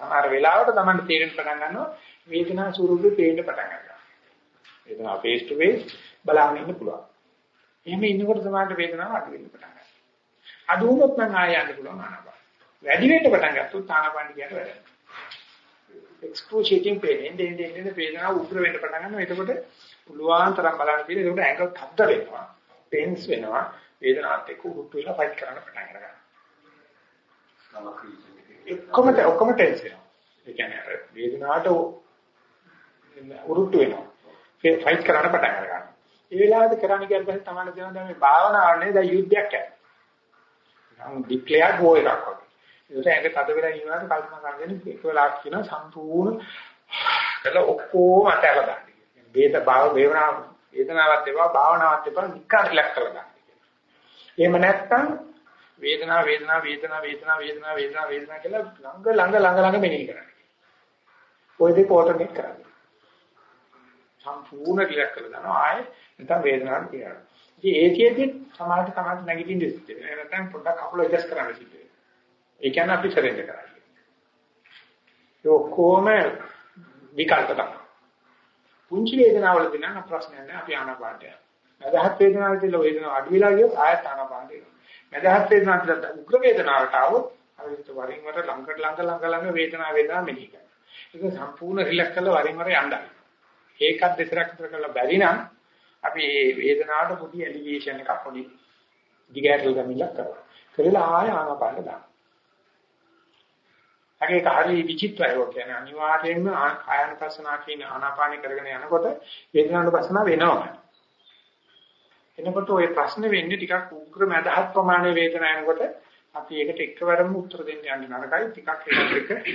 සමහර වෙලාවට තමයි තේරෙන්න පටන් ගන්නවා වේදනා ස්වරූපේ පේන්න පටන් ගන්නවා. වේදනාව face to face බලන්න ඉන්න පුළුවන්. එහෙම ඉන්නකොට තමයි වේදනාව අඩු වෙන්න පටන් ගන්නවා. අඩු වුණොත් නම් ආය යන්න පුළුවන් ආනපන. වැඩි වෙන්න පටන් ගත්තොත් ආනපන කියන්නේ වැඩ. excruciating pain එන්නේ එන්නේ එන්නේ වේදනාව උග්‍ර වෙන්න පටන් ගන්නවා. එතකොට පුළුවන් තරම් බලන්න තියෙන ඒකට ඇඟ තද්ද වෙනවා. පේන්ස් වෙනවා. වේදනාවත් එක්ක උරුට්ටු වෙලා ෆයිට් කරන්න පටන් ගන්නවා. ඔක්කොම ඔක්කොම ටෙන්ස් වෙනවා. ඒ කියන්නේ අර වේදනාවට උරුට්ටු වෙනවා. ෆයිට් කරන්න පටන් ගන්නවා. ඒ වෙලාවට කරන්නේ කියන පස්සේ තමයි දැනන දැන් මේ භාවනාව නේ දැන් යුද්ධයක් යනවා. නම් ඩික්ලෙයාර් වෝ එකක් වගේ. ඒකට ඇඟ තද වෙලා ඉන්නවාට කල්පනා කරගෙන ඒක වෙලාවක් කියන සම්පූර්ණ කළ ඔක්කොම අතහැරලා දාන්න. වේද භාව වේවනාව වේදනාවක් ඒවා භාවනාවක් ඒවා නිකන් රිලැක්ස් කරලා දාන්න. එහෙම නැත්නම් වේදනාව වේදනාව වේදනාව වේදනාව වේදනාව වේදනාව වේදනාව කියලා ළඟ ළඟ ළඟ ළඟ මෙනෙහි කරන්නේ. ඔය දෙක ඕටෝමේට් කරන්නේ. සම්පූර්ණ රිලැක්ස් කරලා දානවා ආයේ නැත්නම් වේදනාවක් කියනවා. ඉතින් ඒකෙදි සමාජ සමාජ නැගිටින්න සිද්ධ වෙනවා. නැත්නම් පොඩ්ඩක් කකුල ඇඩ්ජස්ට් කරන්න සිද්ධ වෙනවා. ඒ කියන්නේ අපි සරෙන්ඩර් කරන්නේ. ඒ ඔක්කොම විකල්ප තමයි. පුංචි වේදනාවලදී නම් ප්‍රශ්නයක් නැහැ අපි ආනාපානට යනවා. මදහත් වේදනාවලදී වේදනාව අඩු වෙලා ගියොත් ආයත ආනාපානට එනවා. මදහත් වේදනාවට උග්‍ර වේදනාවට આવොත් අපිට වරින් වර ළඟට ළඟ ළඟ ළඟ වේදනාව වේදනාව මෙහි කරනවා. ඒක සම්පූර්ණ රිලැක්ස් කරලා වරින් වර යන්නයි. ඒකත් දෙතරක් විතර කරලා බැරි නම් අපි මේ වේදනාවට පොඩි එලිවේෂන් එකක් පොඩි දිගහැරලා ගමිලක් කරනවා. කරලා ආය ආනාපානට දානවා. ඒක හරි විචිත්‍රයි ඔය කියන්නේ අනිවාර්යයෙන්ම ආයනපසනා කියන ආනාපානි කරගෙන යනකොට වේදනානුපසන වෙනවා. එනකොට ওই ප්‍රශ්නේ වෙන්නේ ටිකක් උග්‍ර මදහත් ප්‍රමාණයේ වේදනාව එනකොට අපි ඒකට එකවරම උත්තර දෙන්න යන්නේ නරකයි ටිකක් ඒකට එක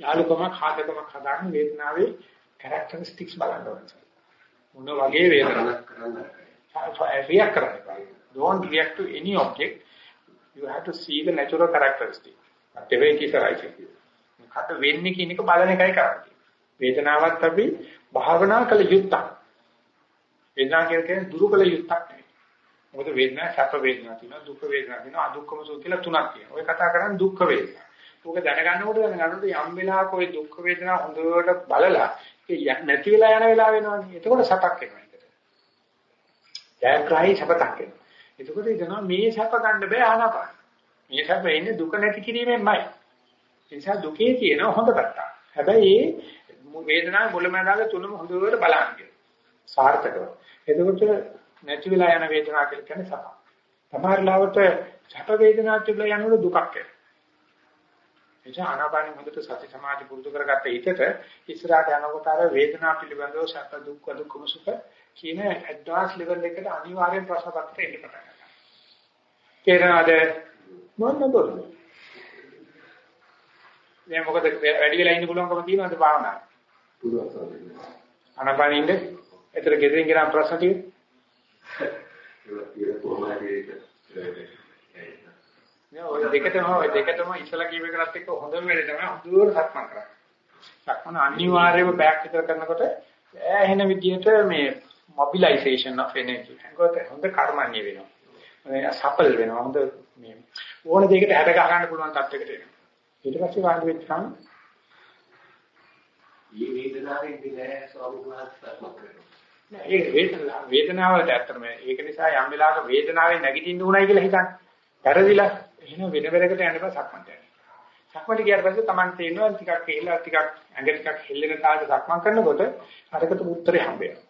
යාලුකමක් හාදකමක් හදාගෙන වේදනාවේ characteristics බලන්න ඕනේ. මොන වගේ වේදනාවක් කරන්න react කරන්න. Don't react to any object. You have to see the natural characteristics. whatever it is right මොකද වෙන්නේ කියන එක බලන එකයි කරන්නේ. වේදනාවත් අපි භාවනා කළ යුත්තක්. වේදනාව කියන්නේ දුරු කළ යුත්තක් නෙවෙයි. මොකද වේදනාව සැප වේදනාවක් තියෙනවා, දුක් වේදනාවක් තියෙනවා, අදුක්කම සුඛ කියලා තුනක් තියෙනවා. ඔය කතා කරන්නේ දුක් වේදනා. ඕක දැනගන්නකොට දැනගන්නකොට යම් වෙලාවක ওই දුක් වේදනාව හොඳට බලලා ඒක නැති වෙලා යන වෙලාව වෙනවනේ. එතකොට සැපක් එනවා ඒකට. ජයග්‍රහී සැපක් එනවා. එතකොට ඉතනවා මේ සැප ගන්න බෑ ආනාපාන. මේ සැප එන්නේ දුක නැති කිරීමෙන්මයි. ඒ නිසා දුකේ තියෙන හොඳ පැත්ත. හැබැයි මේ වේදනාවේ මුලමඳාග තුනම හොඳට බලන්න. සාර්ථකව. එතකොට නැති වෙලා යන වේදනාව කියලා කියන්නේ සප. සමහර ලාවට සැප වේදනාවක් තිබලා යනකොට දුකක් එනවා. එනිසා ආනාපානෙ හොඳට සති සමාධි පුරුදු කරගත්ත හිතට ඉස්සරහට යනකොට අර වේදනාව පිළිබඳව සැප දුක් දුක්ඛම සුඛ කියන ඇඩ්වාන්ස් ලෙවල් එකට අනිවාර්යෙන් ප්‍රශ්න පත්‍රය එන්න පටන් ගන්නවා. තේරෙනවද? මොන බොරුද? දැන් මොකද වැඩි වෙලා ඉන්න පුළුවන්කම තියෙනවද භාවනාවේ? පුළුවන්. ආනාපානෙ ඉන්න. ඒතර ගෙදරින් ගෙන ප්‍රශ්න කොහොමද නෑ දෙකටම ඔය දෙකටම ඉස්සලා කීප එකකට එක්ක හොඳම වෙලේ තමයි හුදුවර සක්මන් කරන්නේ. සක්මන් අනිවාර්යයෙන්ම බෑක් විතර කරනකොට ඈහෙන විදිහට මේ mobilization of energy. ඒකට හොඳ කර්මන්නේ වෙනවා. සපල් වෙනවා. හොඳ මේ ඕන දෙයකට හැඩ ගහ ගන්න පුළුවන් තත්යකට එනවා. ඊට පස්සේ වාඩි වෙච්ච ගමන් මේ වේදනාවෙන් දිනේ ස්වභාවවත් කරනවා. නෑ ඒ වේදනාව වේදනාවට ඇත්තටම ඒක නිසා යම් වෙලාවක වේදනාවෙන් නැගිටින්න උනායි කියලා හිතන්න. පෙරදිලා එහෙනම් වෙන වෙලකට යන්න බෑ සක්මන්ට යන්න. සක්මන්ට ගියාට පස්සේ Taman තේරෙනවා ටිකක් හේලා ටිකක් ඇඟ ටිකක් හෙල්ලෙන කාලේ සක්මන් කරනකොට අරකට උත්තරේ හම්බ වෙනවා.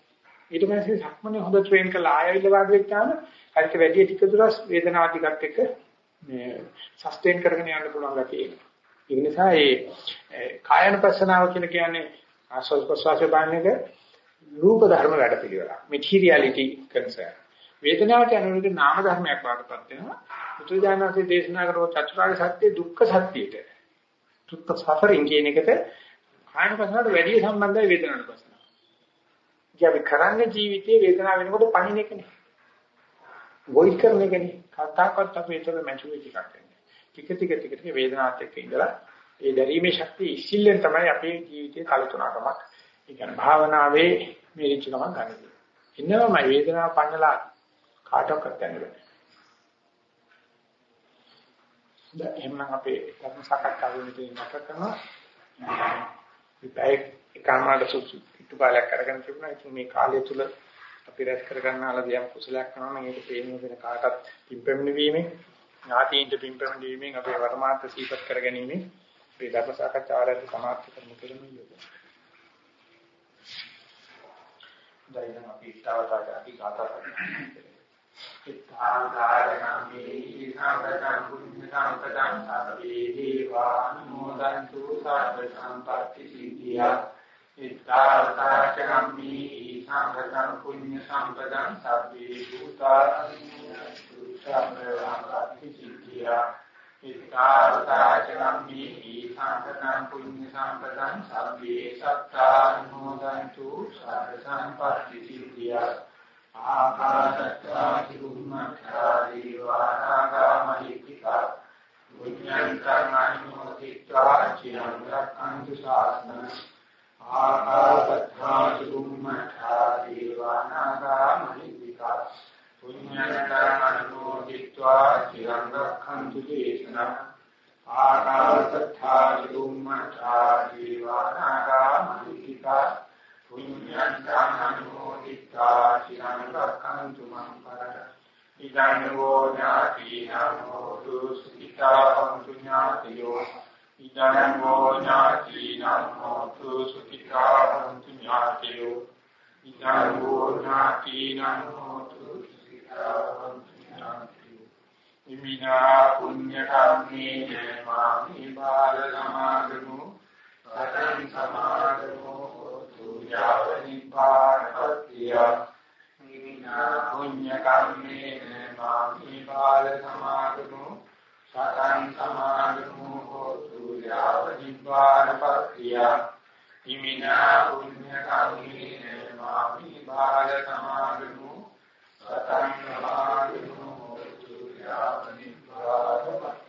ඊට පස්සේ සක්මනේ හොඳ ට්‍රේන් කරලා ආයෙත් වාඩි වෙච්චාම හරියට වැඩි ටික දුරස් වේදනාව ටිකක් එක්ක මේ සස්ටේන් කරගෙන යන්න පුළුවන් ගැතිය එනවා. ඒ නිසා ඒ කායනපසනාව කියලා කියන්නේ ආස්වාද ප්‍රසවාසයේ බාන්නේක රූප ධර්ම වැඩ පිළිවෙලක්. Materiality concern. වේදනාවට යනකොට නාම ධර්මයක් වාටපත් වෙනවා. බුදුජානකසේ දේශනා කරපු චතුරාර්ය සත්‍ය දුක්ඛ සත්‍යයට. දුක්ඛ සෆරින් කියන එකට කායන පසනාවට වැඩි සම්බන්ධයි වේදනාවට පසනාව. ඉතින් අපි කරන්නේ ජීවිතයේ වේදනාව වෙනකොට පණින එකනේ. වොයිස් කරන එකනේ. කතාකත් අපි ඒතර මැචුරිටි එකක් වෙන්නේ. ටික ටික ටික ටික වේදනාවත් එක්ක ඉඳලා ඒ දැරීමේ ශක්තිය ඉස්සිල්ලෙන් තමයි අපේ ජීවිතයේ කලතුණකමක්. ඒ කියන්නේ භාවනාවේ මෙරිච්චකමක් ගන්න. ඉන්නවම වේදනාව පන්නලා කාටවත් ගන්න බෑ. දැන් එහෙනම් අපේ ධර්ම සාකච්ඡාව වෙනදී මතක කරනවා. මේ එකමාරට සුසු පිටුපාලයක් අරගෙන තිබුණා. ඉතින් මේ කාලය තුල අපි රැස් කරගන්නාලා දියම් කුසලයක් කරනවා නම් ඒක තේරුම් වෙන කාටත් පිම්පෙමින වීමෙන් ඥාතීන්ට පිම්පෙමින වීමෙන් අපේ වර්මාර්ථ සීපත් කර ගැනීම මේ ධර්ම සාකච්ඡාව ආරම්භ සමාප්ත කරමු කියලා යෝගය. දැන් අපි ඊටවතාවට අපි ගාථා කරනවා. ඉත්තාකාරණම්මේ සම්පතං පුඤ්ඤ සම්පතං සබ්බේ දීවානුමෝදන්තු සබ්බ සම්පත්‍ති සිද්ධියා ඉත්තාකාරණම්මේ සම්පතං පුඤ්ඤ සම්පතං සබ්බේ භූතානුමෝදන්තු සබ්බ සම්පත්‍ති සිද්ධියා ඉත්තාකාරණම්මේ සම්පතං පුඤ්ඤ සම්පතං සබ්බේ සත්තානුමෝදන්තු සබ්බ සම්පත්‍ති සිද්ධියා. ආකාශත්තා චුම්මත්තා දීවානාගාමහිත්‍තිකා පුඤ්ඤන්තං අනුමෝදිत्वा චිරං රක්ඛන්තු ශාසනං ආකාශත්තා චුම්මත්තා දීවානාගාමහිත්‍තිකා පුඤ්ඤන්තං අනුමෝදිत्वा චිරං රක්ඛන්තු දේශනං ආකාශත්තා චුම්මත්තා දීවානාගාමහිත්‍තිකා පුඤ්ඤං අනුමෝදිතා චිරං රක්ඛන්තු මං පරද ඉදං වූ ඥාතිනම් හෝතු සුඛිතා හොන්තු ඥාතියෝ ඉදං වූ ඥාතිනම් හෝතු සුඛිතා හොන්තු ඥාතියෝ ඉදං වූ ඥාතිනම් හෝතු සුඛිතා හොන්තු ඥාතියෝ ඉමිනා පුඤ්ඤ කම්මේ මාමි බාල සමාගමු සතං සමාගමෝ යාව නිපාතත්‍ය නිනා පුඤ්ඤ කම්මේන මාමි බාල සමාගමු සතං සමාගමු හෝතු යාව නිපාතත්‍ය නිනා පුඤ්ඤ කම්මේන මාමි බාල සමාගමු. සතං සමාධි මොහොතු යාවනි පාදපත්